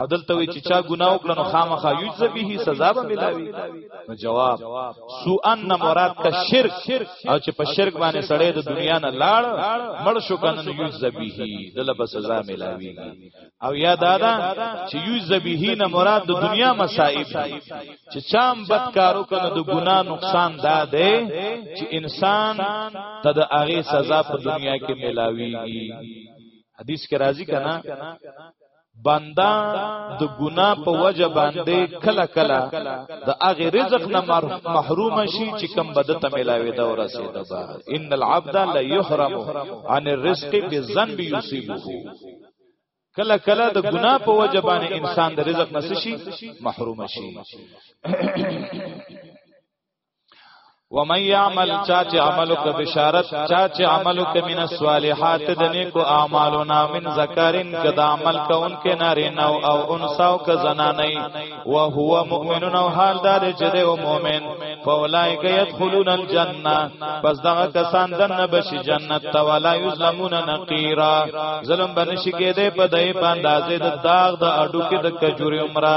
او دلته وی چې چا ګناه وکړ نو خامخا یوز به سزا به ملاوي نو جواب سو ان مراد ته شرک او چې په شرک باندې سړی د دنیا نه لاړ مړ شو کنه نو یوز به دله به سزا ملاوي او یا دادا چې یوز به نه مراد د دنیا مصائب چې چام بد کارو کنه د ګناه نقصان دا دی چې انسان ته د هغه سزا په دنیا کې ملاويږي حدیث کې راځي کنه بندا د ګنا په وجه باندې کله کله د اغه رزق نه محروم شي چې کم بد ته ملاوي دا ورسېده با ان العبد لا يحرم عن الرزق بذنب يصيبه کله کله د ګنا په وجه باندې انسان د رزق نه شي محروم شي ومن يعمل چا چې عمل وکړي بشارت چا چې عمل وکړي من الصالحات د نیکو اعمالو نا من ذکرین کدا عمل کوونکې ناري نو او انثى او ک زنانې او هو مؤمن او حال دار چې دی او مؤمن فاولائک يدخلون الجنه پس دا کسان دنه بشي جنت ته ولا یظلمون نقیرا ظلم بنشي کېده په دای په اندازې د داغ د اډو کې د کجوري عمره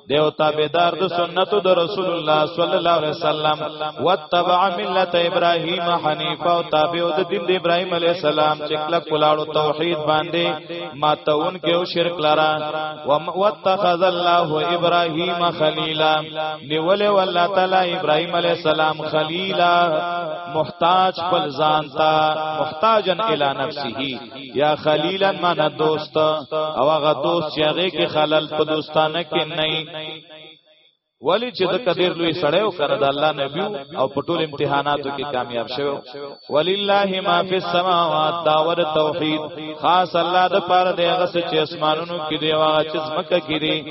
دیو تابعدار د سنت د رسول الله صلی الله علیه وسلم وتبع ملت ابراهیم حنیف او تابع د دین د ابراهیم علیه السلام چې کله کولاړو توحید باندې ماتون کې او شرک لرا واتخذ الله ابراهیم خلیلا نیول والله تعالی ابراهیم علیه السلام خلیلا محتاج پل ځانتا محتاجن الی نفسه یا خلیلا معنا دوست او هغه دوست چې هغه کې خلل په دوستانه کې نه ولی چې د قدیر لوی سړی او کړه د الله نبی او په ټول امتحاناتو کې کامیاب شوی ولله ما فی السماوات داور توحید خاص الله د پاره دی هغه چې اسمانونو کې دی او هغه چې زمکه کې دی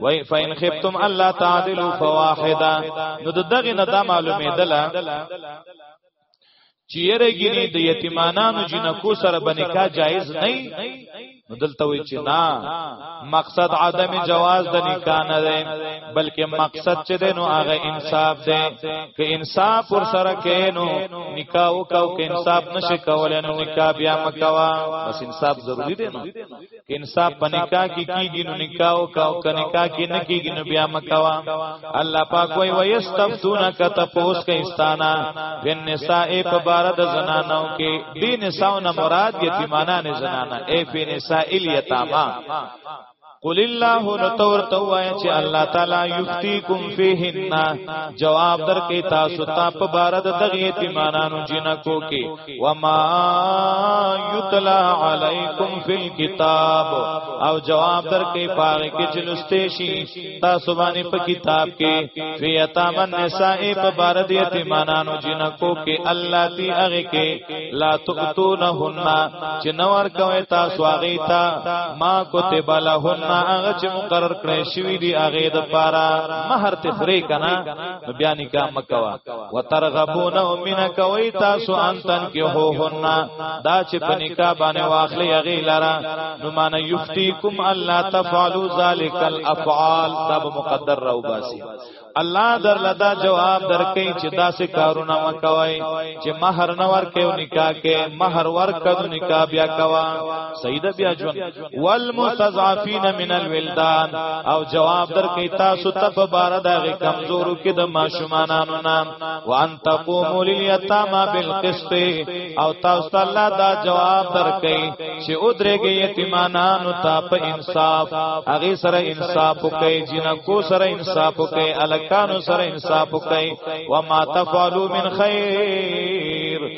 وای فین خفتم الله تعالی فواحدا نو دغه نه دا معلومه دلا چیرې ګینه د یتیمانانو جنکو سره بنکا جایز نه نو دلته وی چې نه مقصد عدم جواز د نکاح نه دی بلکې مقصد چې دی نو هغه انصاف دی که انصاف پر سره کینو نکاح وکاو که انصاف نشي کولای نو نکاح بیا مکوا بس انصاف ضروری دی نو که انصاف په نکاح کې کیږي نو نکاح او کاو که نکاح کې نه کیږي نو بیا مکوا الله پاک وای ويستفتون ک تپوس کې استانا بن نساء په بار د زنانو کې دین نساء نه مراد یتیمانان زنانه ای په نساء الیتاما قل الله نتور توای چې الله تعالی یفتیکم فیهن جواب درکې تاسو ته په بار د دغه یتیمانانو جنکو کې وما یتلا علیکم فی الكتاب او جواب در کې پاره کې چلوستې شي تاسو باندې په کتاب کې فی یتامن نساء په بار د یتیمانو جنکو کې الله تی هغه کې لا تؤتونهن چې نور کوي تاسو هغه تا ما کتب لهن هغه چې مقرر کړی شوی دی هغه د پاره مہر ته فرې کنا بیا نکاح مکوا وترغبون من کوي تاسو ان تن کې هو هننا دا چې په نکاح باندې واخلې هغه لرا نو مان یفتیکم الله تفعلوا ذلک الافعال دا مقدر راو باسي الله در لدا جواب درکې چې داسې کارونه وکوي چې مہر نور کې او نکاح کې مہر ور کړو نکاح بیا کوا سیدا بیا ژوند والمستضعفین من الولدان او جواب درکې تاسو ته په بار دغه کمزورو کې د ماشومانانو نام وان تقوموا لليتامى بالقسط او تاسو ته الله دا جواب درکې چې او درېږي یتیمانانو ته په انصاف هغه سره انصاف کوي جنکو سره انصاف کوي الکانو سره انصاف کوي وما تفعلوا من خیر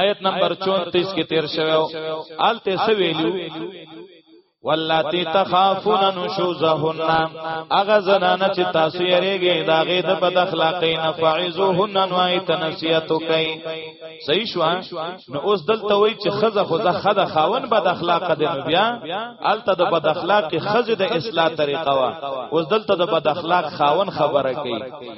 آیت نمبر 34 کې تیر شوو آلته سویلو واللاتی تخافون نشوزهن اغه زنانه چې تاسو یریږئ دا غې د بد اخلاقی نه فعزوهن نوای تنسیت کوي صحیح شو نو اوس دلته وای چې خزه خزه خده خاون بد اخلاق دی نو بیا الته د بد اخلاق خزه د اصلاح طریقه وا اوس دلته د بد اخلاق خاون خبره کوي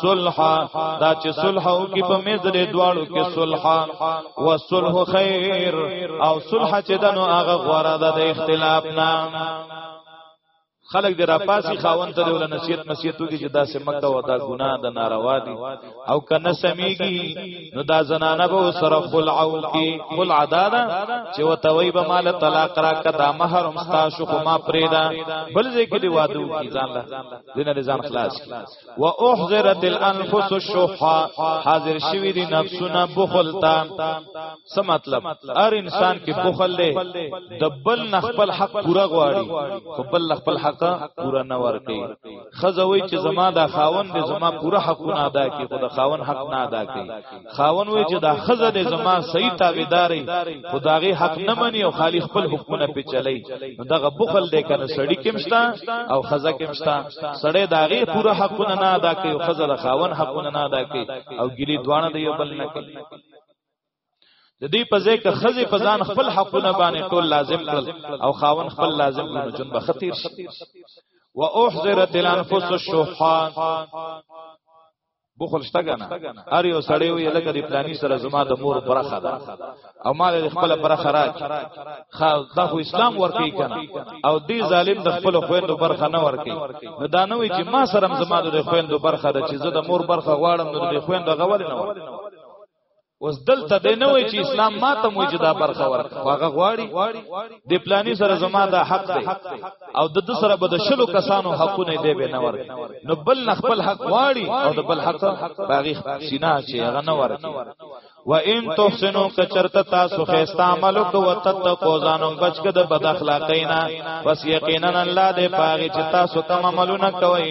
صلح دا چې صلح او کې په مې درې دواړو کې صلح او صلح خیر او صلح چې دنو هغه غوړه ده د اختلاف نه خلق دې را پاسي خاون ته ول نصیحت مسیحتو کې چې دا سه مکه و دا ګناه ده ناروا دي او کنه سميږي نو دا زنانه به سره خلع او کې خلع دادا چې وتوي به مال طلاق را کدا مہر مستا شو ما پرېدا بل ځکه دې وادو کې ځان لا دینه ځان خلاص و احذرت الانفس الشح حاضر شوی دی نفسونه بخل تا څه مطلب هر انسان کې بخل دی د بل نه خپل حق پورا غواړي خو بل خپل حق پورا نه ورکي خزوي چې زما د خاون دی زما پورا حقونه ادا کړي خو د خاون حق نه ادا کړي خاون وای چې دا خزه د زما صحیح تابعداري خدای حق نه مني او خالی خپل حکمونه په چلی نو دغه بخل دی کنه سړی کمشتا او خزه کمشتا سړی داغه پوره حقونه نه ادا کوي او خزه د خاون حقونه نه ادا کوي او ګلی دوانه دی بل نه کوي د دې په ځای کې خزه په ځان خپل حقونه باندې ټول لازم کړل او خاون خپل لازم کړو جون به خطیر شي واحذرت الانفس الشحا بخل شته کنه هر یو سړی وی لکه د پلاني سره زما د مور برخه ده او مال خپل برخه راک خا دا خو اسلام ورکی کنه او دی ظالم د خپل خويندو برخه نه ورکی نو دا نه وی چې ما سره زما د خويندو برخه ده چې زه د مور برخه غواړم نو د خويندو غوړ نه ورکی اوس دلته د نه وای چې اسلام ما ته موجوده برخه ورکړه هغه غواړي د پلاني سره زما د حق دی او د دو سره به د شلو کسانو حقونه دی به نه ورکړي نو بل نه خپل حق غواړي او د بل حق باغی سینا چې هغه نه ورکړي و ان تحسنو کچرت تاسو خیستا عملو کو وتتقو ځانو بچګه د بد اخلاقینا پس یقینا الله دې پاغي چې تاسو کوم عملونه کوي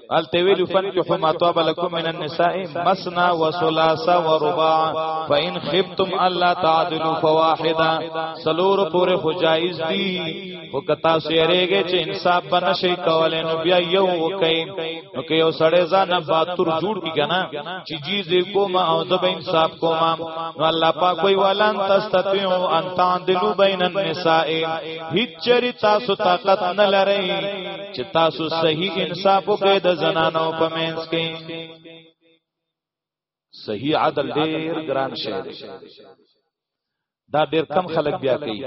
ال تویل فنکحوا ما طاب لكم من النساء مثنى وثلاث ورباع فان خفتم الا تعدلوا فواحدا سلور پورې خو جایز دي او کتا سیریږي چې انصاف بنشي کولای نو بیا یو وکي نو که یو سړی ځان باتور جوړ کی کنه چې جی دې کوم او د انصاف کوم نو الله پاک کوئی ولن تستطيعوا ان تعدلوا بين النساء هیڅ چری تاسو طاقت نه لرئ چې تاسو صحیح انصاف وکړئ د زنانو په منځ کې صحیح عدل ډیر ګران شی دی دا ډیر کم خلک بیا کوي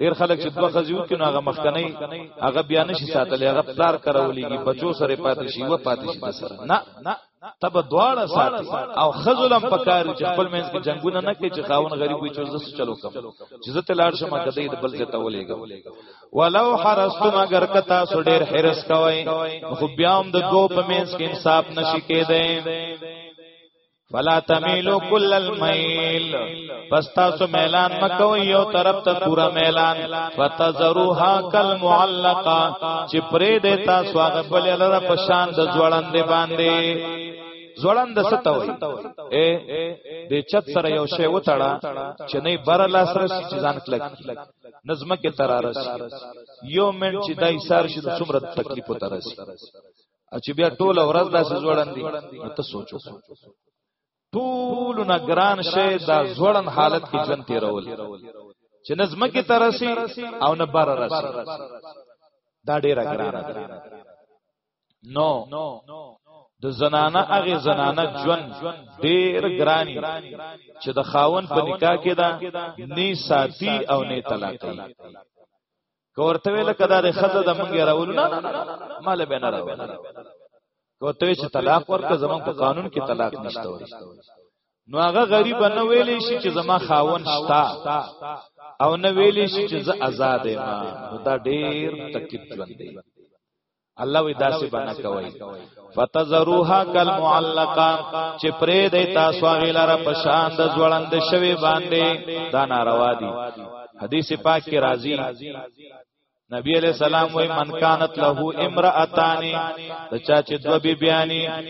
ډیر خلک چې دوه خزیو کې نو هغه مخکنی هغه بیا نشي ساتلی هغه پلار کراولېږي بچو سره پاتې شي و پاتې شي سره نه تب دواړه ساتي او خزلم پکار چې خپل منځ کې جنگونه نه کوي چې خاون غریب وي چې زس چلو کم چې زه ته لاړ شم کده د بل ځای ته ولېګم ولو حرستم اگر کتا سو ډېر حرس کوي خو بیا هم د دوه په منځ کې انصاف نشي کېدای فلا تميلوا كل الميل پس تاسو میلان مکوئ یو طرف ته پورا میلان فتذروها کل معلقه چې پرې د تاسو هغه بل لره په شان د ځوړندې باندې زړند ستوي اے د چت سره یو شی وتړه چې نه بر لاس رس چې ځان کلک نظم کې ترارس یو منټ چې دای سار شي د څومره تکلیف وترس چې بیا ټوله ورځ داسې زړندې ته سوچو ټول نه ګران شي دا زوړن حالت کې ژوند تیرول چې نظم کې ترسي او نه بر رسي دا ډیره ګران نو د زنانه هغه زنانه ژوند ډیر ګرانی چې د خاون په نکاح کې دا نی ساتي او نه طلاق کوي که ورته ویل کدا د خزه د منګه راول نه مال به نه راول که ته چې طلاق ورکړه زمون په قانون کې طلاق نشته ورته نو هغه غریب نه ویلې شي چې زما خاون شتا او نه ویلې شي چې زه آزاد ما نو دا ډیر تکلیف ژوند دی الله وی داسې بنا کوي فتزروها کل معلقه چې پرې د تاسو غیلره په شان د ځوړند شوی باندې دا ناروا دي حدیث پاک کې راځي نبی علیہ السلام وی من کانت له امرأتان د چا چې دو بی بیانی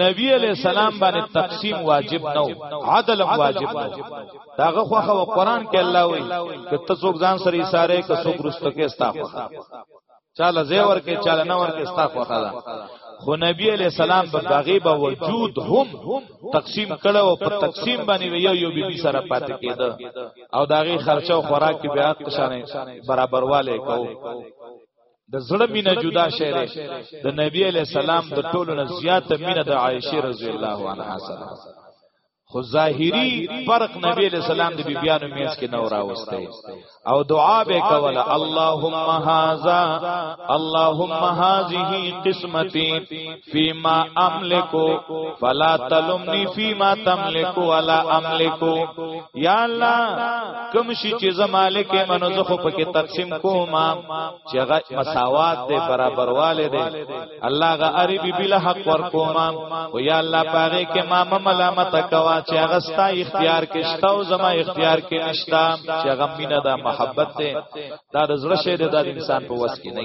نبی علیہ السلام باندې تقسیم واجب نو عدل واجب نو داغه خوخه و قران کې الله وی ک ته څوک ځان سره اشاره ک څوک رسته کې استا خوخه چاله زیور کې چاله نور کې استا خوخه دا خو نبی علیہ السلام په داغه با وجود هم تقسیم کړه او په تقسیم باندې یو یو بیبي سره پاتې کېده او داغه خرچه او خوراک کې بیا قشانه برابرواله کو د زړه مینه جدا شعر د نبی علی سلام د ټولو نه زیاته مینه د عائشه رضی الله عنها سره خو ظاهری فرق نبی علیہ السلام د بیبیانو میز کې نو راوسته او دعا به کوله اللهم هاذا اللهم هذه قسمتي فيما املك فلا تلمني فيما تملك ولا املك يا الله کوم شي چې زمالک منو زه خو پکې تقسیم کوم چې غ مساوات دې برابرواله دې الله غ عربي بلا حق ور کوم او يا الله پاره کې ما ملامت کوا چې هغه ستا اختیار کې شته او زما اختیار کې نشتا چې هغه مینه ده محبت ده دا د زړه شه ده د انسان په وس کې نه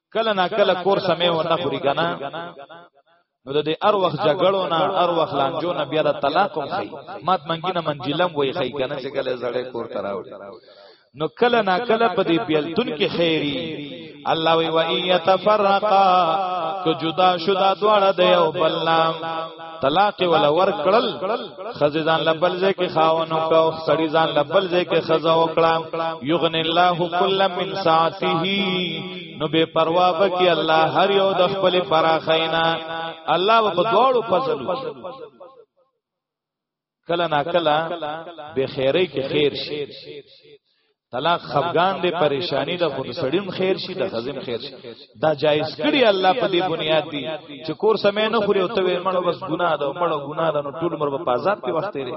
کله نا کله کور سمې و نه خوري کنه نو د دې ار وخت جګړو نه ار وخت لانجو نه بیا د طلاق هم خي مات منګي نه منجلم وای خي کنه چې کله زړې کور تراوړي نو کله نا کله په دې بیلتون کې خیری الله وی و ایتفرقا که جدا شدا دواړه د یو بل نام طلاق ولا ور کړل خزې ځان لبل ځای کې خاونو کا او سړی ځان لبل ځای کې خزا وکړه یغن الله کل من ساعته نو بے پروا بکی الله هر یو د خپل فراخینا الله په دوړو فضل کله نا کله به خیره کې خیر شي طلاق خفغان دی پریشانی د خود سړیم خیر شي د خزم خیر شي دا جایز کړی الله په دې بنیاد دی چې کور سمې نه خوري او ته وې مړو بس ګناه ده مړو ګناه ده نو ټول مر په عذاب کې وخت لري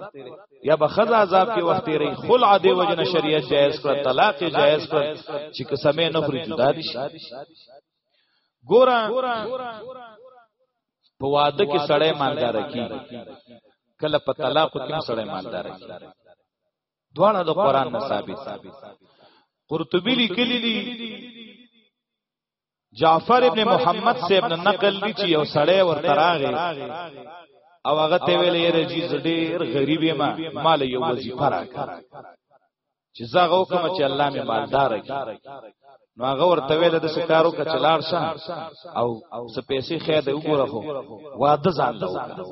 یا به خزا عذاب کې وخت لري خلع دی وجنه شریعت جایز کړ طلاق جایز کړ چې که سمې نه خوري جدا دي شي ګورا په واده کې سړی مالدار کی کله په طلاق کې سړی مالدار کی دواړه د قران نه ثابت قرطبی لیکلی دی جعفر ابن محمد سے ابن نقل دی چې یو سړی ورته راغی او هغه ته ویل یې رجی زډیر غریبې ما مال یو وظیفه راکړه چې زغه وکم چې الله مې مالدار کی نو هغه ورته ویل د سکارو کچلار شه او سپېسې خیر دی وګوره خو واده ځان ته وکړو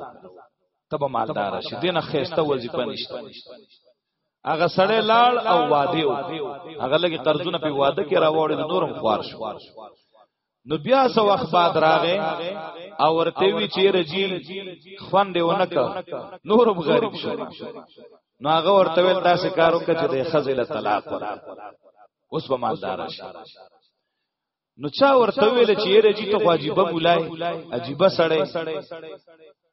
تب مالدار شي دینه خېسته وظیفه نشته هغه سړی لاړ او واده او هغه لګي قرضونه په واده کې راوړل نورم خوار شو نو بیا سو وخت بعد راغې او ورته وی چې رجی خوند ونک نور غریب شو نو هغه ورته ویل تاسو کار وکړه چې د خزل طلاق ورا اوس به مالدار شي نو چا ورته ویل چې رجی ته واجبہ بولای عجیب سړی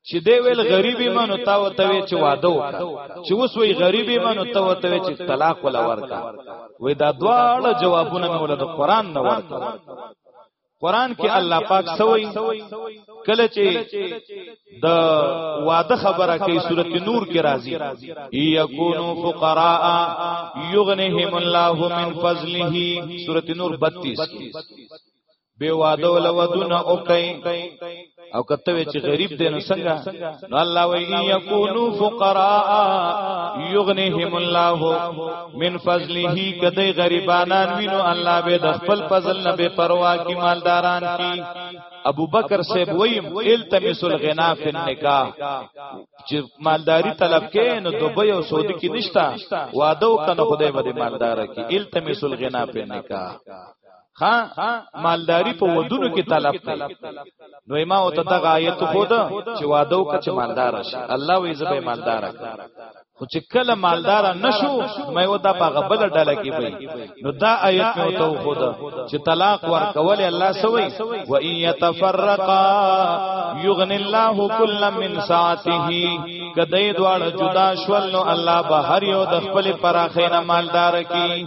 چې دی ویل غریبې منو تا وته وی چې واده وکړه چې اوس وی غریبې منو تا وته وی چې طلاق ولا ورکا وی دا دواړه جوابونه مې ولر قرآن نه ورکا قرآن کې الله پاک سوی کله چې د واده خبره کوي سورت نور کې راځي یکونو فقراء یغنهم الله من فضله سورت نور 32 کې به واده ول ودونه او کوي او کته وی چې غریب دی نو څنګه نو الله وی یکونو فقراء یغنیهم الله من فضله کدی غریبانان وینو الله به د خپل فضل نه به پروا کی مالداران کی ابو بکر صاحب ویم التمس الغنا فی النکاح چې مالداری طلب کې نو دوبه او سعودي کې نشتا واده وکنه خدای به مالدار کی التمس الغنا فی النکاح ها مالداری په ودونو کې طلب کوي نو ما او ته دغه آیت خو ده چې واده وکړي چې مالدار شي الله وې زبې مالدار کړي خو چې کله مالدار نشو مې ودا په غبل ډله کې وي نو دا آیت مې وته خو ده چې طلاق ورکول الله سوي و ان يتفرقا يغني الله كل من ساعته کدی دواړه جدا شول نو الله به هر یو د خپل پراخې نه مالدار کی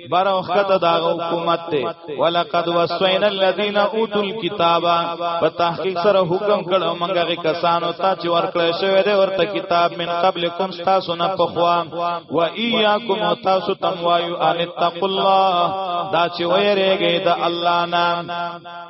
بر او خطه دا حکومت ته ولقد وسوین الذین اوتل کتابا په تحقیق سره حکم کړه مونږه کسانو ته چې ورکړې شوی دی ورته کتاب من قبل کوم تاسو نه پخوا و ایاکم تاسو تم وایو ان تقوا الله دا چې ویریږي د الله نام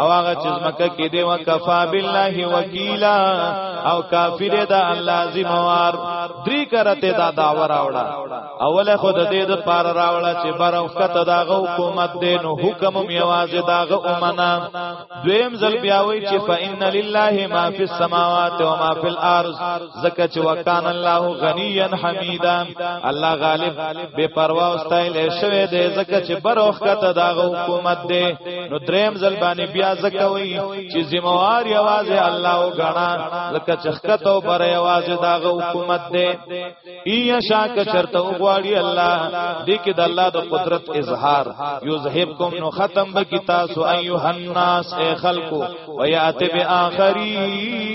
او هغه چې زمکه کې دی وکفا بالله وکیلا او کافر دا الله ذمہوار درې کرته دا داوا راوړه اوله خود دې د پار راوړه چې برو کته دا حکومت دی نو حکم میواز دا غ امنا دویم ځل بیا وی چې فإن لله ما فی السماوات و ما فی الارض زکه چې وکان الله غنیا حمیدا الله غالب بے پروا او استایل شوی دی زکه چې بروخ کته دا حکومت دی نو دریم ځل باندې بیا زکه وی چې ذمہوار یواز الله او غنا زکه چې خکته او بر یواز دا حکومت دی ای شاک چرته غواړي الله دې کې د الله د قدرت اظهار یذهبکم نو ختم به کی تاسو ایه الناس اے خلقو ویات به اخرین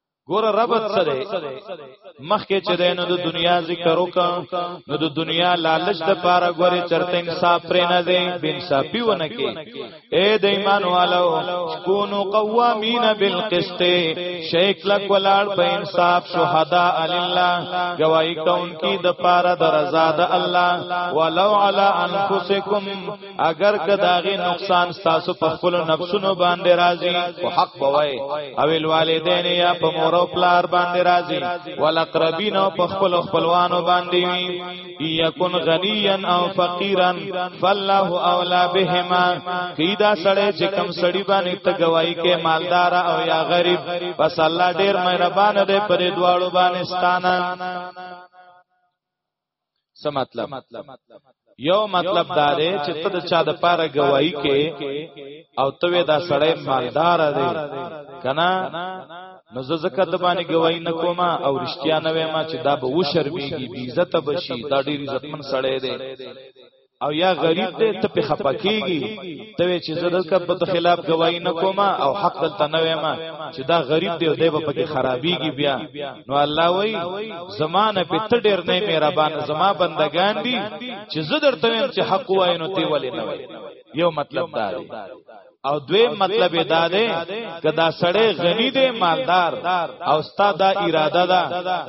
ګور ربط سره مخکې چې د نو د دنیا ذکر وکا نو د دنیا لالچ د پاره ګوري چرته انصاف پر نه دی بن صافي ونه کې اے د ایمان والو کونو قوامین بالقسط شیخ لک ولار په انصاف شهدا الله گواہی کون کی د پاره د رضا د الله ولو علی انفسکم اگر که داغه نقصان ستاسو په خپل نفسونو باندې راځي او حق بوي او الوالدین یا په مور او پلار باندې راځي ولقربین او په خپل خپلوانو باندې وي یکن غنیا او فقیرا فالله اولا بهما کیدا سړی چې کم سړی باندې ته گواہی کې مالدار او یا غریب بس الله ډیر مهربان دی پرې دواړو باندې ستانه څه مطلب یو مطلب دا دی چې ته د چا د پاره گواہی کې او ته دا سړی مالدار دی کنه نو زه زکه د باندې گواہی نه کوم او رښتیا نه وایم چې دا به و شرمېږي بی عزت بشي دا ډیر عزتمن سړی دی او یا غریب دی ته په خپکیږي ته چې زه دلته په خلاف گواہی نه کوم او حق دلته نه وایم چې دا غریب دی او دی په کې خرابيږي بیا نو الله وای زمانه په ته ډیر نه مهربان زما بندگان دي چې زه درته ویم چې حق وای نو تی ولې نه وای یو مطلب دا دی او دوی مطلب دا دی که دا سړی غنی دی مالدار او ستا دا اراده ده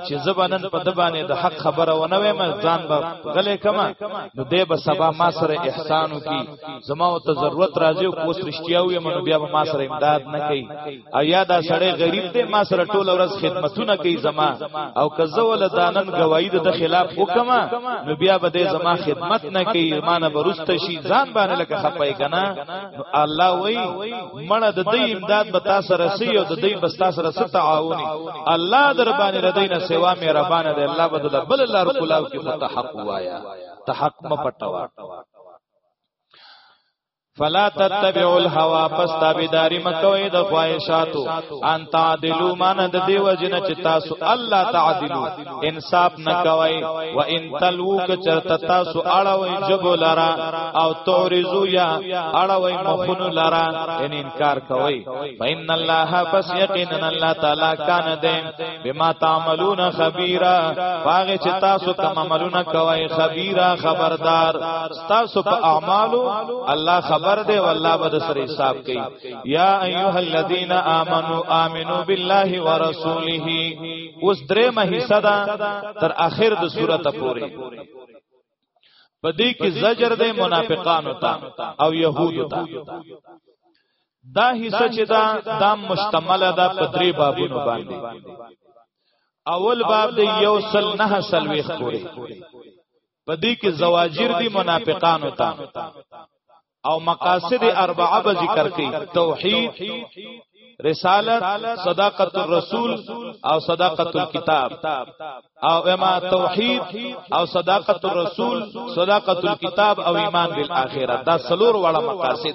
چې زبنن په د باندې د حق خبره ونه وې ما ځان به غلې کما نو دی به سبا ما سره احسانو کی زما او ته ضرورت راځي او کوس رښتیا وي منو بیا به ما سره امداد نه کوي او یا دا سړی غریب دی ما سره ټول ورځ خدمتونه کوي زما او که زه ول دانن گواہی د خلاف وکما نو بیا به دې زما خدمت نه کوي ما نه برست شي ځان باندې لکه خپای کنه نو الله وای مړه د دې امداد به تاسو سره سی او د دې بس تاسو سره ست تعاون الله در باندې ردینه سیوا مې ربانه دې الله بدل بل الله رکو لاو کې فتح حق وایا تحق مپټوا فلا تتبعوا الهوى پس تابعداري مکوئ د خواهشاتو ان تعدلوا مان د دیو جن چې تاسو الله تعدلوا انصاف نکوئ و ان تلو ک چرت تاسو اړوي جبو لرا او تورزو یا اړوي مخون لرا ان انکار کوئ فإن الله پس یقینا الله تعالی کان دې بما تعملون خبيرا باغ چې تاسو کوم عملونه کوئ خبيرا خبردار تاسو په اعمالو الله خبر دی والله به سره حساب کوي یا ایها الذین آمنو آمنو بالله ورسوله اوس درې مهي صدا تر اخر د سورته پوري په دې کې زجر دی منافقانو ته او يهودو ته دا حصہ چې دا دا مشتمل ده په درې بابونو باندې اول باب دی یو سل نه سلويخ پوري په دې کې زواجر دي منافقانو ته او مقاصد اربعه به ذکر کړي توحید رسالت صداقت الرسول او صداقت الكتاب او اما توحید او صداقت الرسول صداقت الكتاب او ایمان بالآخرت دا سلور وړه مقاصد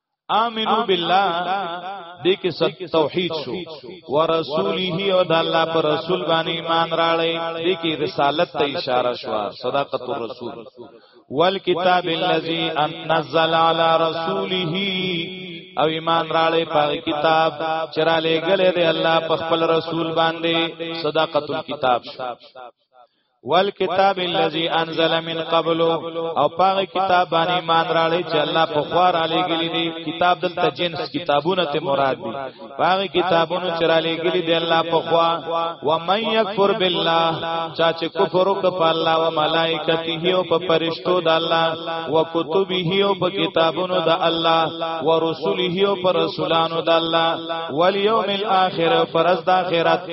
امنو بالله دې کې ست توحید شو ورسوله او د الله پر رسول باندې ایمان راړې دې کې رسالت ته اشاره شو صداقت الرسول والکتاب الذی نزل علی رسوله او ایمان راړې په کتاب چرالې غلې دې الله په خپل رسول باندې صداقت الکتاب شو والکتاب الذی انزل من قبل او پاغه کتاب باندې ایمان راړی چې الله په خوار علی ګلی دی کتاب دلته جنس کتابونه ته مراد دی پاغه کتابونو چې را لګلی دی الله په خوا و من یکفر بالله چا چې کفر وک په الله او ملائکته او په پرشتو د الله او کتبه او په کتابونو د الله او رسوله او په رسولانو د الله والیوم الاخر فرز د اخرت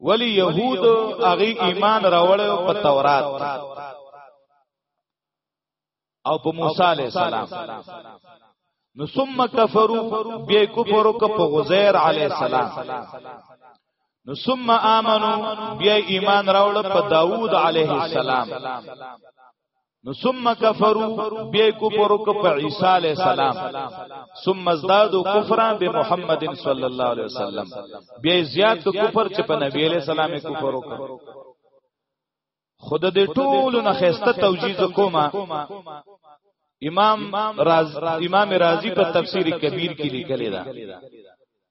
ولی يهود هغه ایمان راوړ په تورات او په موسی علی السلام نو ثم کفرو بیا کفر وک په غزیر علی السلام نو ثم امنو بیا ایمان راوړ په داوود علیه السلام نو ثم کفروا بیا کفر وک په عیسی علی السلام ثم ازدادوا کفرا بمحمد صلی الله علیه وسلم بیا زیات کفر چې په نبی علی السلام کفر وک خود دې ټول نه خسته توجیز کوما امام راز امام رازی په تفسیر کبیر کې لیکلی دا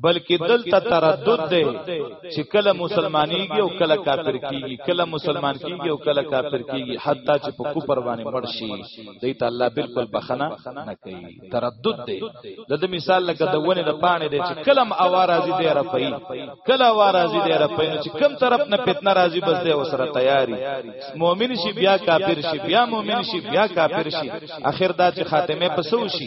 بلکې دلته تردد دی چې کله مسلمانېږي او کله کافر کیږي کله مسلمان کیږي او کله کافر کیږي حتی چې په کوپر باندې مړ شي دی ته الله بالکل بخنه نه کوي تردد دی د دې مثال لکه د ونې د پانې دی چې کله اوار راځي دی رپي کله اوار راځي دی رپي نو چې کم طرف نه فتنه راځي بس دی وسره تیاری مؤمن شي بیا کافر شي بیا مؤمن شي بیا کافر شي اخر دا چې خاتمه پسو شي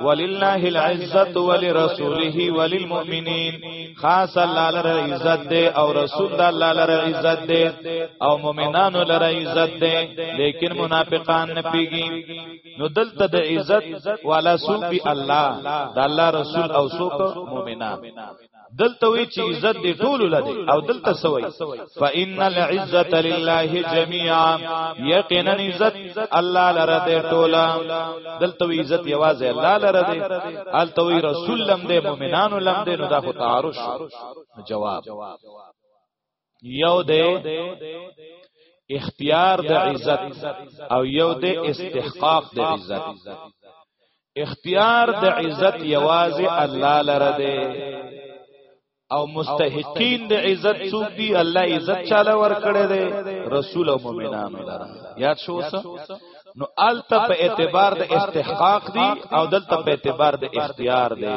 ولله العزت ولرسوله وللمؤمنین خاص الله لره عزت دی او رسول الله لره عزت دی او مؤمنانو لره عزت دی لیکن منافقان نه پیږي نو دلته د عزت والا سوق الله د الله رسول او سوق مؤمنان دلته وی چې عزت دی ټول لدی او دلته سوی فإن العزت لله جميعا یقینا عزت الله لره دی ټول دلته وی عزت یوازې الله لره دی الته وی رسول لم دی مؤمنانو لم دی نو دا خو تعارض جواب یو د اختیار د عزت او یو د استحقاق د عزت اختیار د عزت یوازې الله لره دی او مستحقین د عزت څوک دی الله عزت چاله ور کړی دی رسول او مؤمنانو لره یاد شو سه نو الته په اعتبار د استحقاق دی او دلته په اعتبار د اختیار دی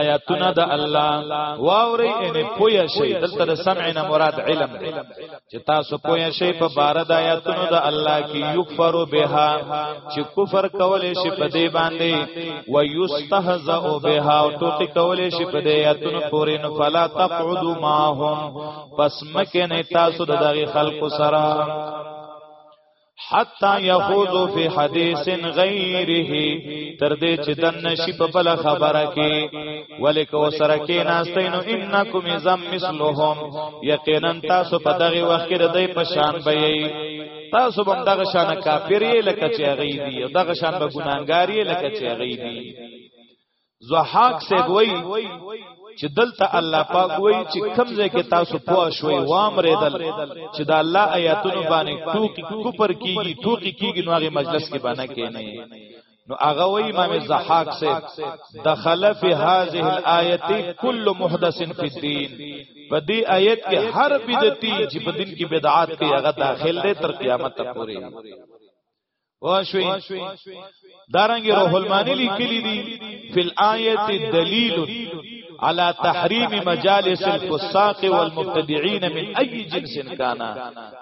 آیاتونه د الله واوري ان پویا شي دلته د سمع نه مراد علم دی چې تاسو پویا شي په بار د آیاتونو د الله کې یکفر بها چې کفر کولې شي په دې باندې و یستهزأ بها او ټوکی کولې شي په دې آیاتونو پورې نو فلا تقعدوا معهم پس مکه نه تاسو د دغه خلکو سره حتا یخوضو فی حدیث غیره تر دې چې د نشي په بل خبره کې ولیک وسره کې ناستینو انکم زم مثلهم یقینا تاسو په دغه وخت کې د دې په شان به تاسو بم دغه شان کافر یې لکه چې غي دي دغه شان به ګناګار یې لکه چې غي دي زحاق صاحب وای چې دلته الله پاک وای چې کمزې کې تاسو پوه شوي وام ریدل چې دا الله آیاتونو باندې ټوکی کوپر کیږي ټوکی کیږي نو هغه مجلس کې باندې کینې نو هغه وای امام زحاق سے دخل فی هذه الایت کل محدث فی الدین په دې آیت کې هر بدعتي چې په دین کې بدعات کې هغه داخل دی تر قیامت پورې واشوي دارنګ روح المانی لیکلی دی فی الایت دلیل على تحریم مجالس الفساق والمبتدعين من اي جنس كان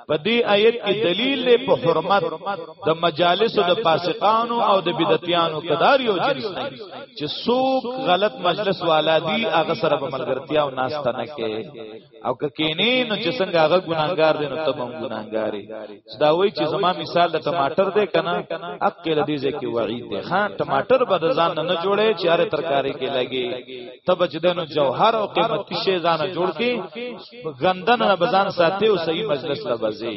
په دې آیت کې دلیل دی په حرمت د مجالس د فاسقانو او د بدعتیانو کدار یو جنس نه چې څوک غلط مجلس والا دی هغه سره به ملګرتیا او ناشته نه کوي او که کینې نو چې څنګه هغه ګناګار دی نو ته هم ګناګاری دا وای چې زما مثال د ټماټر دی کنه حق لدی ځکه وعید دی خان ټماټر به ځان نه جوړې چې هر ترکاری کې لګي تب چې دنو جوهر او قیمتي شی ځان جوړ کې غندن نه بزان ساتي او صحیح مجلس لبزي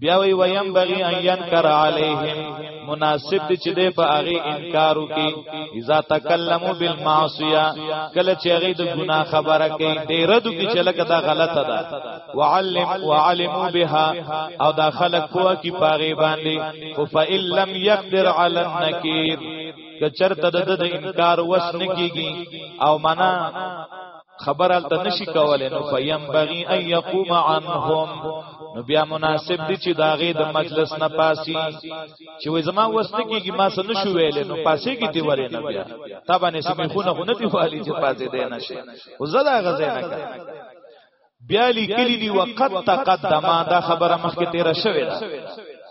بیا وی ویم بغي ان ينکر علیهم مناسب دي چې دې په هغه انکار وکي اذا تکلمو بالمعصيه کله چې هغه د ګناه خبره کوي دې رد کی چې لکه دا غلطه ده وعلم وعلموا بها او دا خلق کوه کی پاغي باندې فإن لم يقدر على النكير کچرته د انکار وس نکیږي او معنا خبر ال تنشي کوله نو فیم بغي ان يقوم عنهم نو بیا مناسب دي چې داغه د مجلس نه پاسي چې وې زما وسته کېږي ما سن شو ویل نو پاسي کې دی ولې نه بیا تابا نه سمې خونه خونه دی والی چې پاسي دی نه شي او زړه غزه نه کوي بیا لیکلی دی وقت تقدما دا خبره مخکې تیر شوې ده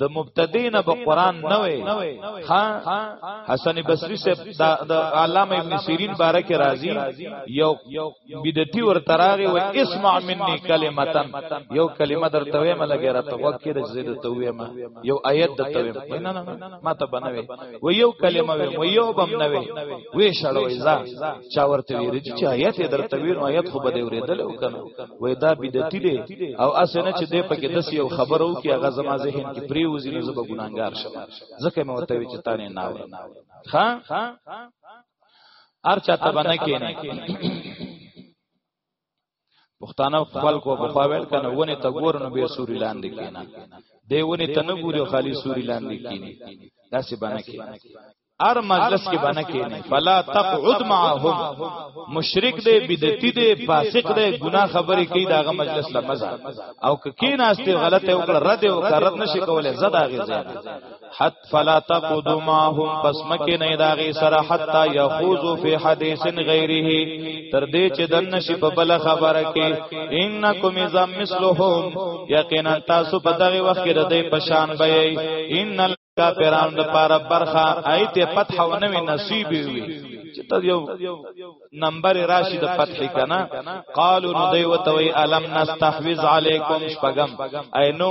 د مبتدی نه به قران نه وي ها حسن بصری سے د علامه ابن سیرین باره کې راضی یو بدعتي ور تراغه و اسمع مني کلمتن یو کلمه درته وې ملګری ته وکړه چې د توې ما یو آیت د توې نه نه ما ته بنوي و یو کلمه وی و یو بم نه وی وی شړوي ځا چا ورته ویری چې آیت درته وی نو آیت خو بده ورېدل او کنه و دا بدعتي دی او اسنه چې دې پکې د یو خبرو کې هغه زما ذهن کې پریوزي نو زب ګناګار شم ځکه مې ورته وی چې تا نه ناوي ها ار چاته باندې کېنه پښتانه خلکو په خواویل کنه ونه ته ګور نو به سوري لاندې کینا دی ونه ته نه ګوري خالی سوري لاندې کینی داسې باندې کې ار مجلس کې باندې کې نه فلا تقعد معهم مشرک دی بدعتي دی فاسق دی ګناه خبرې کوي داغه مجلس لمزه او کې ناشته غلطه وکړه رد وکړه رد نشي کولای زدا غي زیات فلا تقدو ماهم پس مکه نه داغي سره حتا يخوزو في حديث غيره تر دې چې دنه شي په بل خبره کې انکم اذا مثلهم یقینا تاسو په دغه وخت کې د دې پشان بې ان کافران د پاره برخه ایت فتح او نوې نصیب وي چې ته یو نمبر راشي د فتح کنا قالو نو دوی وتوي الم نستحوذ علیکم شپغم اینو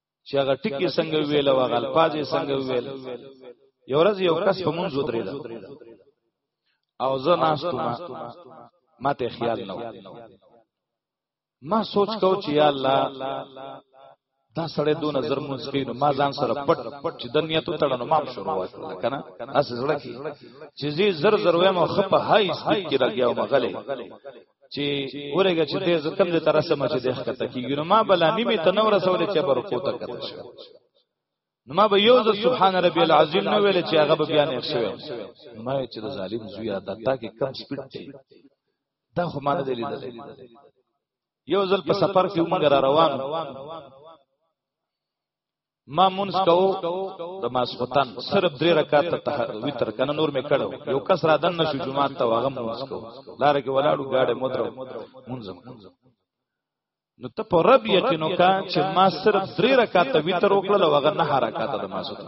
چې هغه ټکی څنګه ویل او هغه الفاظ څنګه ویل یو ورځ یو کس په مونږ ودرېد او زه ناستم ما ته خیال نه ما سوچ کو چې یا الله دا سړی دو نظر مونږ کوي نو ما ځان سره پټ پټ چې د نیتو تړنو مام شروع وکړه کنه اس زړه کې چې زی زر زر وایم او خپ هاي سپیډ کې راګیا او مغلې چې ورګه چې دې زکم دې تر سم چې دې ښکته کیږي نو ما بلا نیمه تنور سول چې بر کوته کته شو نو ما به یو ځل سبحان ربی العظیم نو ویل چې هغه به بیان شوی نو ما چې د ظالم زوی عادت کې کم سپیډ دی دا خو ما نه دی لیدل یو ځل په سفر کې موږ را روان ما مونږ کو د ماسختن صرف درې رکعات ته وتر کنه نور مې کړو یو کس را دن نشو جمعه ته واغم مونږ کو لار کې ولاړو گاډه مدرو مونږ نو ته په رب یقینو کا چې ما صرف درې رکعات وتر وکړل وغه نه حرکت د ماسختن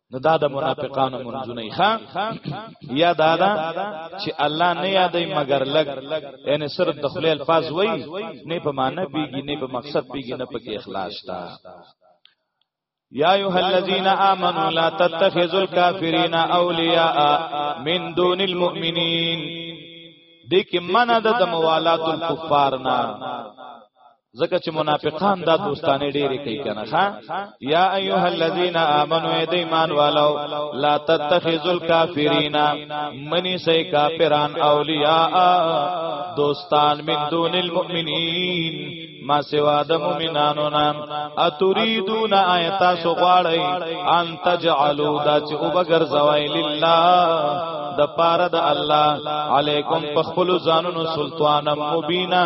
نو دا د منافقانو منځونه ښه یا دا دا چې الله نه یادې مگر لګ یعنی صرف د خلیل فاز وای نه په معنی بیګی نه په مقصد بیګی نه په اخلاص تا یا ایها الذین آمنوا لا تتخذوا الكافرین اولیاء من دون المؤمنین دې کې منه د موالات الکفار نه ځکه چې منافقان دا دوستانه ډېری کوي کنه ها یا ایها الذین آمنو ای ایمان والو لا تتخذوا الکافرین منی سې کافران اولیاء دوستان من دون المؤمنین ما سوا د مؤمنانو نام اتریدون آیات سو غواړی ان تجعلوا دا چې وبګر زوای لله د پاره د الله علیکم پخپل ځانونو سلطان مبینا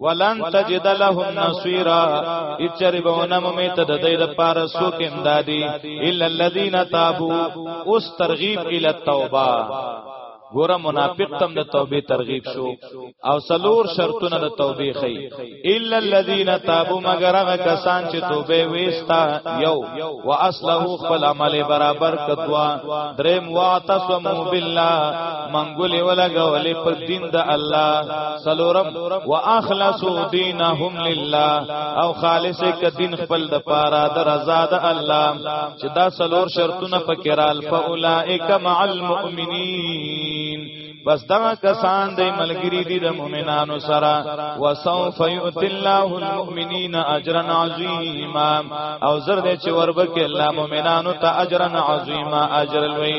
ولن تجد لهم نصيرا اچربونه مې ته د دې د پاره سو کې امدادي الا الذين تابوا اوس ترغیب ال توبه ګوره منافق تم د توبې ترغیب شو او سلور شرطونه د توبې خي الا الذين تابوا مگر هغه کسان چې توبه وېستا یو واصله خپل عمل برابر کدوا دریم واعتصموا بالله منګولې ولګولې په دین د الله سلورم واخلصوا دینهم لله او خالص ک دین خپل د پاره د رضا د الله چې دا سلور شرطونه پکې رال فاولائک مع المؤمنین بس دا کسان د ملګری دي د مؤمنانو سره وسوف یؤت الله المؤمنین اجرا عظیما او زر دې چې وربک الله مؤمنانو ته اجرا عظیما اجر لوی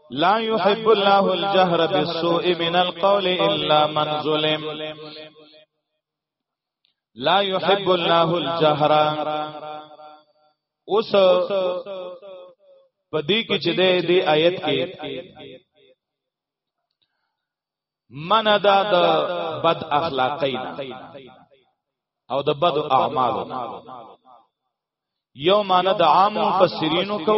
لا يحب الله الجهر بالسوء من القول الا من ظلم لا يحب الله الجهر اوس پدې کې چې د دې آیت کې من دا د بد اخلاقینا او د بد اعمالو یو مان د عام مفسرینو کو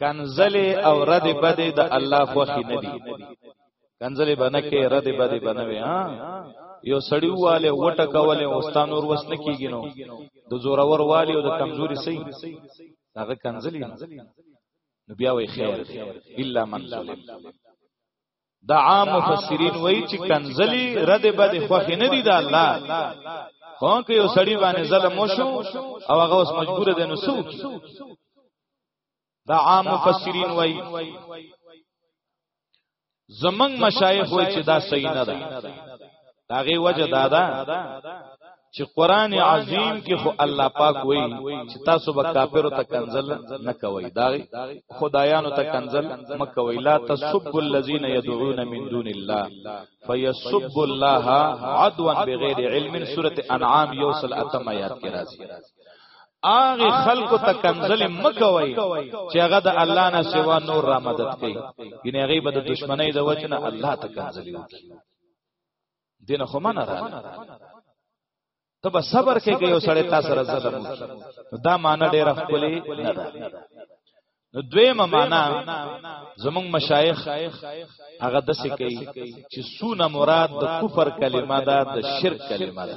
کنزلی او رد بدی د الله خوخی ندی کنزلی بنکه رد بدی بنوي ها یو سړی واله وټه کوله اوستان اور وسنه کیږي نو د زورور والی او د کمزوري سي هغه کنزلی نو بیا وی خیر الا من ظلم د عام مفسرین وایي چې کنزلی رد بد خوخ نه دی د الله خو که یو سړی باندې ظلم وشو او هغه اوس مجبور دی نو سوک دا عام مفسرین وایي زمنګ مشایخ وایي چې دا صحیح نه ده داغه وجه دادا چې قران عظیم کې خو الله پاک وایي چې تاسو به کافرو ته کنزل نه کوي دا خدایانو ته کنزل مکوي لا تسب الذين يدعون من دون الله فيسب الله عدوا بغیر علم سوره انعام یوصل اتم آیات کې راځي آغی خلق ته کنزل مکوي چې هغه د الله نه سوا نور را مدد کوي ګنې هغه به د دشمنی د وجنه الله ته کنزل وکړي دینه خو منه را ته به صبر کې یو سړی تاسو سره ظلم وکړي دا معنی ډیره خپلې نه ده نو دویمه معنا زمونږ مشایخ هغه د څه کوي چې سونه مراد د کفر کلمه ده د شرک کلمه ده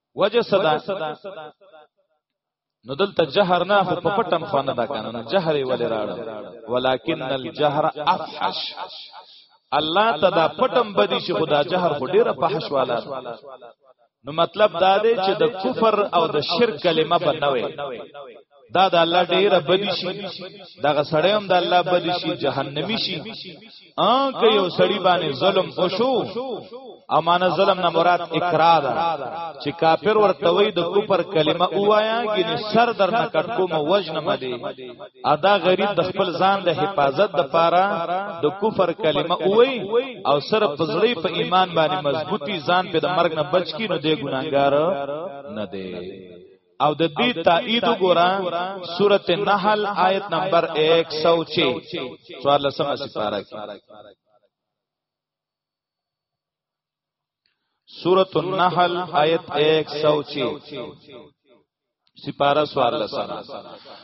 وجه صدا نو دلته جهر نه خو په پټم خو نه دا کنه نو جهر یې ولې راړ ولکن الجهر افحش الله ته دا پټم بدی چې خدا جهر خو ډیره پحش والا نو مطلب دا دی چې د کفر او د شرک کلمه بنوي دا د الله ډیره بدی شي دا غسړی هم د الله بدی شي جهنمی شي ان که یو سړی باندې ظلم وشو امانه ظلم نه مراد اقرار ده چې کافر ورته وي د کوپر کلمه وایا ګینه سر در نه کټ کوم وجنه مدي ادا غریب د خپل ځان د حفاظت د پاره د کوفر کلمه وای او سر پزړی په ایمان باندې مضبوطی ځان په د مرګ نه بچ کی نو دی ګناګار نه دی او د دې تایید وګورا سوره نحل آیت نمبر 106 14 سم سپاره کې سوره النحل آیت 106 سپاره سوال لسم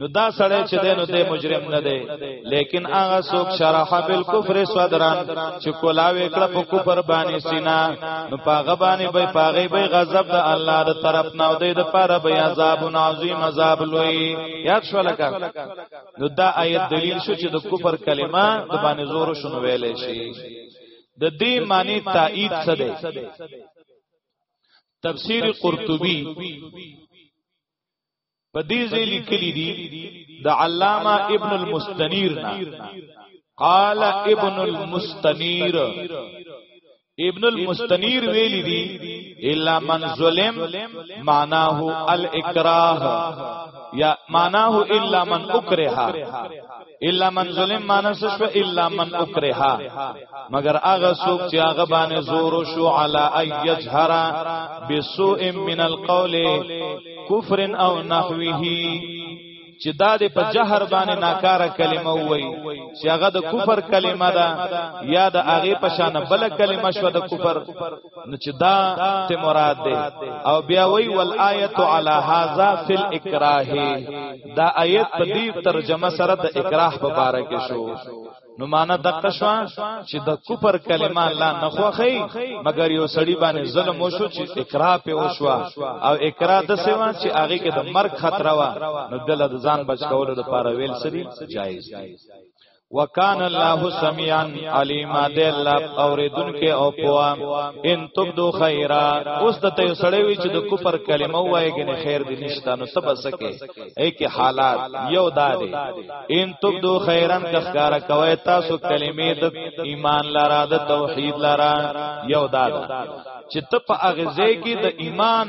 نو دا سړی چې دینو د مجرم نه دی لیکن هغه څوک شرح بالکفر صدران چې کولاوي کړه په کفر باندې سینا نو پاغه باندې به پاغه به غضب د الله د طرف نه او د پاره به عذاب عظیم عذاب لوی یاد شو لکه نو دا آیت دلیل شو چې د کفر کلمه د باندې زور شنو ویلې شي د دې معنی تایید څه دی تفسیر قرطبی په دې ځای لیکلي دي د علامه ابن المستنیر نه قال ابن المستنیر ابن المستنیر ویلی دی الا من ظلم معناه الاکراه یا معناه الا من اکرها الا من ظلم مانس شو الا من اکرها مگر هغه څوک چې هغه باندې زور شو علی ایجهرا بسوء من القول کفر او نحوه چې دا د په جهر باندې ناکاره کلمه وای چې هغه د کفر کلمه ده یا د هغه په شان بل کلمه شو د کفر نو چې دا ته مراد دی او بیا وی ول آیت علی هاذا فی الاکراه دا آیت په دې ترجمه سره د اکراه په اړه کې شو نو معنا د قشوا چې د کوپر کلمه الله نه خوخی مګر یو سړی باندې ظلم وشو چې اقرا په وشوا او اقرا د سیوا چې هغه کې د مرګ خطر وا نو دل د ځان بچ کولو لپاره ویل سری جایز دی وکان الله سميعا عليما د الله اوریدونکو او پوا ان تبدو خیرا اوس د ته سړی وی چې د کفر کلمه وایي کنه خیر دې نشته نو سبا سکے ای کی حالات یو دادې ان تبدو خیرن کخکارا کوي تاسو کلمې د ایمان لاره د توحید لاره یو داد چې ته په اغزه کې د ایمان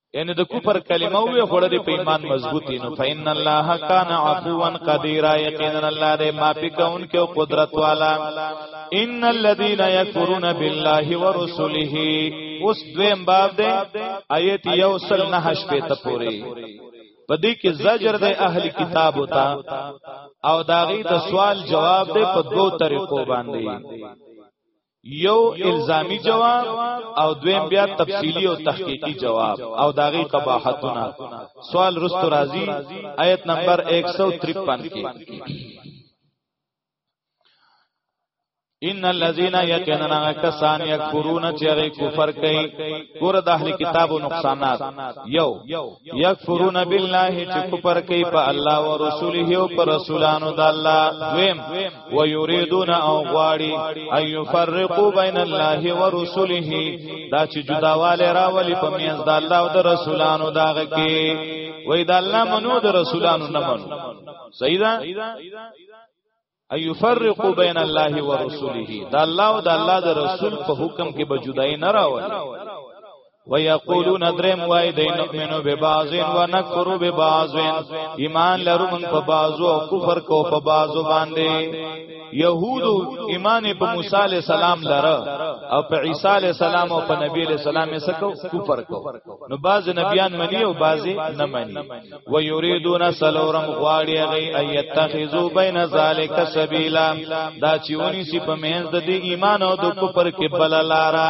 یعنی د کفر کلمه وی خړه د ایمان مضبوطی نو فین الله کان عفوا قدیرا یقینا الله دې معافی کون کې قدرت والا ان الذين يكفرون بالله ورسله اوس دویم باب دی آیت یو سل نه هش په تپوري پدې کې زجر د اهل کتاب وتا او داغي د سوال جواب دی په دوو طریقو باندې یو الزامی جواب او دویم بیا تفصیلی او تحقیقی جواب او داغی قباحتونه سوال رست رازی آیت نمبر 153 کې ان الذين يكننا کسان یکفرون چې هغه کفر کوي ګور د اهل کتابو نقصانات یو یکفرون بالله چې کفر کوي په الله او رسوله او پر رسولانو د الله ویم ويريدون او غواړي ان يفرقوا بين الله ورسله دا چې جداواله راولي په میاز د الله او د رسولانو داغه کې وای د الله منو د رسولانو نه منو صحیح ده ان يفرقوا بين الله ورسله دا الله او د الله د رسول په حکم کې به جدای نه راولي ويقولون درم وای دین نؤمنو ببعضین و نکفرو ببعضین ایمان لرو من په بعضو او کفر کو په بعضو باندې يهودو ایمان په موسی علی السلام لره او په عیسی علی السلام او په نبی علی السلام یې سکو کفر کو نو بعض نبیان منی او بعض نه منی و یریدون سلورم غواړي غي ایتخذو بین ذالک سبیلا دا چېونی سی په مهز د ایمان او د کفر کې بل لارا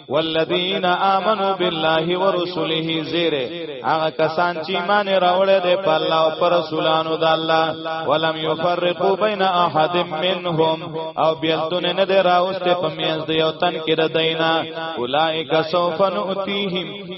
والذین آمنوا بالله ورسله زیره هغه کسان چې ایمان راوړل دي په الله او پر رسولانو د الله ولم یفرقوا بین احد منهم او بیلتون نه دی راوسته په میاز دی او تن کې د دینا اولائک سوف نؤتیهم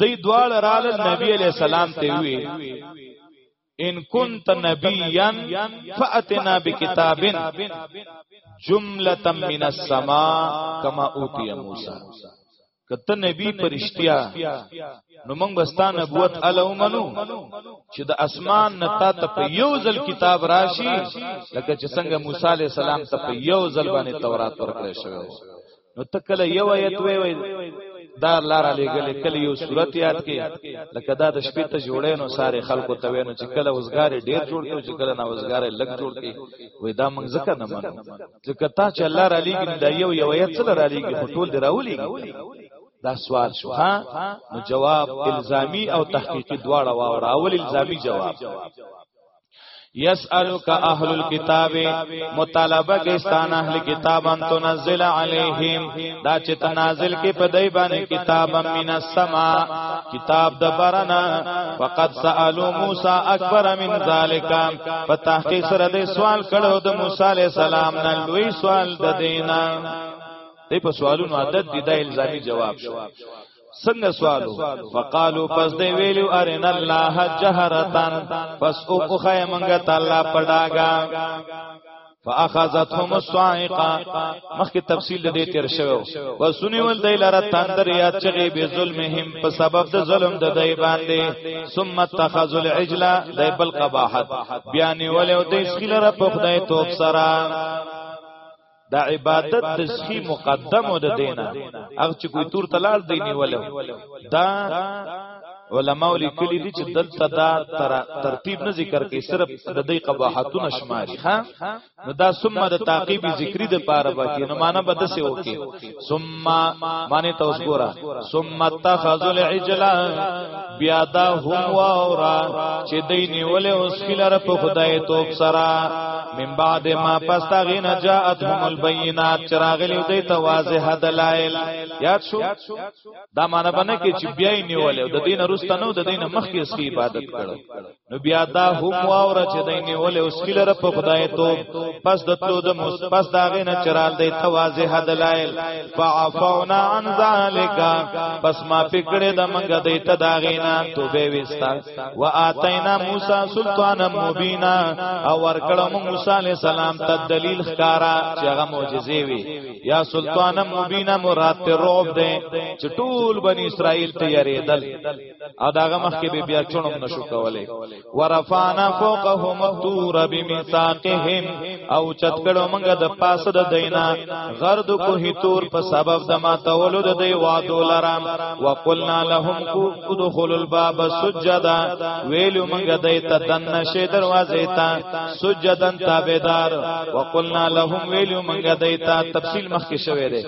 دی دوال رال نبی علیہ السلام ته وی ان كنت نبيا فاتنا بكتاب جمله من السماء كما اوتي موسى کته نبی پرشتیا نو موږ بستا نبوت الو منو چې د اسمان نتا ته په یو ځل کتاب راشي لکه چې څنګه موسی علی السلام ته په یو ځل باندې تورات ورکړی شوی نو تکله یو آیت وی وی دا لار علی گله کله یو صورت یاد کې لکه دا د شپې ته جوړې نو ساره خلکو ته وینو چې کله وزګار ډیر جوړ کړو چې کله نه وزګار لګ جوړ کړي وې دا موږ ځکه نه منو چې کتا چې الله علی ګل دا یو یو آیت سره علی کې ټول دراولي دا سوال شو ها نو جواب الزامی او تحقیقی دواړه واوراول الزامی جواب یسالک اهل الكتاب مطالبه کې ستان اهل کتاب ان تنزل علیہم دا چې تنازل کې په دای باندې کتاب من السما کتاب د برنا فقد سالو موسی اکبر من ذالک په تحقیق سره د سوال کړو د موسی علی السلام نه لوی سوال د دینه دې په سوالونو عادت دي د الزامي جواب شو څنګه سوالو فقالو پس دی ویلو ارن الله جهرتن پس او خو منګه تعالی پډاګا فاخذتهم الصاعقه مخکې تفصیل د دې تیر شوو وسونی ول دی لره تندر یا چغي به ظلمهم په سبب د ظلم د دی باندې ثم اتخذ العجل دی بل قباحت بیان ول او د اسکی لره په خدای توپ سره د عبادت د سخی مقدم او د دینه هغه چې کوی تور تلال دی نیولو دا علماء لیکلي دي چې دلته دا تر ترتیب نه ذکر کوي صرف د دې قباحتونه شماري ها نو دا ثم د تعقیب ذکری د پاره باندې نو معنا به دسه وکي ثم معنی ته اوس ګورا ثم اتخذ العجل بیا دا هم واورا چې دای نیول اوس کلر په خدای توپ سرا من بعد ما پستا غین جاءتهم البینات چراغلی دوی ته واضح دلائل یاد شو دا معنی باندې کې چې بیا نیول د دین رسته نو د دین مخکې اس کی عبادت کړو نو بیا دا هم واوره چې دای نیول او سکیلر په خدای ته پس د تلو د مس پس دا غې نه چرال دی توازه دلایل فعفونا عن ذالک پس ما پکړه د منګ دی ته دا غې نه تو به وستا و اتینا موسی سلطان مبینا او ورکړه موسی علی السلام ته دلیل ښکارا چې هغه معجزې وي یا سلطان مبینا مراد ته روب دی چې ټول بنی اسرائیل ته یریدل او داغه مخ کې بیا چونم نشو کولای ورفانا فوقهم الطور بميثاقهم او چت کړه موږ د پاسه د دینا غرد کو هی تور په سبب د ما تولو د دی وادو لرام وقلنا لهم کو ادخل الباب سجدا ویلو موږ دای ته دن نشه دروازه ته سجدن تابعدار وقلنا لهم ویلو موږ دای ته تفصیل مخ کې شوی دی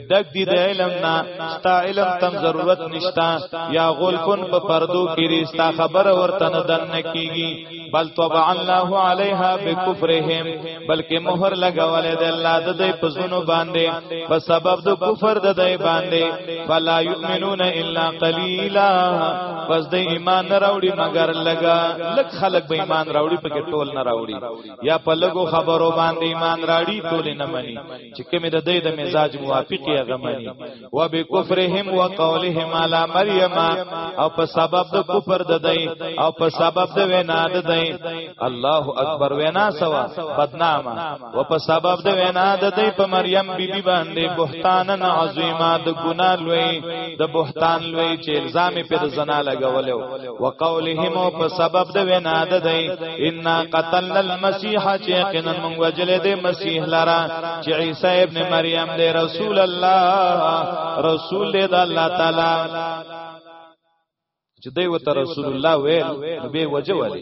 دک دی د علم نه ستا علم تم ضرورت نشتا یا غول کن په پردو کې رستا خبر ورته نه دن کیږي بل طبع الله علیها بکفرهم بلکې مہر لګولې د الله د دې پزونو باندې په سبب د کفر د دې باندې فلا یؤمنون الا قلیلا پس د ایمان نه راوړي مگر لګا لک خلق به ایمان راوړي پکې ټول نه راوړي یا په لګو خبرو باندې ایمان راړي ټول نه مني چې کومه د دې د مزاج موافقه غمني و به کفرهم و قولهم علی مریم او په سبب د کفر د دې او په سبب د وینا د دې الله اکبر وینا سوا بدنامه و په سبب د وینا د دې په مریم بیبي بی باندې بهتان عظیمه د ګنا لوی د بهتان لوی چې الزام په زنا لګولیو وقولهم او په سبب د وینا د دی ان قتلنا المسيح چې یقینا موږ وجلې د مسیح لرا چې عیسی ابن مریم دی رسول الله رسول دی د الله تعالی چې دوی وته رسول الله ویل به وجه ولی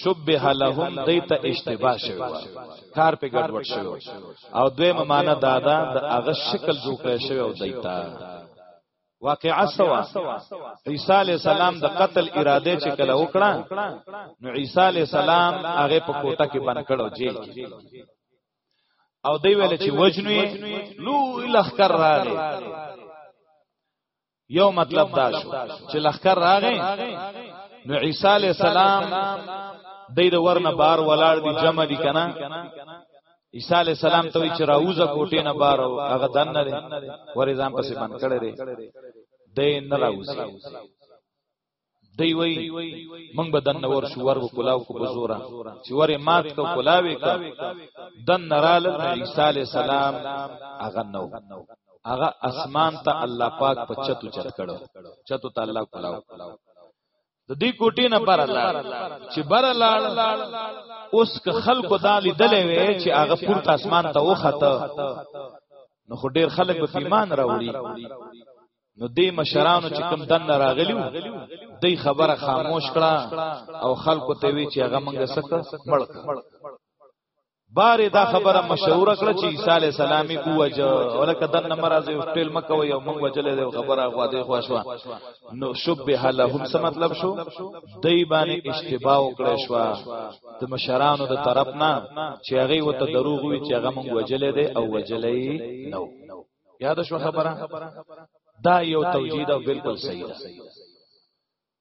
شبه لهم دیت اشتباه شوی کار په ګډوډ شوی او دویمه معنا دا ده د هغه شکل جوړ کړی شوی او دیتا واقعا سوا عیسی علی السلام د قتل اراده چې کله وکړه نو عیسی علی السلام هغه په کوټه کې بند کړو جیل کې او دی ویل چې وجنوي لو لخر راغی یو مطلب دا شو چې لخر راغې نو عیسی علی السلام د دې ورنه بار ولاړ دي جمع دي کنه عیسی علی السلام ته چې راوځه کوټې نه بار او هغه دن نه ورې ځان پسې بند کړي دې نه راوځي دی وی مونږ به دن ور شو ور کلاو کو بزورا چې ور مات کو کلاوي کا دن نرال عیسی علی السلام اغه نو اغه اسمان ته الله پاک په چتو چت کړو چتو ته الله کلاو د دې کوټې نه بر الله چې بر الله اوس که خلکو دالي دلې وي چې هغه پورته اسمان ته وخته نو خو ډیر خلک به ایمان راوړي نو دې مشرانو چې کم دن راغلیو دې خبره خاموش کړه او خلکو ته وی چې هغه منګه سکه مړ بارې دا خبره مشهور کړه چې عیسی علی السلام یې کوج ولکه دن مرز یو ټیل مکو یو مونږ وجلې دا خبره غوا دې خوښوا نو شبه لهم څه مطلب شو دای باندې اشتباه وکړې شو د مشرانو د طرف نه چې هغه وته دروغ وی چې هغه مونږ وجلې دې او وجلې نو یاد شو خبره دا یو توجیه ده بالکل صحیح ده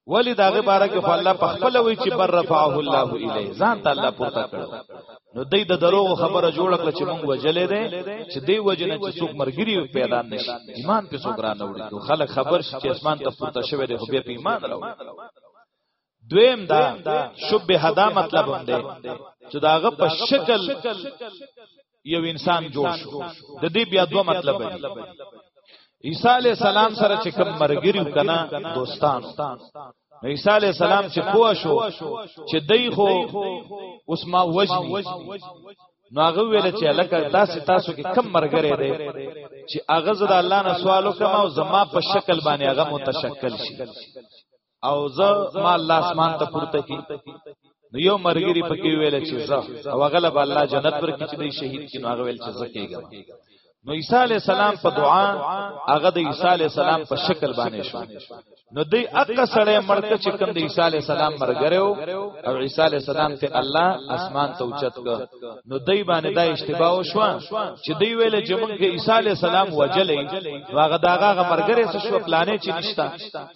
ولی دا غی بارا کې الله په خپل وی چې بر رفعه الله الیه ځان ته الله پورته کړو نو دای د دروغ خبره جوړ کړ چې مونږ وجلې ده چې دی وجنه چې څوک مرګري پیدا نشي ایمان په څوک را نه وړي نو خلک خبر شي چې اسمان ته پورته شوی دی خو بیا په ایمان راوړي دویم دا شبه دا مطلب هم دی چې داغه په شکل یو انسان جوړ شو د دې بیا دوه مطلب دی عیسی علی السلام سره چې کوم مرګریو کنا دوستان نو عیسی علی السلام چې پوه شو چې دای خو اوس ما وجنی نو هغه ویل چې لکه تاسو تاسو کې کم مرګره دی چې هغه زړه الله نه سوال وکم او زما په شکل باندې هغه متشکل شي او زه ما الله اسمان ته پورته کی نو یو مرګری پکې ویل چې زه او غلب الله جنت پر کې چې دی شهید کینو هغه ویل چې زه کېږم نو عیسی علی السلام په دعا هغه د عیسی علی السلام په شکل باندې شو نو دی اقا سړی مرګ چې کوم د عیسی علی السلام مرګره او عیسی علی السلام ته الله اسمان ته اوچت ک نو دی باندې دا اشتباه شو چې دی ویل چې موږ عیسی علی السلام وجلې واغه داغه مرګره شو پلانې چې نشتا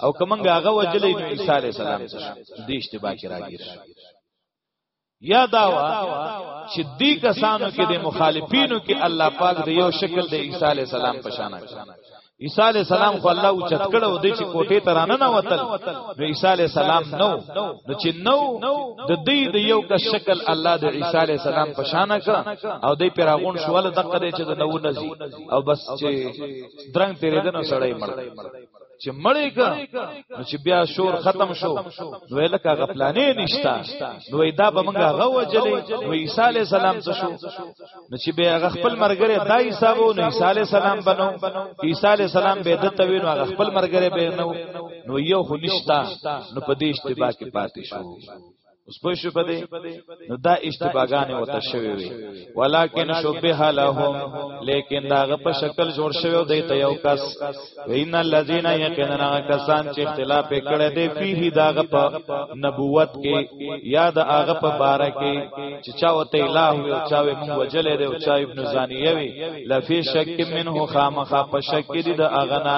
او کومنګ هغه وجلې نو عیسی علی السلام ته دې اشتباه کې راګیر یا داوا چې دې کسانو کې د مخالفینو کې الله پاک د یو شکل د عیسی علی السلام په شان عیسی علی السلام خو الله او چت کړو د چې کوټه ترانه نه وتل نو عیسی علی السلام نو نو چې نو د دې د یو کا شکل الله د عیسی علی السلام په شان کړ او دې پیراغون شواله دغه دې چې د نو نزي او بس چې درنګ تیرې دنه سړی مړ چې مړی کا نو چې بیا شور ختم شو نو لکه غپلانې نشتا نو دا به موږ غو وجلې نو عیسی علی السلام څه شو نو چې بیا خپل مرګره دای حسابو نو عیسی علی السلام بنو عیسی علی السلام به دته وینو خپل مرګره به نو نو یو خو نشتا نو په دې اشتباه کې پاتې شو اوس په شپه دی نو دا اشتباهګانې وته شوی وي ولکن شبه لهم لیکن داغه په شکل جوړ شوی دی ته یو کس وین الذین یقینا کسان چې اختلاف کړي دی فيه داغه په نبوت کې یا د هغه په باره کې چې چا وته الہ وي او چا وي مونږ وجلې دی او چا ابن زانیه وي لفی شک منه خامخ په شک دی د اغنا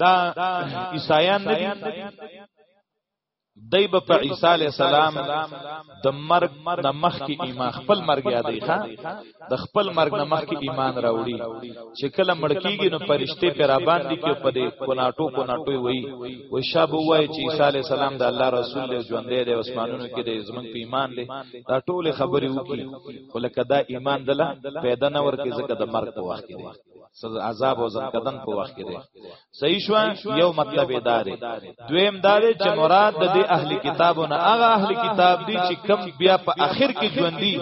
دا عیسایان نه دي دای په عیسی علی السلام د مرګ نه مخکې ایمان خپل مرګ یادې ښا د خپل مرګ نه مخکې ایمان راوړي چې کله مړکیږي نو پرشته پر باندې کې په دې کوناټو کوناټو وي وي شاب وای چې عیسی علی السلام د الله رسول له ژوندې د اسمانونو کې د زمنګ په ایمان دی دا ټول خبرې وکړي خو لکه دا ایمان دلا پیدا نه ورکې ځکه د مرګ په وخت کې عذاب او زنکدن په وخت کې دی صحیح شو یو مطلب دار دویم دار چې مراد د دې اهل کتابونو هغه اهل کتاب دي چې کم بیا په اخر کې ژوندۍ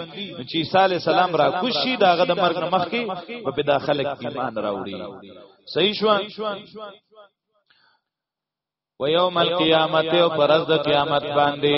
چې عیسی علی السلام را کوشي داغه د مرګ مخ کې په بدا خلک ایمان راوړي صحیح شو و یوم القیامت او پرز د قیامت باندې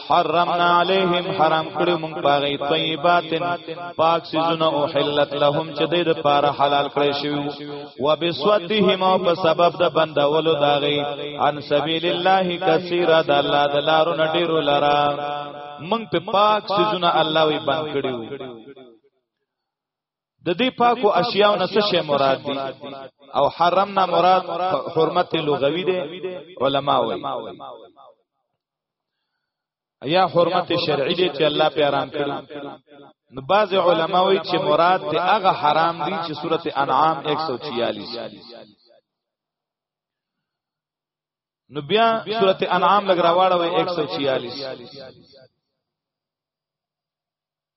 حرمنا علیهم حرام کړو مونږ پاغي طیباتن پاک سيزونه او حلت لهم چې دې د پاره حلال کړی شو و بسوتهم او په سبب د بندولو داغي ان سبیل الله کثیره د الله د لارو نډیرو لرا مونږ په پاک سيزونه الله وی بند کړو د دې پاکو اشیاء نه څه شی مراد دي او حرم نه مراد حرمت لغوي دي علما وایي یا حرمت شرعي دي چې الله په آرام کړو نو بعض علما وایي چې مراد دي هغه حرام دي چې سورته انعام 146 نو بیا سورته انعام لګراواړه 146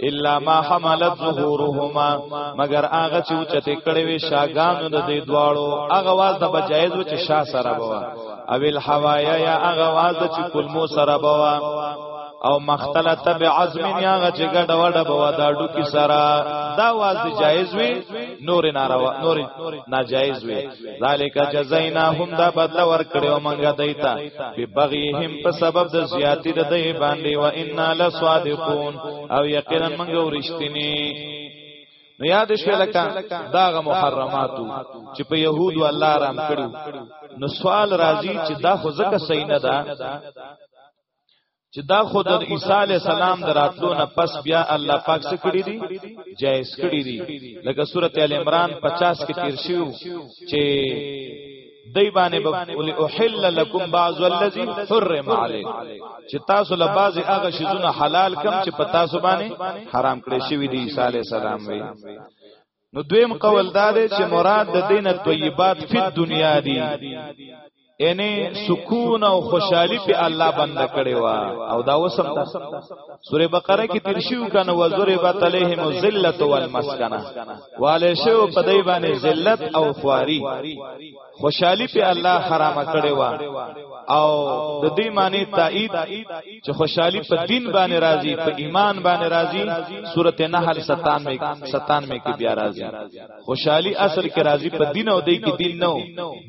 الا ما حملت ظهورهما مگر هغه چې اوچته کړي وي شاګانو د دې دواړو هغه واز د بجایز و چې شاه سره بوا او الحوایا یا هغه واز چې کلمو سره بوا او مختلط بعظم یا هغه چې ګډ وډ بوا دا ډوکی سره دا واز جایز وي نور ناروا نور ناجایز وي ذالک جزایناهم دا بدل ورکړو مونږه دیتا په بغیهم په سبب د زیاتی د دی باندې و انا لصادقون او یقینا مونږ ورشتنی نو یاد شوی لکه داغه محرماتو چې په يهودو الله رام کړو نو سوال راځي چې دا خو زکه صحیح نه ده چې دا خو د عیسی علی السلام دراتلو نه پس بیا الله پاک څخه کړی دی جایز کړی دی لکه سورته ال عمران 50 کې تیر شو چې دی باندې ولې احل لكم بعض الذي حرم عليه چې تاسو له بعض هغه شیزونه حلال کم چې په تاسو باندې حرام کړی شوی دی عیسی علی السلام وی نو دویم قول دا دی چې مراد د دین طیبات فی دنیا دی یعنی سکون او خوشحالی په الله بند کړي وا او دا وسم دا سوره بقره کې تیر شیو کنه وزربت علیهم الذلت والمسکنه والے شو په دای باندې ذلت او خواری خوشحالي په الله حرام کړي وا او د دې معنی تایید چې خوشحالي په دین باندې راضي په ایمان باندې راضي سورته نحل 97 97 کې بیا راضي خوشحالي اصل کې راضي په دین او دې کې دین نو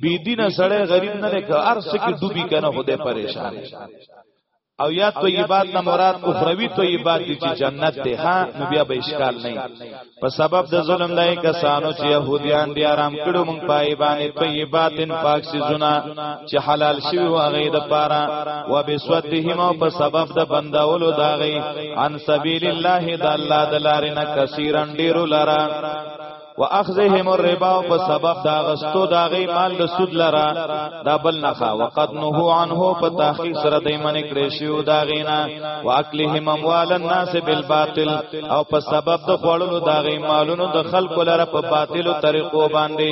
بی دین سره غریب نه لکه ارس کې ډوبي کنه خدای پریشان او یا طیبات نه مراد اخروی طیبات دي چې جنت ده ها نو بیا به اشکال نه په سبب د ظلم دای کسانو چې يهوديان دي آرام کړو مونږ پای باندې طیبات پاک سي زنا چې حلال شي او هغه د پاره و بسوتهم او په سبب د بندولو داغي عن سبیل الله د الله د لارې نه کثیرن ډیرو لرا واخذهم الربا په سبب دا غستو دا غي مال د سود لرا دا بل نخا وقد نهو عنه په تحقیق سره دای من کړی شو دا غینا واکلهم اموال الناس بالباطل او په سبب د خوړلو دا غي مالونو د خلکو لره په باطلو طریقو باندې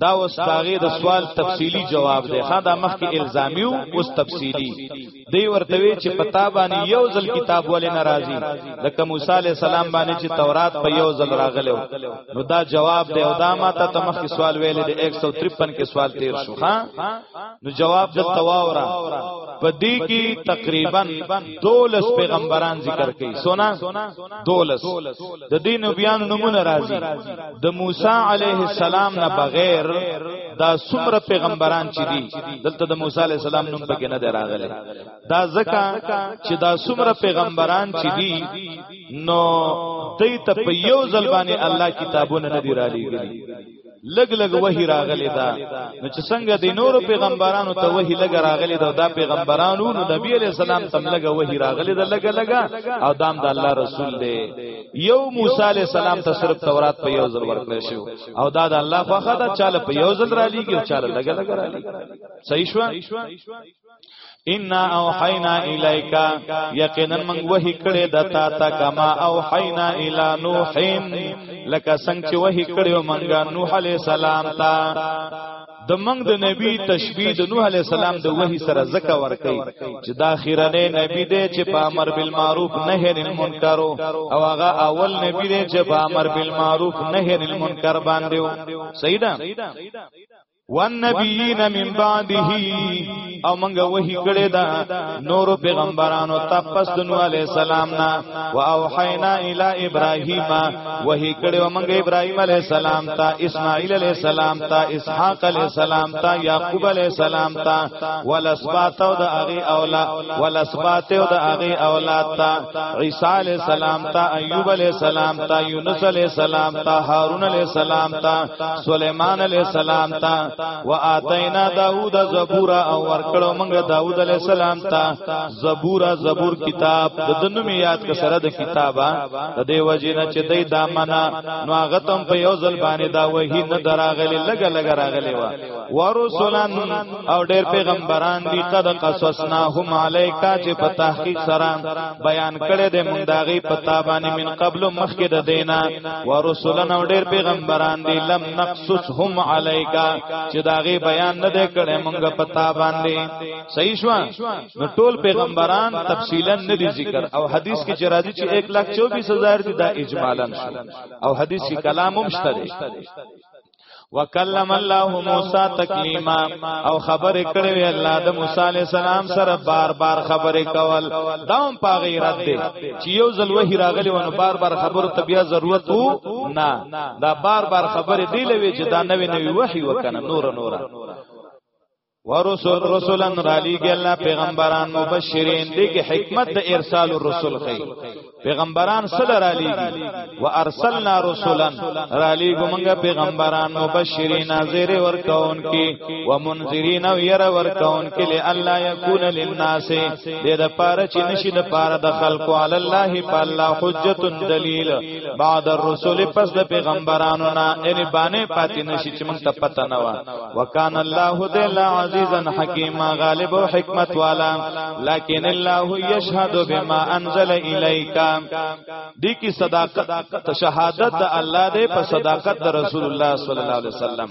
دا اوس باغې د سوال تفصیلی جواب دی خا دا مخکې الزامیو اوس تفصیلی دی ورته وی چې پتا باندې یو ځل کتاب ولې ناراضي لکه موسی علی السلام باندې چې تورات په یو ځل راغلو نو دا جواب دی او دا ماته ته مخکې سوال ویل دی 153 کې سوال تیر شو ها نو جواب د تواورا په دې کې تقریبا 12 پیغمبران ذکر کړي سونا 12 د دې نبیان نمونه راځي د موسی علیه السلام نه بغیر دا څومره پیغمبران چې دي دلته د موسی علیه السلام نوم پکې نه دراغله دا ځکه چې دا څومره پیغمبران چې دي نو دوی ته په یو ځل باندې الله کتابونه نه دی را لېږلي لګ لګ وਹੀ راغلی دا نو چې څنګه د نورو پیغمبرانو ته وਹੀ لګ راغلی دا دا پیغمبرانو نو نبی علی السلام تم لګ وਹੀ راغلی دا لګ لګ او دام د الله رسول دی یو موسی علی السلام ته صرف تورات په یو ځل ورکړل شو او دا د الله په خدا چاله په یو ځل را لېږي او چاله لګا لګا را لېږي صحیح شو ان اوحینا الیکا یقینا من وحی کړه د تا تا کما اوحینا الی نوح لکه څنګه چې وحی کړو منګه نوح علی السلام ته د منګ د نبی تشبیه د نوح علی السلام د وحی سره زکه ور کوي چې دا اخیرنه نبی دی چې په امر بالمعروف نهی عن المنکر او هغه اول نبی دی چې په امر بالمعروف نهی عن المنکر باندې و سیدا والنبیین من بعده او منګه وحی کړی دا نور پیغمبرانو ته پس د نوح علی السلام نا او اوحینا الی ابراهیم وحی کړی او منګه ابراهیم علی السلام ته اسماعیل علی السلام ته اسحاق علی السلام ته یعقوب علی السلام ته ولسبات او د اغه اولاد ولسبات او د اغه اولاد ته عیسی علی السلام ته ایوب علی السلام ته یونس علی السلام ته هارون علی السلام ته سليمان علی السلام ته واتینا داوود زبور او ورکړو موږ داوود علی السلام ته زبور زبور کتاب د دنوم یاد ک سره د کتابه د دې وجینه چې دای دا معنا نو هغه تم په یو ځل باندې دا وਹੀ نه دراغلی لګ لګ راغلی و ورسولن او ډېر پیغمبران دي قد قصصنا هم علیکا چې په تحقیق سره بیان کړي د موږ داغي پتا باندې من قبل مخکې د دینه ورسولن او ډېر پیغمبران دي لم نقصصهم علیکا چې داغه بیان نه دی کړي مونږ پتا باندې صحیح شو نو ټول پیغمبران تفصیلا نه دي ذکر او حدیث کې چرادي چې 1 لک 24 هزار دي دا اجمالا شو او حدیث کې کلام هم شته وکلم الله موسی تکلیما او خبر کړي وی الله د موسی علی السلام سره بار بار خبرې کول داوم پاغی رد دی چې یو ځل وਹੀ راغلی ونه بار بار خبرو ته بیا ضرورت نه دا بار بار خبره دی لوي چې دا نوې نوې وحي وکنه نور نور ورسول رسولن را لیږي الله پیغمبران مبشرین دي کې حکمت د ارسال الرسل خي پیغمبران سره را لیږي وارسلنا رسولن را لیږو موږ پیغمبران مبشرین زیر ورکون کې ومنذرین او ير ورکون کې لالا یکون للناس دې د پاره چې نشي د پاره د خلقو علی الله په الله حجت دلیل بعد الرسل پس د پیغمبرانو نه ان باندې پاتې نشي چې موږ ته پته نه و وکان الله تعالی عزیزا حکیما غالب او حکمت والا لکن الله یشهد بما انزل الیک دې کی صداقت شهادت د الله دې په صداقت د رسول الله صلی الله علیه وسلم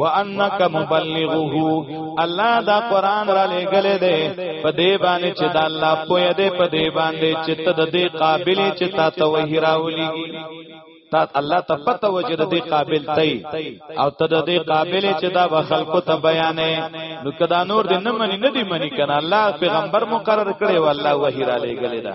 وانک مبلغه الله دا قران را لګلې دې په دې باندې چې دا الله پوهه دې په دې باندې چې ته د دې قابل چې تا ته وحی راولي تا الله ته پته و چې د دې قابل تای او ته د دې قابل چې دا به خلکو ته بیانې نو کدا نور دې نه منی نه دی منی کنه الله پیغمبر مقرر کړي والله وحی را لګلې دا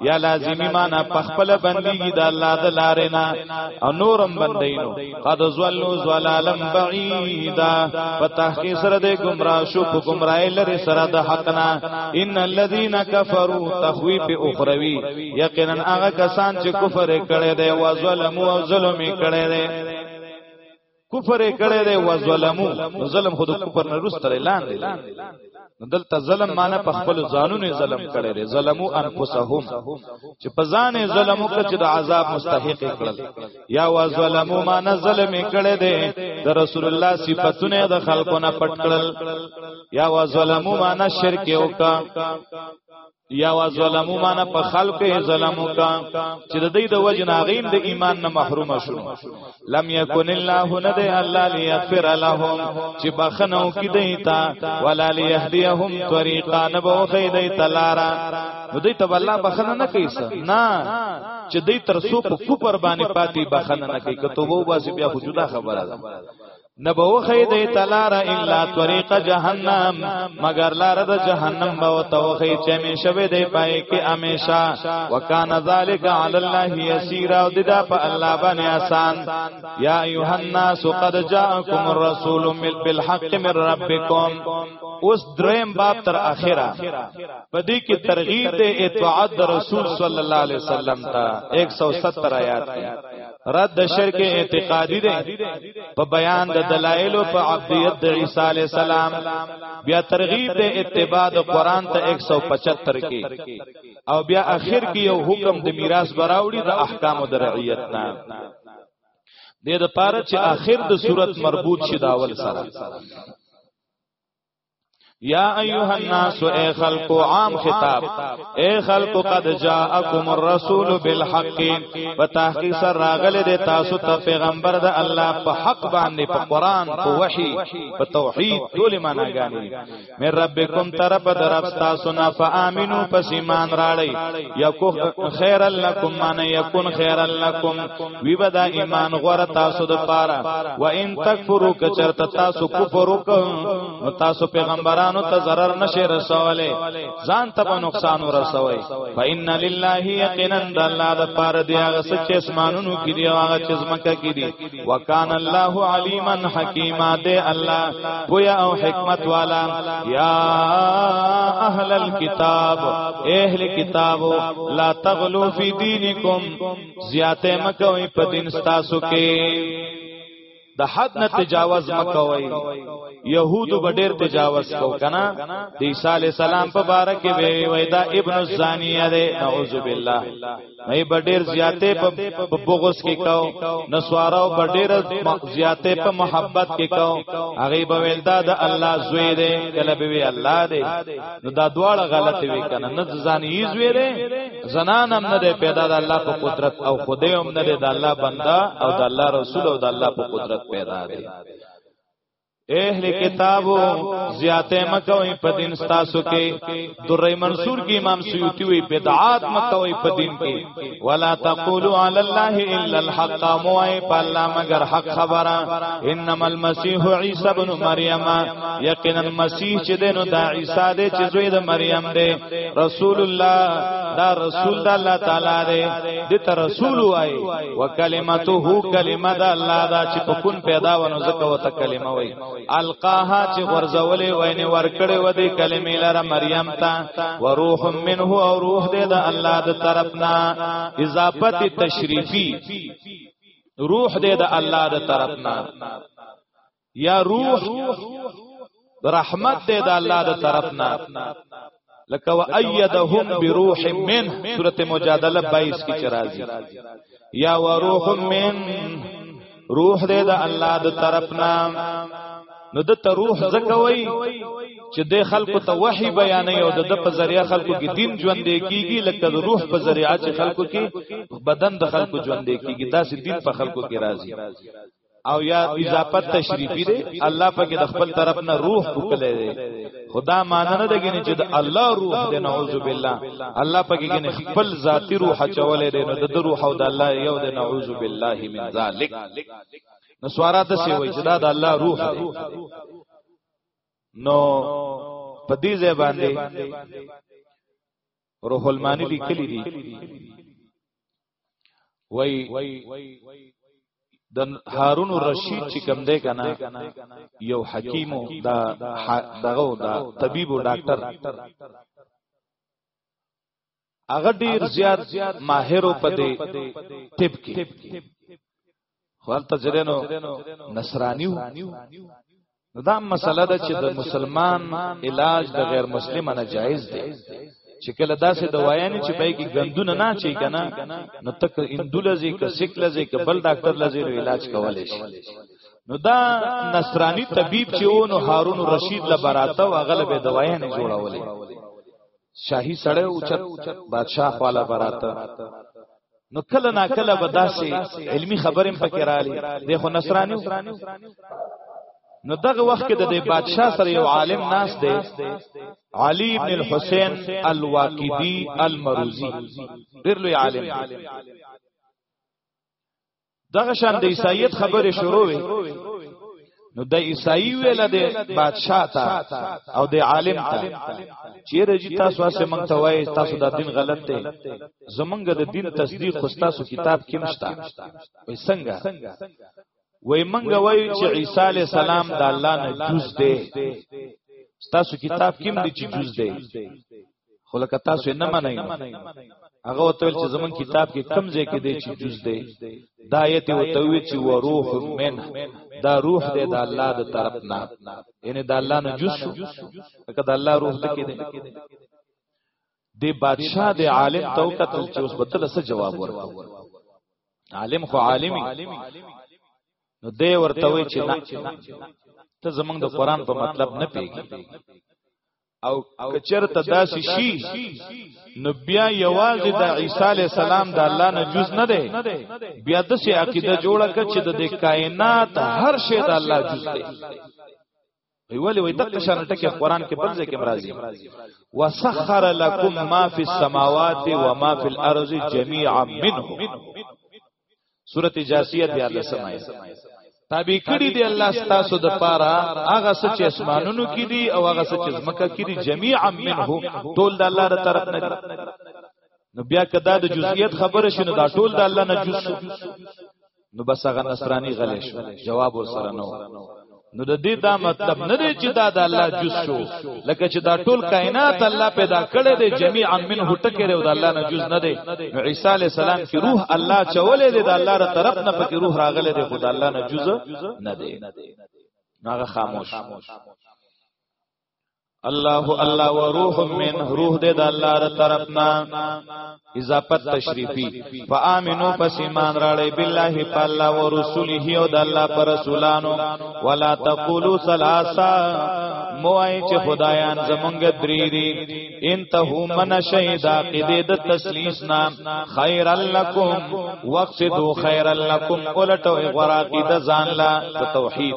یا لازمی معنا پخپل بندگی د الله د لارې نه او نورم بندینو قد زلو زلالم بعیدا په تحقیق سره د گمراه شو په گمراهی لري سره د حق نه ان الذين كفروا تخويف اخروی یقینا هغه کسان چې کفر کړي دي او ظلم او ظلم کړي دي کفر کړي دی و ظلمو ظلم خود کفر نه روس تر اعلان دی دلته ظلم معنی په خپل ځانونو ظلم کړي دی ظلمو انفسهم چې په ځان ظلمو کړي چې د عذاب مستحق کړل یا و ظلمو معنی ظلم کړي دی د رسول الله صفاتونه د خلقونه پټ کړل یا و ظلمو معنی شرک وکړه یا وا ظلمو معنا په خلق ظلم وکا چې د دې د وجه ناغین د ایمان نه محروم شو لم یکن الله ند الله لیغفر لهم چې بخنو کې دیتا ولا لیهدیهم طریقا نبو خې دی تلارا نو دې ته الله بخنه نه کوي نه چې دې تر سو په کوپر باندې پاتې بخنه نه کوي کته وو باسي بیا خو جدا خبره ده نبوخی دی تلار الا طریق جهنم مگر لار د جهنم به توخی چې می شوه دی پای کې امیشا وکانه ذالک علی الله یسیر او ددا په الله باندې آسان یا ایها الناس قد جاءکم الرسول بالحق من ربکم اوس دریم باب تر اخره پدې کې ترغیب د اطاعت رسول صلی الله علیه وسلم ته 170 آیات رد د شرک اعتقادي دی په بیان د دلایل او په عبدیت د عیسی علی السلام بیا ترغیب د اتباع د قران ته 175 کې او بیا اخر کې یو حکم د میراث براوړي د احکام د رعیت نه د دې لپاره چې اخر د صورت مربوط شي داول سره یا ایها الناس اے خلق عام خطاب اے خلق قد جاءکم الرسول بالحق وتحقیق سر راغله د تاسو ته پیغمبر د الله په حق باندې په قران په وحی په توحید ټول معنا غاني مې ربکم طرف درف تاسو نه فامنو پس ایمان راړی یکو خیر لکم من یکون خیر لکم وی به دا ایمان غوړه تاسو د پاره و ان تکفرو کچرت تاسو کفر وکم نو تاسو پیغمبرانو ته zarar نشي رسوله ځان ته په نقصان ورسوي فإن لله یقینا د الله د پاره دی هغه سچ اسمانونو کې دی هغه چې زمکه کې دی وکان الله علیما حکیما دی الله پویا او حکمت والا یا اهل الكتاب اهل کتابو لا تغلو فی دینکم زیاته مکوي په دین تاسو کې د حد نه تجاوز مکوي يهودو بډیر تجاوز کو کنه د عیسی علی السلام په باره کې وی وی دا ابن الزانیه ده نعوذ بالله مې بډیر زیاته په بغوس کې کاو نسوارو بډیر زیاته په محبت کې کاو هغه به ویل دا د الله زوی ده کله به وی الله ده نو دا دواړه غلط وی کنه نه ځان یې زوی ده زنان هم نه پیدا د الله په قدرت او خدای هم نه د الله بندا او د الله رسول او د الله په قدرت پیدا دی اهل کتابو زیاته مکوې په دین تاسو کې درې منصور کې امام سیوطی وی بدعات مکوې په دین کې ولا تقولوا علی الله الا الحق موای په الله مگر حق خبره انما المسيح عیسی ابن مریم یقینا مسیح چې دینو دا عیسی دی چې زوی د مریم دی رسول الله دا رسول د الله تعالی دی د ته رسول وای وکلمته کلمه د الله دا چې په کون پیدا ونه زکه وته کلمه وای القاها چې ورزولې وای نه ورکړې و دې کلمې لره مریم ته وروح منه او روح دې د الله د طرفنا اضافت تشریفی روح دې د الله د طرفنا یا روح رحمت دې د الله د طرف نه لکه وایدهم بروح من سوره مجادله 22 کې چرایي یا وروح من روح دې د الله د طرف نه نو د ته روح زکوي چې د خلکو ته وحي بیانې او د په ذریعہ خلکو کې دین ژوند کیږي لکه د روح په ذریعہ چې خلکو کې بدن د خلکو ژوند کیږي دا سې دین په خلکو کې راځي او یا اضافت تشریفی دی الله پاک د خپل طرف نه روح وکړي دی خدا معنی نه دګنی چې د الله روح دی نعوذ بالله الله پاک کې خپل ذاتی روح چولې دی نو د روح او د الله یو دی نعوذ بالله من ذلک نو سوارات سی وای چې دا د الله روح دی نو په دې ځای باندې روح المانی لیکلی دی وای د هارون الرشید چې کوم دی کنه یو حکیم دا دغه دا طبيب او ډاکټر هغه ډیر زیات ماهر په دې طب کې خوان تجرینو نصرانیو نو دا مسله ده چې د مسلمان علاج د غیر مسلم نه جایز دی چې کله داسې دوايانې چې پای کې غندونه نه چي کنه نو تک اندولزي ک سیکلزي ک بل ډاکټر لزي نو علاج کولای شي نو دا نصرانی طبيب چې و نو هارون رشید لبراته او غلبه دوايانې جوړولې شاهي سړی اوچت بادشاہ خواله براته نو کله نا کله به داسې علمی خبرې هم پکې رااله د خو نصرانیو نو دغه وخت کې د بادشاہ سره یو عالم ناس دی علی ابن الحسین الواقدی المروزی ډیر لوی عالم دغه شان د عیسایت خبره شروع وي نو د عیسائی ویل د بادشاہ تا او د عالم تا چیرې چې تاسو اسه مونږ ته وایي تاسو دا دین غلط دی زمونږ د دین تصدیق خو تاسو کتاب کې مشته وای څنګه وای مونږ وایو چې عیسی علی السلام د الله نه جز دی تاسو کتاب کې مې چې جز دی خو لکه تاسو نه منئ هغه وتل چې زمون کتاب کې کم ځای کې دی چې جز دی دا آیت وتوی چې و روح من دا روح دی د الله د طرف نه یعنی د الله نه جز شو لکه د الله روح تکي دی د بادشاہ د عالم تو قتل چې اوس بتل څه جواب ورکړ عالم خو عالمي نو دی ورته وی چې نه ته زمونږ د قران په مطلب نه پیږي او کچرته داسې شي نو بیا یوازې د عیسی علی السلام د الله نه جز نه دی بیا د سي عقیده جوړه کړ چې د کائنات هر شی د الله جز دی وی ولی وی دغه شان ټکی قران کې بل ځای کې مرাজি وسخر لكم ما في السماوات وما في الارض جميعا منه سورت جاسیه دیار لسم آیت تابع کړي دی الله ستاسو د پاره هغه سچ اسمانونو کې دي او هغه سچ زمکه کې دي جميعا منه ټول د الله تر طرف نه دي نو بیا کدا د جزئیات خبره شنو دا ټول د الله نه جز نو بس هغه نصرانی غلې شو جواب ورسره نو نو د دې دا مطلب نه دی چې دا د الله جز شو لکه چې دا ټول کائنات الله پیدا کړی دی جميعا منه ټکه دی او د الله نه جز نه دی نو عیسی علی السلام کې روح الله چولې دی د الله تر طرف نه پکې روح راغله دی خدای الله نه جز نه دی هغه خاموش الله الله وروح من روح دې د الله تر طرفنا اضافت تشریفی فآمنو پس ایمان راړی بالله پالا و رسوله او د الله پر رسولانو ولا تقولوا ثلاثه موای چې خدایان زمونږ درې دي انته من شهدا قید د تسلیس نام خیر لکم وقصدو خیر لکم ولټو غراقی د ځان لا توحید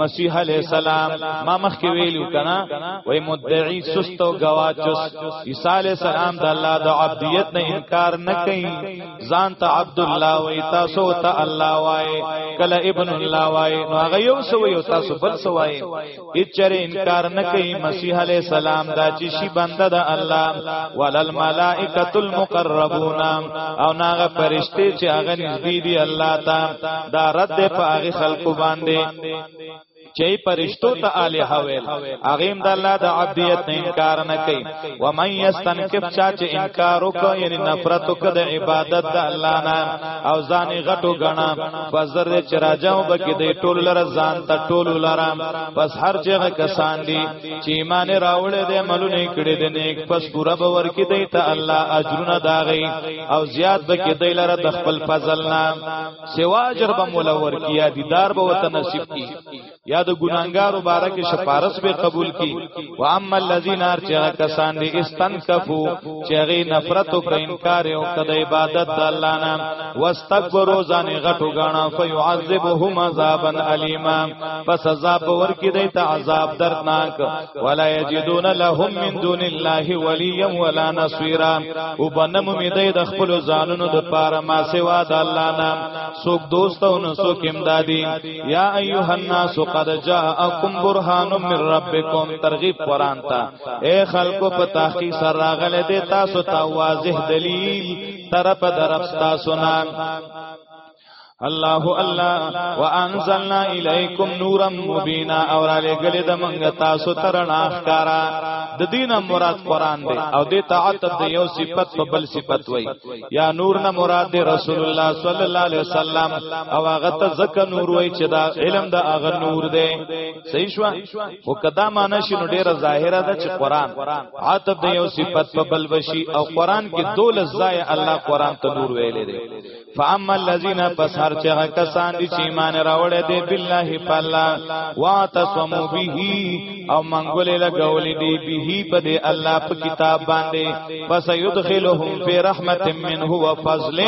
مسیح علیہ السلام ما مخ کې ویلو کنا وای مدعی سست او گواچس عیسی علیہ السلام د الله د عبدیت نه انکار نه کوي ځان ته عبد الله وای تاسو ته الله وای کله ابن الله وای نو هغه یو سو یو تاسو بل سو وای اچره انکار نه کوي مسیح علیہ السلام دا چې شی بنده د الله ولل ملائکۃ المقربون او ناغه پرشته چې هغه نږدې دي الله ته دا رد په هغه خلکو باندې چې پرشتو ته الہ ویل هغه د الله د عبدیت نه انکار نه کوي و من یستنکف چا چې انکار وکړي یعنی نفرت وکړي د عبادت د الله نه او ځان غټو غنا فزر دې چراجاو بکې دې ټول لره ځان ته ټول لره پس هر چېغه کسان دي چې ایمان راوړې دې عملونه کړې دې نیک پس پورا به ورکې دې ته الله اجرونه داغي او زیات به کې دې لره د خپل فضل نه سوا اجر به مولا ورکې یا دیدار به وته نصیب کی یا د ګناګارو باره کې شفارس به قبول کی و اما الذین ارچا کسان دې استنکفو چې هغه نفرت او انکار او کده عبادت د الله نه واستكبروا ځان غټو غاڼه فيعذبهم عذابا الیما پس عذاب ورکی دی ته عذاب دردناک ولا یجدون لهم من دون الله وليا ولا نصيرا وبنم می دی د خپل ځانونو د پاره ما سوا د الله نه سوک دوست او نو سوک امدادي یا ایها الناس قد جاءکم برهان من ربکم ترغیب قران ته اے خلکو په تحقیق سره راغله دي تاسو ته واضح دلیل طرف درف تاسو نه الله الله وانزلنا الیکم نورا مبینا اور علی گلی د منګ تاسو ترنا ښکارا د دینه مراد قران دی او د تعتب د یو صفت په بل صفت وای یا نور نه مراد دی رسول الله صلی الله علیه وسلم او هغه ته زکه نور وای چې دا علم د هغه نور دی صحیح شو خو کدا معنی شنو ډیره ظاهره ده چې قران عتب د یو صفت په بل وشي او قران کې دولس ځای الله قران ته نور ویلې دي فاما الذين پس هر چا کسان دي چې ایمان راوړې دي بالله فلا واتصموا به او منګولې لګولې دي به په دې الله په کتاب باندې پس يدخلهم في رحمت منه وفضل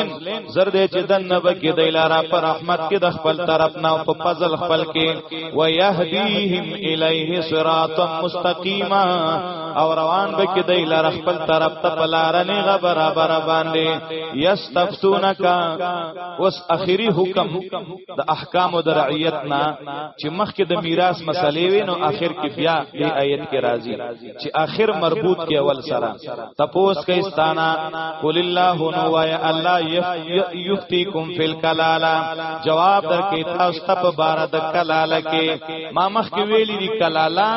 زرد چې دنه بکې د لارا پر رحمت کې د خپل طرف نه په فضل خپل کې ويهديهم اليه صراطا مستقيما او روان به کې دی لار خپل طرف ته پلارنې غبر بر باندې یستفتونک اوس اخیری حکم د احکام د رعیت نه چې مخکې د میراث مسلې وینو اخر کې بیا دې آیت کې راځي چې اخر مربوط کې اول سره تپوس کې استانا قول الله نو وای الله یفتیکم فی الکلالا جواب درکې تاسو ته په بار د کلاله کې ما مخ کې ویلې دي کلالا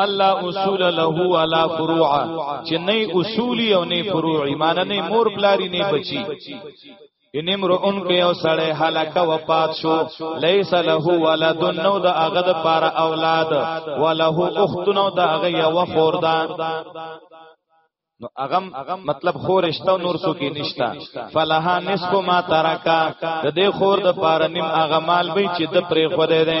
ملا اصول له ولا فروع چې نه اصولی او نه فروع ایمان نه مور بلاری نه بچي ان امرؤن که یو سړی هلاک وفات شو لیس له ولد نو د هغه د پاره اولاد وله اخت نو د هغه یو خور ده نو اغم مطلب خورشته نور سو کې نشتا فلها نصف ما ترکا د دې خور د پاره نیم اغه مال به چې د پرې خو دې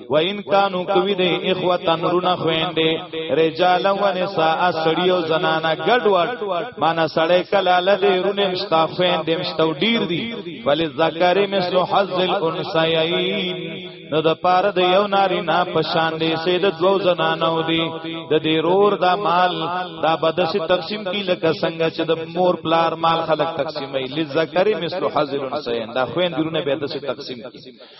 و ان کانو کوي د اخوتن رونه خويندې رجال و نساء سړیو زنانا ګډوډ معنا سړی کله لدې رونه مشتا خويندې مشتو ډیر دي ولې ذکر مثل حظ الانثيين نو د پاره د یو ناری نه پشان دی سه د دوو زنانو دی د دې رور دا مال دا بدسه تقسیم کی لکه څنګه چې د مور پلار مال خلق تقسیمې لذکر مثل حظ الانثیین دا خوین درونه به دسه تقسیم کی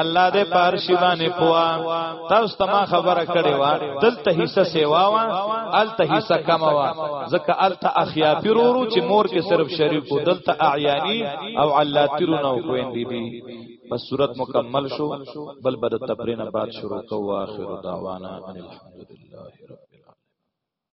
الله دې پار شی باندې پوا تاسو ته ما خبره کړې وا دلته حصہ سیوا وا الته حصہ کم وا ځکه الته اخیا پیرورو چې مور کې صرف شریک و دلته اعیانی او علاتیرو نو خويندې دي بس صورت مکمل شو بل بد تپرینه بعد شروع کو واخر دعوانا ان الحمدلله